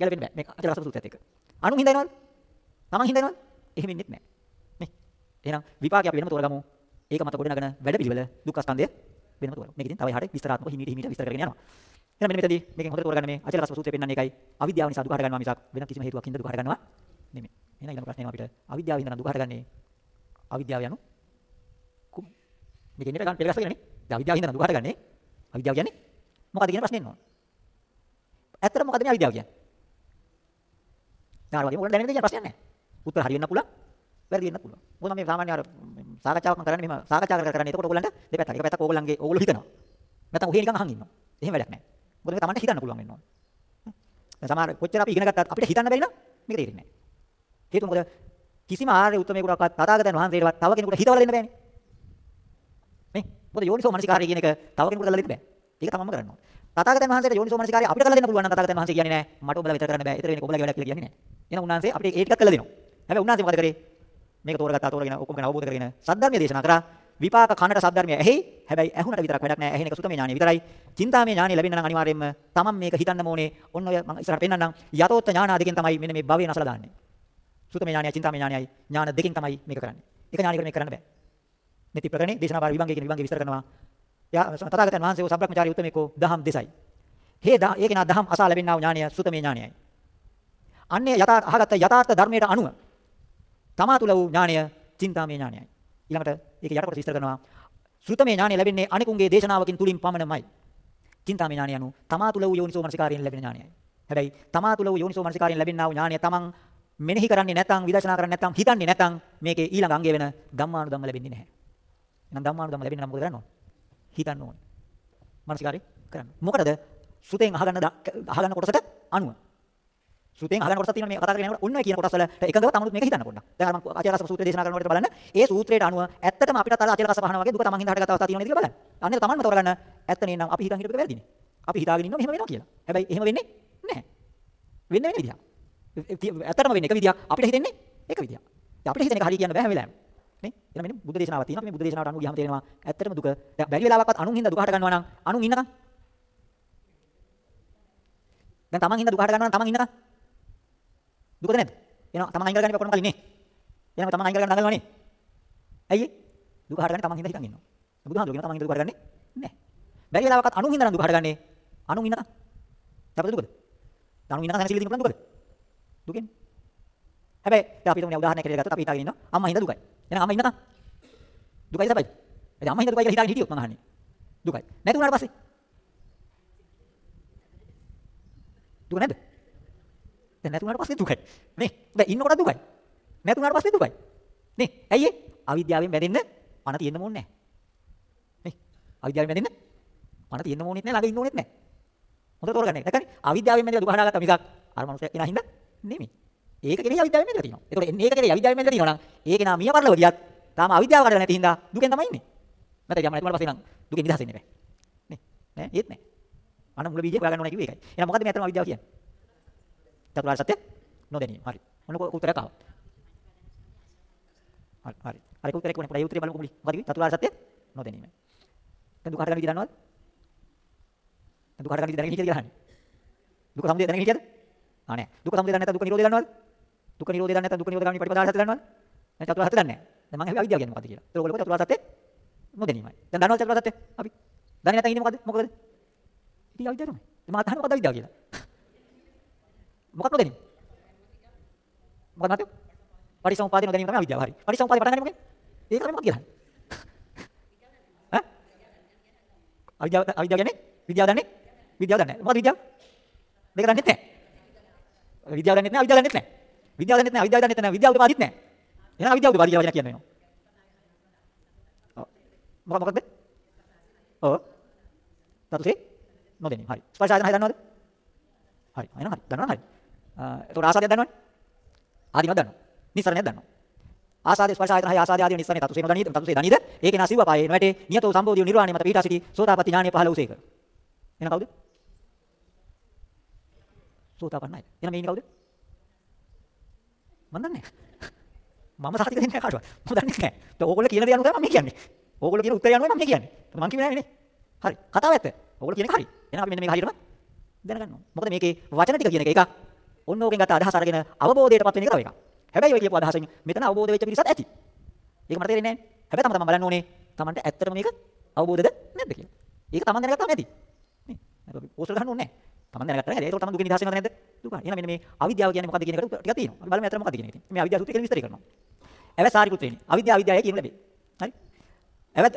ගැලපෙන්න බෑ. මේක අචල රස සූත්‍රයත් එක්ක. අනු හින්දා එනවද? තමන් හින්දා එනවද? එහෙම වෙන්නෙත් නෑ. නේ? එහෙනම් විපාකය අපි වෙනම තෝරගමු. ඒක මත ගොඩනගන වැඩ පිළිවෙල දුක්ඛ ස්කන්ධය වෙනම තෝරගමු. මේක ඉතින් තව එහාට විස්තරාත්මක හිමීට හිමීට විස්තර කරගෙන යනවා. එහෙනම් මෙන්න මෙතනදී මේකෙන් හොඳට තෝරගන්න මේ අචල රස සූත්‍රය පෙන්වන්නේ ඒකයි. අවිද්‍යාව නිසා දුක හට ගන්නවා මිසක් වෙන කිසිම හේතුවක් හින්දා දුක හට ගන්නවා නෙමෙයි. එහෙනම් ඊළඟ ප්‍රශ්නේ අපිට අවිද්‍යාව හින්දා දුක හටගන්නේ අවිද්‍යාව යනු කුම මේක ඉන්නේ ගන්න පෙරගස්ස කියලානේ. දැන් අවිද්‍යාව හින්දා දුක හටගන්නේ අවිද්‍යාව කියන්නේ මොකද්ද කියන ප්‍රශ්නේ එනවා. ඇත්තට මොකද්ද මේ අවිද්‍යාව කියන්නේ? නාර වගේ මොකද දැනෙන්නේ කියන ප්‍රශ්නයක් නැහැ. උත්තර හරි වෙන්න පුළුවන්. වැරදි වෙන්න පුළුවන්. මොකද මේ සාමාන්‍ය අර සාකච්ඡාවක් කරන්නේ මෙහෙම සාකච්ඡා කර කර කරන්නේ. එතකොට ඕගොල්ලන්ට දෙපැත්තක්. එක පැත්තක් ඕගොල්ලන්ගේ ඕගොල්ලෝ හිතනවා. නැත්නම් ඔහේ නිකන් අහන් ඉන්නවා. එහෙම වැඩක් නැහැ. මොකද මේ Tamanට හිතන්න පුළුවන් වෙන්න ඕනේ. දැන් සමහර කොච්චර අපි ඉගෙන ගත්තත් අපිට හිතන්න බැරි නම් මේක තේරෙන්නේ නැහැ. හේතුව මොකද කිසිම ආර්ය උත්මේකුරක්වත් තථාගතයන් වහන්සේටවත් තව කෙනෙකුට හිතවල දෙන්න බෑනේ. නේ? මොකද යෝනිසෝ මනසිකාරය කියන එක තව කෙනෙකුට කරලා දෙන්න බෑ. ඒක තමන්ම කරන්න ඕනේ. තථාගතයන් වහන්සේට යෝනිසෝ මනසිකාරය අපිට කරලා දෙන්න පුළුවන් නම් තථාගතයන් වහන්සේ කියන්නේ නෑ මට ඔබලා විතර කරන්න බෑ. ඊතර වෙන්නේ ඔබලාගේ වැඩක් කියලා කියන්නේ නෑ. එහෙනම් උන්වහන්සේ අපිට ඒ ටිකක් කරලා දෙනවා. හැබැයි උන්වහන්සේ මොකද කරේ? මේක තෝරගත්තා තෝරගෙන ඔක්කොම ගැන අවබෝධ කරගෙන සද්ධර්මය දේශනා කරා. විපාක කනට සද්ධර්මය ඇහි. හැබැයි ඇහුණට විතරක් වැඩක් නෑ. ඇහෙන එක සුතමේ ඥානෙ විතරයි. චින්තාමේ ඥානෙ ලැබෙන්න නම් අනිවාර්යයෙන්ම තමන් මේක හිතන්න ඕනේ. ඔන්න ඔය මම ඉස්සරහට පෙන්නන්නම්. යතෝත් ඥාන දෙකෙන් තමයි මෙන්න මේ භවය නසලා දාන්නේ. සුතමේ ඥානයයි චින්තාමේ ඥානයයි ඥාන දෙකෙන් තමයි මේක කරන්නේ. එක ඥානයකට මේක කරන්න බෑ. නැති ප්‍රකරණේ දේශනා පාර විභංගයේ කියන විභංගේ විස්තර කරනවා. යා තථාගතයන් වහන්සේ සබ්‍රක්‍මචාරී උත්තමේකෝ දහම් දෙසයි. හේ දා ඒක නා දහම් අසා ලැබෙනා වූ ඥානය සුතමේ ඥානයයි. අන්නේ යථා අහගත යථාර්ථ ධර්මයට අනුව තමා තුල වූ ඥානය චින්තාමේ ඥානයයි. ඊළඟට ඒක යටකොට විස්තර කරනවා. සුතමේ ඥානය ලැබෙන්නේ අනිකුන්ගේ දේශනාවකින් තුලින් පමණමයි. චින්තාමේ ඥානය anu තමා තුල වූ යෝනිසෝ මනසිකාරයෙන් ලැබෙන ඥානයයි. හැබැයි තමා තුල වූ යෝනිසෝ මනසිකාරයෙන් ලැබෙනා වූ ඥානය තමන් මෙනෙහි කරන්නේ නැත්නම් විදර්ශනා කරන්නේ නැත්නම් හිතන්නේ නැත්නම් මේකේ ඊළඟ අංගය වෙන ධම්මානුධම්ම ලැබෙන්නේ නැහැ. එහෙනම් ධම්මානුධම්ම ලැබෙන්න නම් මොකද කරන්න ඕනේ? හිතන්න ඕනේ. මනසිකාරය කරන්න. මොකටද? සුතෙන් අහගන්න අහගන්න කොටසට අනුව. සුතෙන් අහගන්න කොටසක් තියෙනවා මේ කතා කරගෙන යනකොට ඔන්න ඔය කියන කොටස් වල එකඟව තමනුත් මේක හිතන්න පොඩ්ඩක්. දැන් මම අචාරස සූත්‍රය දේශනා කරනකොට බලන්න ඒ සූත්‍රයට අනුව ඇත්තටම අපිට අර අචාරස පහන වගේ දුක තමන් හින්දා හටගත්ත අවස්ථා තියෙනවා නේද කියලා බලන්න. අන්න ඒක තමන්ම තෝරගන්න ඇත්ත නේ නම් අපි හිතන් හිටපෙක වැරදිනේ. අපි හිතාගෙන ඉන්නවා මෙහෙම වෙනවා කියලා. හැබැයි එහෙම වෙන්නේ නැහැ. වෙන්නේ වෙන විදිහක්. ඇත්තටම වෙන්නේ එක විදිහක් අපිට හිතෙන්නේ එක විදිහක්. අපිට හිතෙන එක හරි කියන්න බෑ හැම වෙලාවෙම. නේ? එහෙනම් මෙන්න බුද්ධ දේශනාවක් තියෙනවා. අපි මේ බුද්ධ දේශනාවට අනුව ගියාම තේරෙනවා ඇත්තටම දුක දැන් බැරි වෙලාවකවත් අනුන් හින්දා දුක හට ගන්නවා නම් අනුන් ඉන්නකම්. දැන් තමන් හින්දා දුක හට ගන්නවා නම් තමන් ඉන්නකම්. දුකද නැද්ද? එහෙනම් තමන් අයින් කරගන්න කොරන කලින් නේ. එහෙනම් තමන් අයින් කරගන්න නගනවා නේ. ඇයි ඒ? දුක හටගන්නේ තමන් හින්දා හිතන් ඉන්නවා. බුදුහාමුදුරුවෝ කියන තමන් හින්දා දුක හටගන්නේ නැහැ. බැරි වෙලාවකවත් අනුන් හින්දා නම් දුක හටගන්නේ අනුන් ඉන්නකම්. අපිට දුකද? අනුන් ඉන්නකම් දැන සිල්ලි දින පුළන් දුකද? දුකෙන්නේ. හැබැයි දැන් අපි තුමුනේ උදාහරණයක් කියලා ගත්තොත් අපි හිතාගෙන ඉන්නවා අම්මා හින්දා දුකයි. එහෙනම් අම්මා ඉන්නකම් දුකයි සබයි. ඉතින් අම්මා හින්දා දුකයි කියලා හිතාගෙන හිටියොත් මං අහන්නේ. දුකයි. නැති වුණාට පස්සේ දුක නැද්ද? දැන් නැති වුණාට පස්සේ දුකයි. නේ? දැන් ඉන්නකොට දුකයි. නැති වුණාට පස්සේ දුකයි. නේ? ඇයි ඒ? අවිද්‍යාවෙන් බැඳෙන්න පණ තියෙන්න ඕනේ නැහැ. නේ? අවිද්‍යාවෙන් බැඳෙන්න පණ තියෙන්න ඕනෙත් නැහැ ළඟ ඉන්න ඕනෙත් නැහැ. හොඳට තෝරගන්න. දැක්කනේ? අවිද්‍යාවෙන් බැඳලා දුක හදාගත්තා මිසක් අර මනුස්සයා කෙනා හින්දා නෙමෙයි. ඒක කෙරෙහි අවිද්‍යාවෙන් බැඳලා තියෙනවා. ඒතකොට මේක කෙරෙහි අවිද්‍යාවෙන් බැඳලා තියෙනවා නම් ඒ කෙනා මිය පරලව ගියත් තාම අවිද්‍යාව කඩලා නැති හින්දා දුකෙන් තමයි ඉන්නේ. නැත්නම් යම නැතුනට පස්සේ නම් දුකෙන් නිදහස් වෙන්නේ නැහැ. නේ? නෑ ඒත් නෑ. අන්න මුල බීජය හොයාගන්න ඕනේ කිව්වේ ඒකයි. එහෙනම් මොකද්ද මේ අතරම අවිද්‍යාව කියන්නේ? චතුරාර්ය සත්‍ය නොදැනීම. හරි. මොන උත්තරයක් ආවා? හරි හරි. හරි උත්තරයක් වුණේ පොඩි උත්තරේ බලමු මුලි. මොකද කිව්වේ? චතුරාර්ය සත්‍ය නොදැනීම. දැන් දුක හටගන්න විදිහ දන්නවද? දැන් දුක හටගන්න විදිහ දැනගෙන හිටියද කියලා අහන්නේ. දුක සමුදය දැනගෙන හිටියද? ආ නෑ. දුක සමුදය දන්නේ නැත්නම් දුක නිරෝධය දන්නවද? දුක නිරෝධය දන්නේ නැත්නම් දුක නිරෝධ ගාමිනී ප්‍රතිපදාව සත්‍ය දන්නවද? දැන් චතුරාර්ය සත්‍ය දන්නේ නැහැ. දැන් මම අවිද්‍යාව කියන්නේ මොකද්ද කියලා. ඒක ඔයගොල්ලෝ චතුරාර්ය සත්‍ය නොදැනීමයි. දැන් දන්නවද චතුරාර්ය සත්‍ය? අපි දන්නේ නැත්නම් ඉන්නේ මොකද්ද? මොකද? ඉතින් අවිද්‍යාව තමයි. මම අහන්නේ මොකද්ද අවිද්‍යාව කියලා? මොකක්ද නොදැනීම? මොකක්ද මතක? පරිසම්පාදේ නොදැනීම තමයි අවිද්‍යාව. හරි. පරිසම්පාදේ පටන් ගන්නේ මොකෙන්? ඒක තමයි මොකක්ද කියලා. ඈ? අවිද්‍යාව අවිද්‍යාව කියන්නේ විද්‍යාව දන්නේ? විද්‍යාව දන්නේ නැහැ. මොකද විද්‍යාව? දෙක දන්නේ නැහැ. විද්‍යාව දන්නේ නැහැ, අවිද්‍යාව දන්නේ නැහැ. විද්‍යාව දන්නේ නැහැ, අවිද්‍යාව දන්නේ නැහැ, විද්‍යාව උපාදිත් නැහැ. එහෙනම් අවිද්‍යාව උපාදිත වචන කියන්නේ වෙනවා. ඔව්. මොකක් මොකක්ද? ඔව්. තතුසේ නොදෙනීම. හරි. ස්පර්ශ ආයතන හය දන්නවද? හරි. එහෙනම් හරි. දන්නවද? හරි. එතකොට ආසාදයක් දන්නවද? ආදීනවත් දන්නවා. නිස්සරණයක් දන්නවා. ආසාදේ ස්පර්ශ ආයතන හය ආසාදී ආදී නිස්සරණේ තතුසේ නොදනීද? තතුසේ දනීද? ඒකේ නා සිව්ව පායේ නොඇටේ නියතෝ සම්බෝධිය නිර්වාණය මත පීඨා සිටි සෝතාපට්ටි ඥානය පහළ වූසේක. එහෙනම් කවුද? සෝතාපන්නයි. එහෙනම් මේ ඉන්නේ කවුද? මන් දන්නේ නැහැ. මම සාතික දෙන්නේ නැහැ කාටවත්. මම දන්නේ නැහැ. ඒක ඕගොල්ලෝ කියන දේ අනුව තමයි මම කියන්නේ. ඕගොල්ලෝ කියන උත්තරය අනුව මම කියන්නේ. මම කිව්වේ නෑනේ. හරි. කතාව ඇත්ත. ඕගොල්ලෝ කියන එක හරි. එහෙනම් අපි මෙන්න මේක හරියටම දැනගන්න ඕන. මොකද මේකේ වචන ටික කියන එක එකක්. ඔන්න ඕකෙන් ගත්ත අදහස අරගෙන අවබෝධයටපත් වෙන එක තව එකක්. හැබැයි ඔය කියපු අදහසෙන් මෙතන අවබෝධ වෙච්ච පිරිසත් ඇති. ඒක මට තේරෙන්නේ නැහැ. හැබැයි තම තමන් බලන්න ඕනේ තමන්ට ඇත්තටම මේක අවබෝධද නැද්ද කියලා. ඒක තමන් දැනගත්තාම ඇති. නේ. අපි පෝස්ටර් ගන්න ඕනේ නැහැ. තමන් දැනගත්තා නේද? ඒක තමයි දුකෙන් නිදහස් වෙනවද නැද්ද? දුක. එහෙනම් මෙන්න මේ අවිද්‍යාව කියන්නේ මොකක්ද කියන එකට ටිකක් තියෙනවා. අපි බලමු ඇත්තට මොකක්ද කියන එක. මේ අවිද්‍යාව සූත්‍රය කියලා විස්තර කරනවා. එවත් සාරිපුත්‍රයනි. අවිද්‍යාව අවිද්‍යාවයි කියන ලැබේ. හරි? එවත්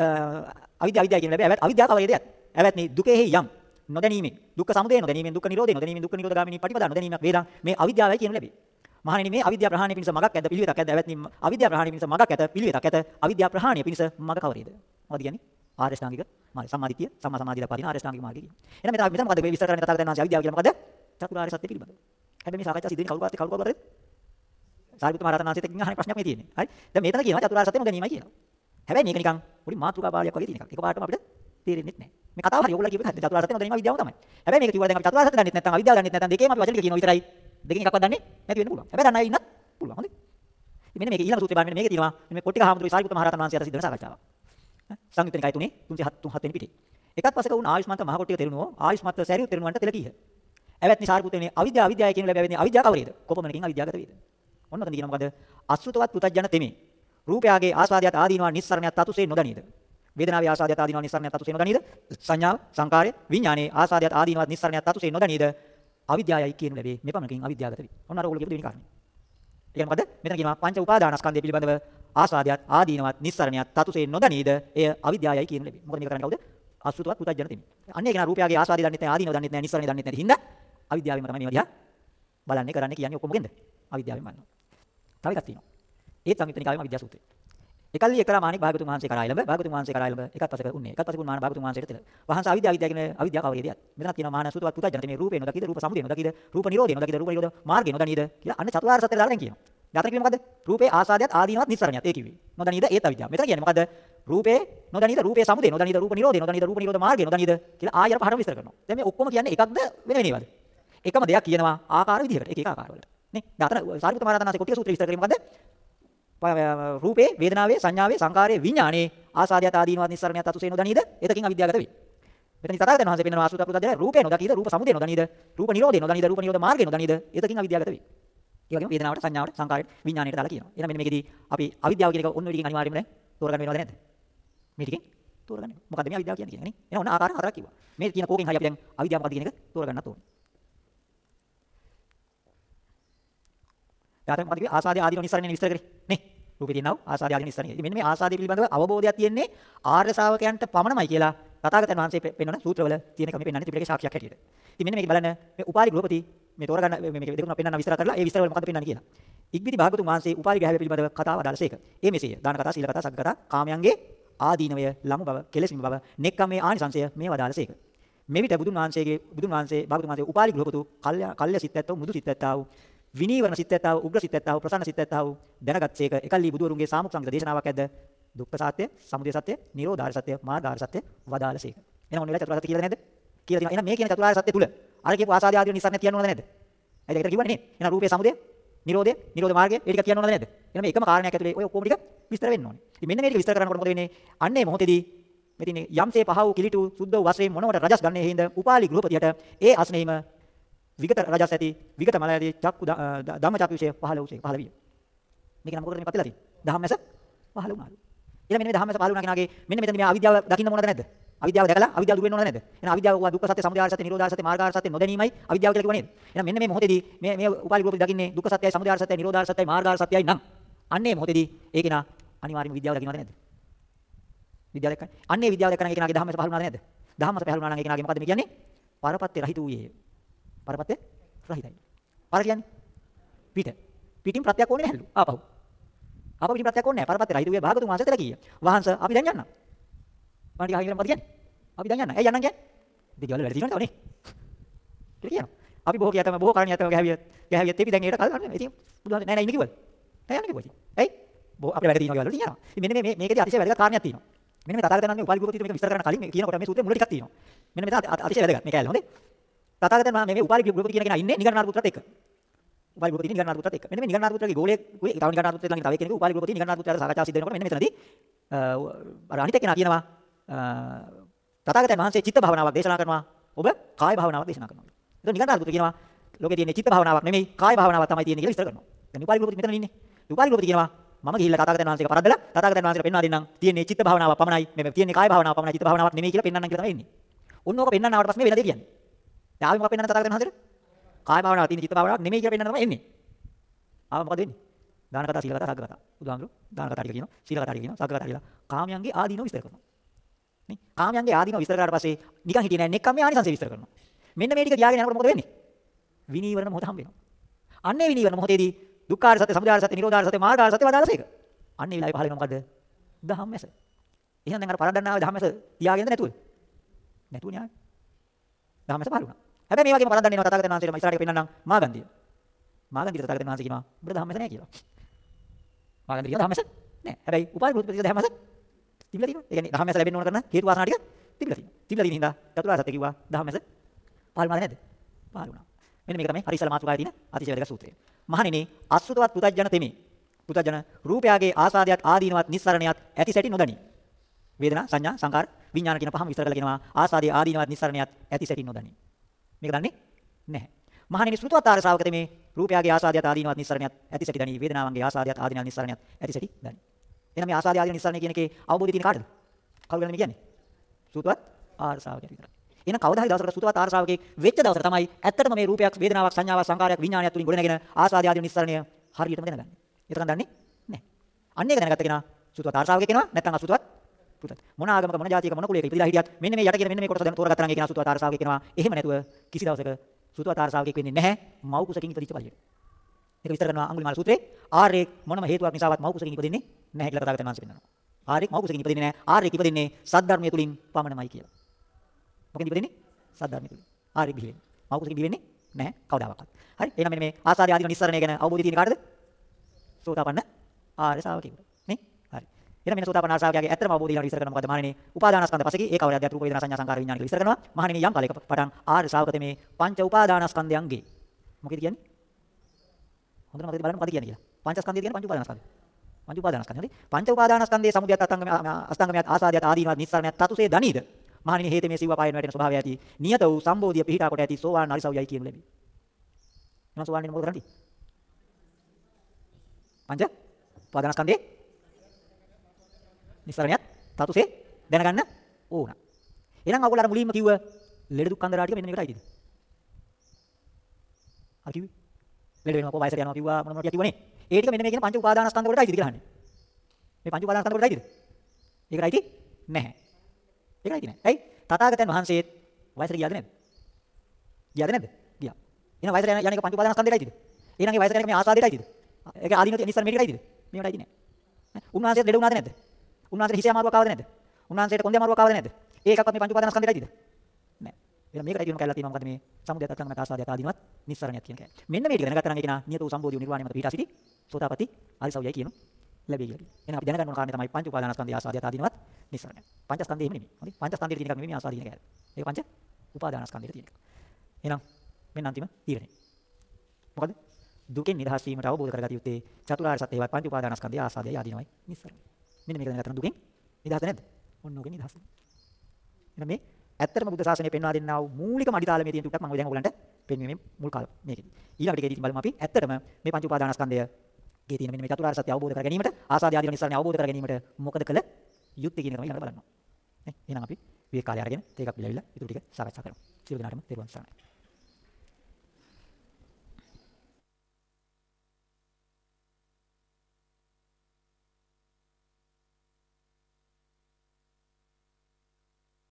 අවිද්‍යාව අවිද්‍යාව කියන ලැබේ. එවත් අවිද්‍යාව කවරේ දෙයක්? එවත් මේ දුකෙහි යම් නොදැනීමෙන් දුක්ඛ සමුදය නොදැනීමෙන් දුක්ඛ නිරෝධය නොදැනීමෙන් දුක්ඛ නිරෝධ ගාමිනී පටිපදා නොදැනීමක් වේදන් මේ අවිද්‍යාවයි කියන ලැබේ. මහණෙනි මේ අවිද්‍යාව ප්‍රහාණය පිණිස මගක් ඇද්ද පිළිවෙතක් ඇද්ද එවත් අවිද්‍යාව ප්‍රහාණය පිණිස මගක් ඇත පිළිවෙතක් ඇත අවිද්‍යාව ප්‍රහාණය පිණිස මග කවරේද? මොකද කියන්නේ? ආර්ය ශ්‍රාංගික මාර්ගය සම්මාදිටිය සම්මා සමාධිය දක්වා දින ආර්ය ශ්‍රාංගික මාර්ගය කියන්නේ. එහෙනම් මෙතන මෙතන මොකද මේ විස්තර කරන්නේ තථාගතයන් වහන්සේ අවිද්‍යාව කියලා මොකද? චතුරාර්ය සත්‍ය පිළිබඳව. හැබැයි මේ සාකච්ඡා සිදුවෙන්නේ කවුරු කාත්තේ කවුරු කවුරුද? සාරිපුත්ත මහ රහතන් වහන්සේට කින් අහන්නේ ප්‍රශ්නයක් මේ තියෙන්නේ. හරි. දැන් මෙතන කියනවා චතුරාර්ය සත්‍ය නොදැනීමයි කියලා. හැබැයි මේක නිකන් පොඩි මාතෘකා පාළියක් වගේ තියෙන එකක්. ඒකපාරටම අපිට තේරෙන්නේ නැහැ. මේ කතාව හරි. ඔයගොල්ලෝ කියපු හැටි චතුරාර්ය සත්‍ය නොදැනීම විද්‍යාව තමයි. හැබැයි මේක කිව්වා දැන් අපි චතුරාර්ය සත්‍ය දන්නෙත් නැත්නම් අවිද්‍යාව දන්නෙත් නැත්නම් දෙකේම අපි වචන ටික කියනවා විතරයි. දෙකෙන් එකක්වත් දන්නේ නැති වෙන්න පුළුවන්. හැබැයි දන්න අය ඉන්නත් පුළුවන්. හොඳයි. මෙන්න මේක ඊළඟ සූත්‍රය බලන්න මේකේ තියෙනවා මේ කොට්ටික හාමුදුරුවෝ සාරිපුත්ත මහ රහතන් වහන්සේ අතර සිද්ධ වෙන සාකච්ඡාවක්. සංයුත්ත නිකාය තුනේ 307 වෙනි පිටේ. එකත් පසක වුණ ආයුෂ්මන්ත මහ කොට්ටික තෙරුණුවෝ ආයුෂ්මත් සැරියුත් තෙරුණුවන්ට තෙල කීහ. එවත්නි සාරිපුත්තනේ අවිද්‍යාව අවිද්‍යාව කියන ලැබෙන්නේ අවිද්‍යාව කවරේද? කොපමණකින් අවිද්‍යාවගත වේද? ඔන්න ඔතන කියනවා මොකද? අසුතවත් පුතඥන තෙමේ. රූපයාගේ ආස්වාදයට ආදීනවා නිස්සරණයක් තතුසේ නොදනීද? වේදනාවේ ආස්වාදයට ආදීනවා නිස්සරණයක් තතුසේ නොදනීද? සංඥාව, සංකාරය, විඥානයේ ආස්වාදයට ආදීනවා නිස්සරණයක් තතුසේ නොදනීද? අවිද්‍යාවයි කියන ලැබේ මෙපමණකින් අවිද්‍යාවගත වේ. ඔන්න අර ඔයගොල්ලෝ කියපු දෙවෙනි කාරණේ. ඒ කියන්නේ මොකද? මෙතන කියනවා පංච උපාදානස්කන්ධය පිළිබඳව ආස්වාදයක් ආදීනවත් නිස්සරණයක් තතුසේ නොදනීද? එය අවිද්‍යාවයි කියන ලැබේ. මොකද මේක කරන්නේ කවුද? අසුතවත් පුතඥන තෙමේ. අන්න ඒක නා රූපයාගේ ආස්වාදය දන්නෙත් නැහැ ආදීනව දන්නෙත් නැහැ නිස්සරණය දන්නෙත් නැති හින්දා අවිද්‍යාවෙන්ම තමයි මේවා දිහා බලන්නේ කරන්නේ කියන්නේ ඔක්කොම මොකෙන්ද? අවිද්‍යාවෙන් බලනවා. තව එකක් තියෙනවා. ඒත් සංයුත්ත නිකායේම අවිද්‍යා සූත්‍රය. එකල්ලි එක්තරා මාණික භාගතුන් වහන්සේ කරා ළඹ භාගතුන් වහන්සේ කරා ළඹ එකත් පසක උන්නේ එකත් පසකුන් මාන භාගතුන් වහන්සේට තෙල වහන්ස අවිද්‍යාව විද්‍යාව කියන අවිද්‍යාව කවරේදයක් මෙතනක් තියෙනවා මාන සුතවත් පුතජන මේ රූපේ නොදකිද රූප සමුදය නොදකිද රූප නිරෝධය නොදකිද රූප නිරෝධ මාර්ගය නොදනීද කියලා අන්න චතුරාර්ය සත්‍ය දාලා දැන් කියනවා දාතන කිව්වේ මොකද්ද? රූපේ ආසාදයට ආදීනවත් නිස්සරණයත්. ඒ කිව්වේ. නොදනීද? ඒත් අවිද්‍යාව. මෙතන කියන්නේ මොකද්ද? රූපේ නොදනීද? රූපේ සමුදය. නොදනීද? රූප නිරෝධය. නොදනීද? රූප නිරෝධ මාර්ගය? නොදනීද? කියලා ආයර පහරම විස්තර කරනවා. දැන් මේ ඔක්කොම කියන්නේ එකක්ද වෙන වෙනේවද? එකම දෙයක් කියනවා ආකාර විදිහකට. එක එක ආකාරවලට. නේ? දාතන සාරිපුත්ත මහරහතන් වහන්සේ කොටිය සූත්‍රය විස්තර කරේ මොකද්ද? රූපේ වේදනාවේ සංඥාවේ සංකාරයේ විඥානයේ ආසාදයට ආදීනවත් නිස්සරණයත් අතුසේ නොදනීද? එතකින් අවිද්‍යාවගත වේ මෙතන තථාගතයන් වහන්සේ පෙන්වන ආසුත පුතජන රූපේ නොදකීද රූප සමුදය නොදනීද? රූප නිරෝධය නොදනීද? රූප නිරෝධ මාර්ගය නොදනීද? එතකින් අවිද්‍යාවගත වේ ඒ වගේම වේදනාවට සංඥාවට සංකාරයට විඥාණයට දාලා කියනවා. එහෙනම් මෙන්න මේකෙදී අපි අවිද්‍යාව කියන එක ඔන්න ඔය ටිකෙන් අනිවාර්යයෙන්ම දැන් තෝරගන්න වෙනවද නැද්ද? මේ ටිකෙන් තෝරගන්න. මොකද්ද මේ අවිද්‍යාව කියන්නේ කියන්නේ නේ? එහෙනම් ඔන්න ආකාර හතරක් කිව්වා. මේ කියන කෝකෙන් හරි අපි දැන් අවිද්‍යාව මොකද්ද කියන එක තෝරගන්නත් ඕනේ. ඊට පස්සේ මොකද ආසාදී ආදීන නිස්සරණය විස්තර කරේ. නේ? රූපේ තියෙනව ආසාදී ආදීන නිස්සරණය. ඉතින් මෙන්න මේ ආසාදී පිළිබඳව අවබෝධයක් තියෙන්නේ ආර්ය ශාවකයන්ට පමණමයි කියලා තථාගතයන් වහන්සේ පෙන්වන සූත්‍රවල තියෙන එක මේ පෙන්වන්නේ ත්‍රිපිටකයේ සාක්ෂියක් හැටියට. ඉතින් මෙන්න මේක බලන්න මේ උපාලි ගෘහපති මේ තෝරගන්න මේක දෙකම පෙන්වන්න විස්තර කරලා ඒ විස්තර වල මොකද්ද පෙන්වන්නේ කියලා. ඉක්බිති භාගතුන් වහන්සේ උපාලි ග්‍රහය පිළිබඳව කතාව අදාළසේක. ඒ මෙසේය. දාන කතා, සීල කතා, සග්ග කතා, කාමයන්ගේ ආදීනවය, ලමු බව, කෙලෙසින් බව, නෙක්කම්මේ ආනිසංශය මේ වදාළසේක. මෙවිට බුදුන් වහන්සේගේ බුදුන් වහන්සේ භාගතුන් වහන්සේ උපාලි ගෘහපතු කල්ය කල්ය සිත් ඇත්තෝ මුදු සිත් ඇත්තා වූ විනීවරණ සිත් ඇත්තා වූ උග්‍ර සිත් ඇත්තා වූ ප්‍රසන්න සිත් ඇත්තා වූ දැනගත්සේක එකල්ලි බුදුවරුන්ගේ සාමුක් සංගත දේශනාවක් ඇද්ද දුක්ඛ සත්‍ය, සමුදය සත්‍ය, නිරෝධාර සත්‍ය, මාර්ගාර සත්‍ය වදාළසේක. එහෙනම් ඔන්න චතුරාර්ය සත්‍ය කියලා නේද? කියලා තියෙනවා. එහෙනම් මේ කියන චතුරාර්ය සත්‍ය තුල අර කියපු ආසාදී ආදී නිසරණ කියන්න ඕනද නැද්ද? ඇයි ඒකට කිව්වනේ නේද? එහෙනම් රූපේ සමුදය, නිරෝධය, නිරෝධ මාර්ගය ඒ ටික කියන්න ඕනද නැද්ද? එහෙනම් මේ එකම කාරණයක් ඇතුලේ ඔය ඔක්කොම ටික විස්තර වෙන්න ඕනේ. ඉතින් මෙන්න මේ ටික විස්තර කරනකොට මොකද වෙන්නේ? අන්නේ මොහොතේදී මෙතින් යම්සේ පහ වූ කිලිටු සුද්ධ වූ වශයෙන් මොනවට රජස් ගන්නේ හේඳ උපාලි ගෘහපතියට ඒ අස්නෙහිම විගත රජස් ඇති විගත මල ඇති චක්කු ධම්මචක්කුෂය පහළ වූසේ පහළ විය. මේක නම් මොකටද මේ පතලා තියෙන්නේ? ධම්මැස පහළ වුණාලු. ඊළඟ මෙන්න මේ ධම්මැස පහළ වුණා කෙනාගේ මෙන්න මෙතන මේ අවිද්‍යාව දකින්න මොනවද නැද්ද? අවිද්‍යාව දැකලා අවිද්‍යාව දුර වෙන්න ඕන නැද්ද? එහෙනම් අවිද්‍යාව වා දුක්ඛ සත්‍ය, සමුදය සත්‍ය, නිරෝධ සත්‍ය, මාර්ග සත්‍ය නොදැනීමයි අවිද්‍යාව කියලා කිව්ව නේද? එහෙනම් මෙන්න මේ මොහොතේදී මේ මේ උපාලි ගෘහපති දකින්නේ දුක්ඛ සත්‍යයි, සමුදය සත්‍යයි, නිරෝධ සත්‍යයි, මාර්ග සත්‍යයි නම් අන්නේ මොහොතේදී ඒ කෙනා අනිවාර්යයෙන්ම විද්‍යාව දකින්නවද නැද්ද? විද්‍යාව දැක්කනේ. අන්නේ විද්‍යාව දැක්කම ඒ කෙනාගේ ධම්මැස පහළ වුණාද නැද්ද? ධම්මස පහළ වුණා නම් ඒ කෙනාගේ මොකද්ද මේ කියන්නේ? පරපත්‍ය රහිත වූයේ. පරපත්‍ය රහිතයි. පර කියන්නේ පිට. පිටින් ප්‍රත්‍යක් ඕනේ නැහැලු. ආපහු. ආපහු පිටින් ප්‍රත්‍යක් ඕනේ නැහැ. පරපත්‍ය රහිත වූයේ භාගතුන් වහන්සේතර කීය. වහන්ස අපි දැන් යන්නම්. මම ටික අහිංගල මොකද කියන්නේ? අපි දැන් යන්න. ඇයි යන්නම් කියන්නේ? ඉතින් ගෙවල වැඩ තියෙනවනේ. කියලා කියනවා. අපි බොහෝ කියතම බොහෝ කාරණා යතම ගැහැවියත් ගැහැවියත් අපි දැන් ඒකට කල් ගන්න. ඉතින් බුදුහාම නෑ නෑ ඉන්නේ කිව්වද? නෑ යන්නේ කිව්වා ඉතින්. ඇයි? බොහෝ අපේ වැඩ තියෙනවා ගෙවල තියෙනවා. ඉතින් මෙන්න මේ මේකේදී අතිශය වැදගත් කාරණයක් තියෙනවා. මෙන්න මේ තථාගතයන් වහන්සේ උපාලි ගුරුපති මේක විස්තර කරන්න කලින් මේ කියනකොට මේ සූත්‍රයේ මුල ටිකක් තියෙනවා. මෙන්න මේ අතිශය වැදගත්. මේක ඇල්ල හොඳේ. තථාගතයන් වහන්සේ මේ උපාලි ගුරුපති කියන කෙනා ඉන්නේ නිගණ්ඨනාථ පුත්‍රත් එක්ක. උපාලි ගුරුපති නිගණ්ඨනාථ පුත්‍රත් එක්ක. මෙන්න මේ නිගණ්ඨනාථ පුත්‍රගේ ගෝලයේ කුයි තව නිගණ්ඨනාථ පුත්‍රත් ළඟින් තව එක්කෙනෙකු උපාලි ගුරුපති නිගණ්ඨනාථ පුත්‍රයාට සාකච්ඡා සිද්ධ වෙනකොට මෙන්න මෙතනදී අර අනිත් එක්කෙනා කියනවා තථාගතයන් වහන්සේ චිත්ත භාවනාවක් දේශනා කරනවා. ඔබ කාය භාවනාවක් දේශනා කරනවා. එතකොට නිගණ්ඨනාථ පුත්‍ර කියනවා ලෝකේ තියෙන චිත්ත භාවනාවක් නෙමෙයි කාය භාවනාවක් තමයි තියෙන්නේ කියලා විස්තර කරනවා. දැන් උපාලි ගුරුපති මෙතන ඉන්නේ. උපාලි ගුරුපති කියනවා මම ගිහිල්ලා තථාගතයන් වහන්සේක පරද්දලා තථාගතයන් වහන්සේට පෙන්වා දෙන්නම්. තියෙන්නේ චිත්ත භාවනාවක් පමණයි. මේ තියෙන්නේ කාය භාවනාවක් පමණයි. චිත්ත භාවනාවක් නෙමෙයි කියලා පෙන්වන්නම් කියලා තමයි එන්නේ. ඔන්න ඕක පෙන්වන්න ආවට පස්සේ මේ වෙන දේ කියන්නේ. දැන් ආවේ මොකක් පෙන්වන්න තථාගතයන් වහන්සේට? කාය භාවනාවක් තියෙන චිත්ත භාවනාවක් නෙමෙයි කියලා පෙන්වන්න තමයි එන්නේ. ආව මොකද වෙන්නේ? දාන කතා, සීල කතා, සග්ග කතා. බුදුහාමුදුරු දාන කතා ටික කියනවා, සීල කතා ටික කියනවා, සග්ග කතා කියලා. කාමයන්ගේ ආදීනව විස්තර කරනවා. නේ? කාමයන්ගේ ආදීනව විස්තර කරාට පස්සේ නිකන් හිටියේ නෑ නෙක්කම්මේ ආනිසංසය විස්තර කරනවා. මෙන්න මේ ටික තියාගෙන යනකොට මොකද වෙන්නේ? විනීවරණ මොහොත හම්බ වෙනවා. අන්නේ විනීවරණ මොහොතේදී දුක්ඛාර සත්‍ය, සමුදයාර සත්‍ය, නිරෝධාර සත්‍ය, මාර්ගාර සත්‍ය වදාළසේක. අන්නේ විලායි පහල වෙනවා මොකද්ද? ධම්මැස. එහෙනම් දැන් අර පරද්දන්නාවේ ධම්මැස තියාගෙනද නැතුව? නැතුව න්යාය. ධම්මැස පහල වුණා. හැබැයි මේ වගේම පරද්දන්න එනවා තථාගතයන් වහන්සේට ඉස්සරහට පෙන්නන්නම් මාගන්දිය. මාගන්දිය තථාගතයන් වහන්සේ කියනවා උඹට ධම්මැස නැහැ කියලා. මාගන්දිය කියනවා ධම්මැස නැහැ. හැබැයි උපාය ප්‍රතිපද ධම්මැස තිබිලා තියෙනවා. ඒ කියන්නේ ධම්මැස ලැබෙන්න ඕන කරන හේතු වාසනා ටික තිබිලා තියෙනවා. තිබිලා තියෙන හින්දා චතුරාර්ය සත්‍ය කිව්වා ධම්මැස පහල වුණාද නැද්ද? පහල වුණා. මෙන්න මේක තමයි හරි ඉස්සලා මාතෘකාවේ තියෙන අතිශය වැදගත් සූත්‍රය. මහණෙනි අසුතවත් පුතජන තෙමේ. පුතජන රූපයාගේ ආසාදයක් ආදීනවත් නිස්සරණයක් ඇති සැටි නොදනි. වේදනා සංඥා සංකාර විඥාන කියන පහම විස්තර කරලා කියනවා ආසාදී ආදීනවත් නිස්සරණයක් ඇති සැටි නොදනි. මේක දන්නේ නැහැ. මහණෙනි ශ්‍රුතවතාර ශ්‍රාවක තෙමේ රූපයාගේ ආසාදයක් ආදීනවත් නිස්සරණයක් ඇති සැටි දනි. වේදනාවන්ගේ ආසාදයක් ආදීනවත් නිස්සරණයක් ඇති සැටි දනි. එහෙනම් මේ ආසාදී ආදීන නිස්සරණය කියන එකේ අවබෝධය තියෙන කාටද? කවුරුද මේ කියන්නේ? ශ්‍රුතවත් ආර ශ්‍රාවකයට විතරයි. එහෙනම් කවදා හරි දවසකට සුතවත් ආර ශ්‍රාවකෙක් වෙච්ච දවසට තමයි ඇත්තටම මේ රූපයක් වේදනාවක් සංඥාවක් සංකාරයක් විඥානයක් තුලින් ගොඩනගෙන ආසාදී ආදී නිස්සරණය හරියටම දැනගන්නේ. ඒතරම් දන්නේ නැහැ. අන්න ඒක දැනගත්ත කෙනා සුතවත් ආර ශ්‍රාවකෙක් වෙනවා නැත්නම් අසුතවත් පුතත්. මොන ආගමක මොන ජාතියක මොන කුලයක ඉපදිලා හිටියත් මෙන්න මේ යට කියන මෙන්න මේ කොටස දැන් තෝරගත්තා නම් ඒ කෙනා සුතවත් ආර ශ්‍රාවකෙක් වෙනවා. එහෙම නැතුව කිසි දවසක සුතවත් ආර ශ්‍රාවකෙක් වෙන්නේ නැහැ. මව් කුසකින් ඉපදිච්ච පළියට. මේක විස්තර කරනවා අඟුලිමාල සූත්‍රයේ ආර්යේ මොනම හේතුවක් නිසාවත් මව් කුසකින් ඉපදින්නේ නැහැ කියලා තථාගතයන් වහන්සේ පෙන්නනවා. ආර්යෙක් මව කුසකින් ඉපදෙන්නේ නැහැ. ආර්යෙක් ඉපදෙන්නේ සද්ධර්මයේ තුලින් පමණමයි කියලා. මොකෙන්ද ඉපදෙන්නේ? සද්ධර්මයේ තුලින්. ආර්යෙක් බිහි වෙන්නේ. මව කුසකින් බිහි වෙන්නේ නැහැ කවදාවත්. හරි? එහෙනම් මෙන්න මේ ආසාදී ආදීන නිස්සරණය ගැන අවබෝධය තියෙන කාටද? සෝතාපන්න ආර්ය ශ්‍රාවකයෙකුට. නේ? හරි. එහෙනම් මෙන්න සෝතාපන්න ශ්‍රාවකයාගේ ඇත්තම අවබෝධය ඊළඟ විස්තර කරනවා මොකද මහණෙනි? උපාදානස්කන්ධ පසකී ඒක අවරය අධ්‍යාත්ම රූප වේදනා සංඥා සංකාර විඥාන කියලා විස්තර කරනවා. මහණෙනි යම් කාලයක පටන් ආර්ය ශ්‍රාවකතේ මේ පංච උපාදානස්කන්ධයන්ගේ මොකද කියන්නේ? හොඳට මතක බලන්න මොකද කියන්නේ කියලා. පංචස්කන්ධය කියන්නේ පංච උපාදානස්කන්ධය. පංච උපාදානස්කන්ධය. හරි. පංච උපාදානස්කන්ධයේ සමුදයත් අස්තංගම අස්තංගමයත් ආසාදියත් ආදීනවත් නිස්සාරණයත් තතුසේ දනීද? මහණෙනි හේතේ මේ සිව්ව පායන වැටෙන ස්වභාවය ඇති. නියත වූ සම්බෝධිය පිහිටා කොට ඇති සෝවාන් අරිසව්‍යයි කියනු ලැබේ. එහෙනම් සෝවාන් වෙන්නේ මොකද කරන්නේ? පංච උපාදානස්කන්ධේ නිස්සාරණයත් තතුසේ දැනගන්න ඕන. එහෙනම් ඔයගොල්ලෝ අර මුලින්ම කිව්ව ලෙඩ දුක් කන්දරා ටික මෙන්න මේකටයි තියෙන්නේ. අර කිව්වේ ලෙඩ වෙනවා කො වයසට යනවා කිව්වා මොන මොන කිව්වනේ. ඒ ටික මෙන්න මේ කියන පංච උපාදානස්කන්ධ වලටයි තියෙන්නේ කියලා අහන්නේ. මේ පංච උපාදානස්කන්ධ වලටයි තියෙන්නේ. ඒකටයි තියෙන්නේ නැහැ. ඒකයි තියෙන්නේ. ඇයි? තථාගතයන් වහන්සේත් වයසට ගියාද නැද්ද? ගියාද නැද්ද? ගියා. එහෙනම් වයසට යන යන එක පංච උපාදානස්කන්ධයටයි තියෙන්නේ. එහෙනම් ඒ වයසට යන එක මේ ආසාදයටයි තියෙන්නේ. ඒක ආදීනෝ නිස්සාර මේකටයි තියෙන්නේ. මේකටයි තියෙන්නේ. උන්වහන්සේත් ලෙඩ වුණාද නැද්ද? උන්වහන්සේට හිසේ අමාරුවක් ආවද නැද්ද? උන්වහන්සේට කොන්දේ අමාරුවක් ආවද නැද්ද? ඒකක්වත් මේ පංච උපාදානස්කන්ධයටයි තියෙන්නේ. නෑ. එහෙනම් මේකටයි කියන කැලලා තියෙනවා මොකද මේ සමුදයත් අත්ංගමන ආසාදයට ආදීනවත් නිස්සාරණයක් කියන කෑ. මෙන්න මේ ටික දැනගත්තා නම් ඒක නා නියත වූ සම්බෝධිය නිර්වාණය මත පිහිටා සිටි සෝතාපට්ටි ආරිසව්‍යයි කියනු ලැබෙයි කියලා. එහෙනම් අපි දැනගන්න ඕන කාරණේ තමයි පංච උපාදානස්කන්ධය ආසාදයට ආදීනවත් නිස්සාරණය. පංචස්කන්ධය එහෙම නෙමෙයි. හරි? පංචස්කන්ධයේ තියෙන එකක් නෙමෙයි මේ ආසාදීන කෑ. ඒක පංච උපාදානස්කන්ධයේ තියෙන එක. එහෙනම් මෙන්න අන්තිම තීරණය. මොකද? දුකෙන් නිදහස් වීමට අවබෝධ කරගatiya යුත්තේ චතුරාර්ය සත්‍යයයි පංච උපාදානස්කන්ධය ආසාදයයි ආදීනවයි නිස්සාරණය. මෙන්න මේක දැනගත්තා නම් දුකෙන් නිදහස් නැද්ද? ඔන්න ඕකෙන් නිදහස්. එහෙනම් මේ ඇත්තටම බුද්ධ ශාසනය පෙන්වා දෙන්නා වූ මූලිකම අඩිතාලමේ තියෙන ටිකක් මම දැන් ඔයගලන්ට පෙන්වීමේ මුල් කාල මේකෙදි. ඊළඟට ටිකේදී බලමු අපි ඇත්තටම මේ පංච උපාදානස්කන්ධය ගේ තියෙන මෙන්න මේ චතුරාර්ය සත්‍ය අවබෝධ කර ගැනීමට ආසාදී ආදී නිස්සාරණය අවබෝධ කර ගැනීමට මොකද කළ යුත්තේ කියන එක ඊළඟට බලන්න. නේ එහෙනම් අපි විවේක කාලය අරගෙන තේකක් පිළිවිලා ඊටු ටික සාකච්ඡා කරමු. සියලු දෙනාටම තෙරුවන් සරණයි.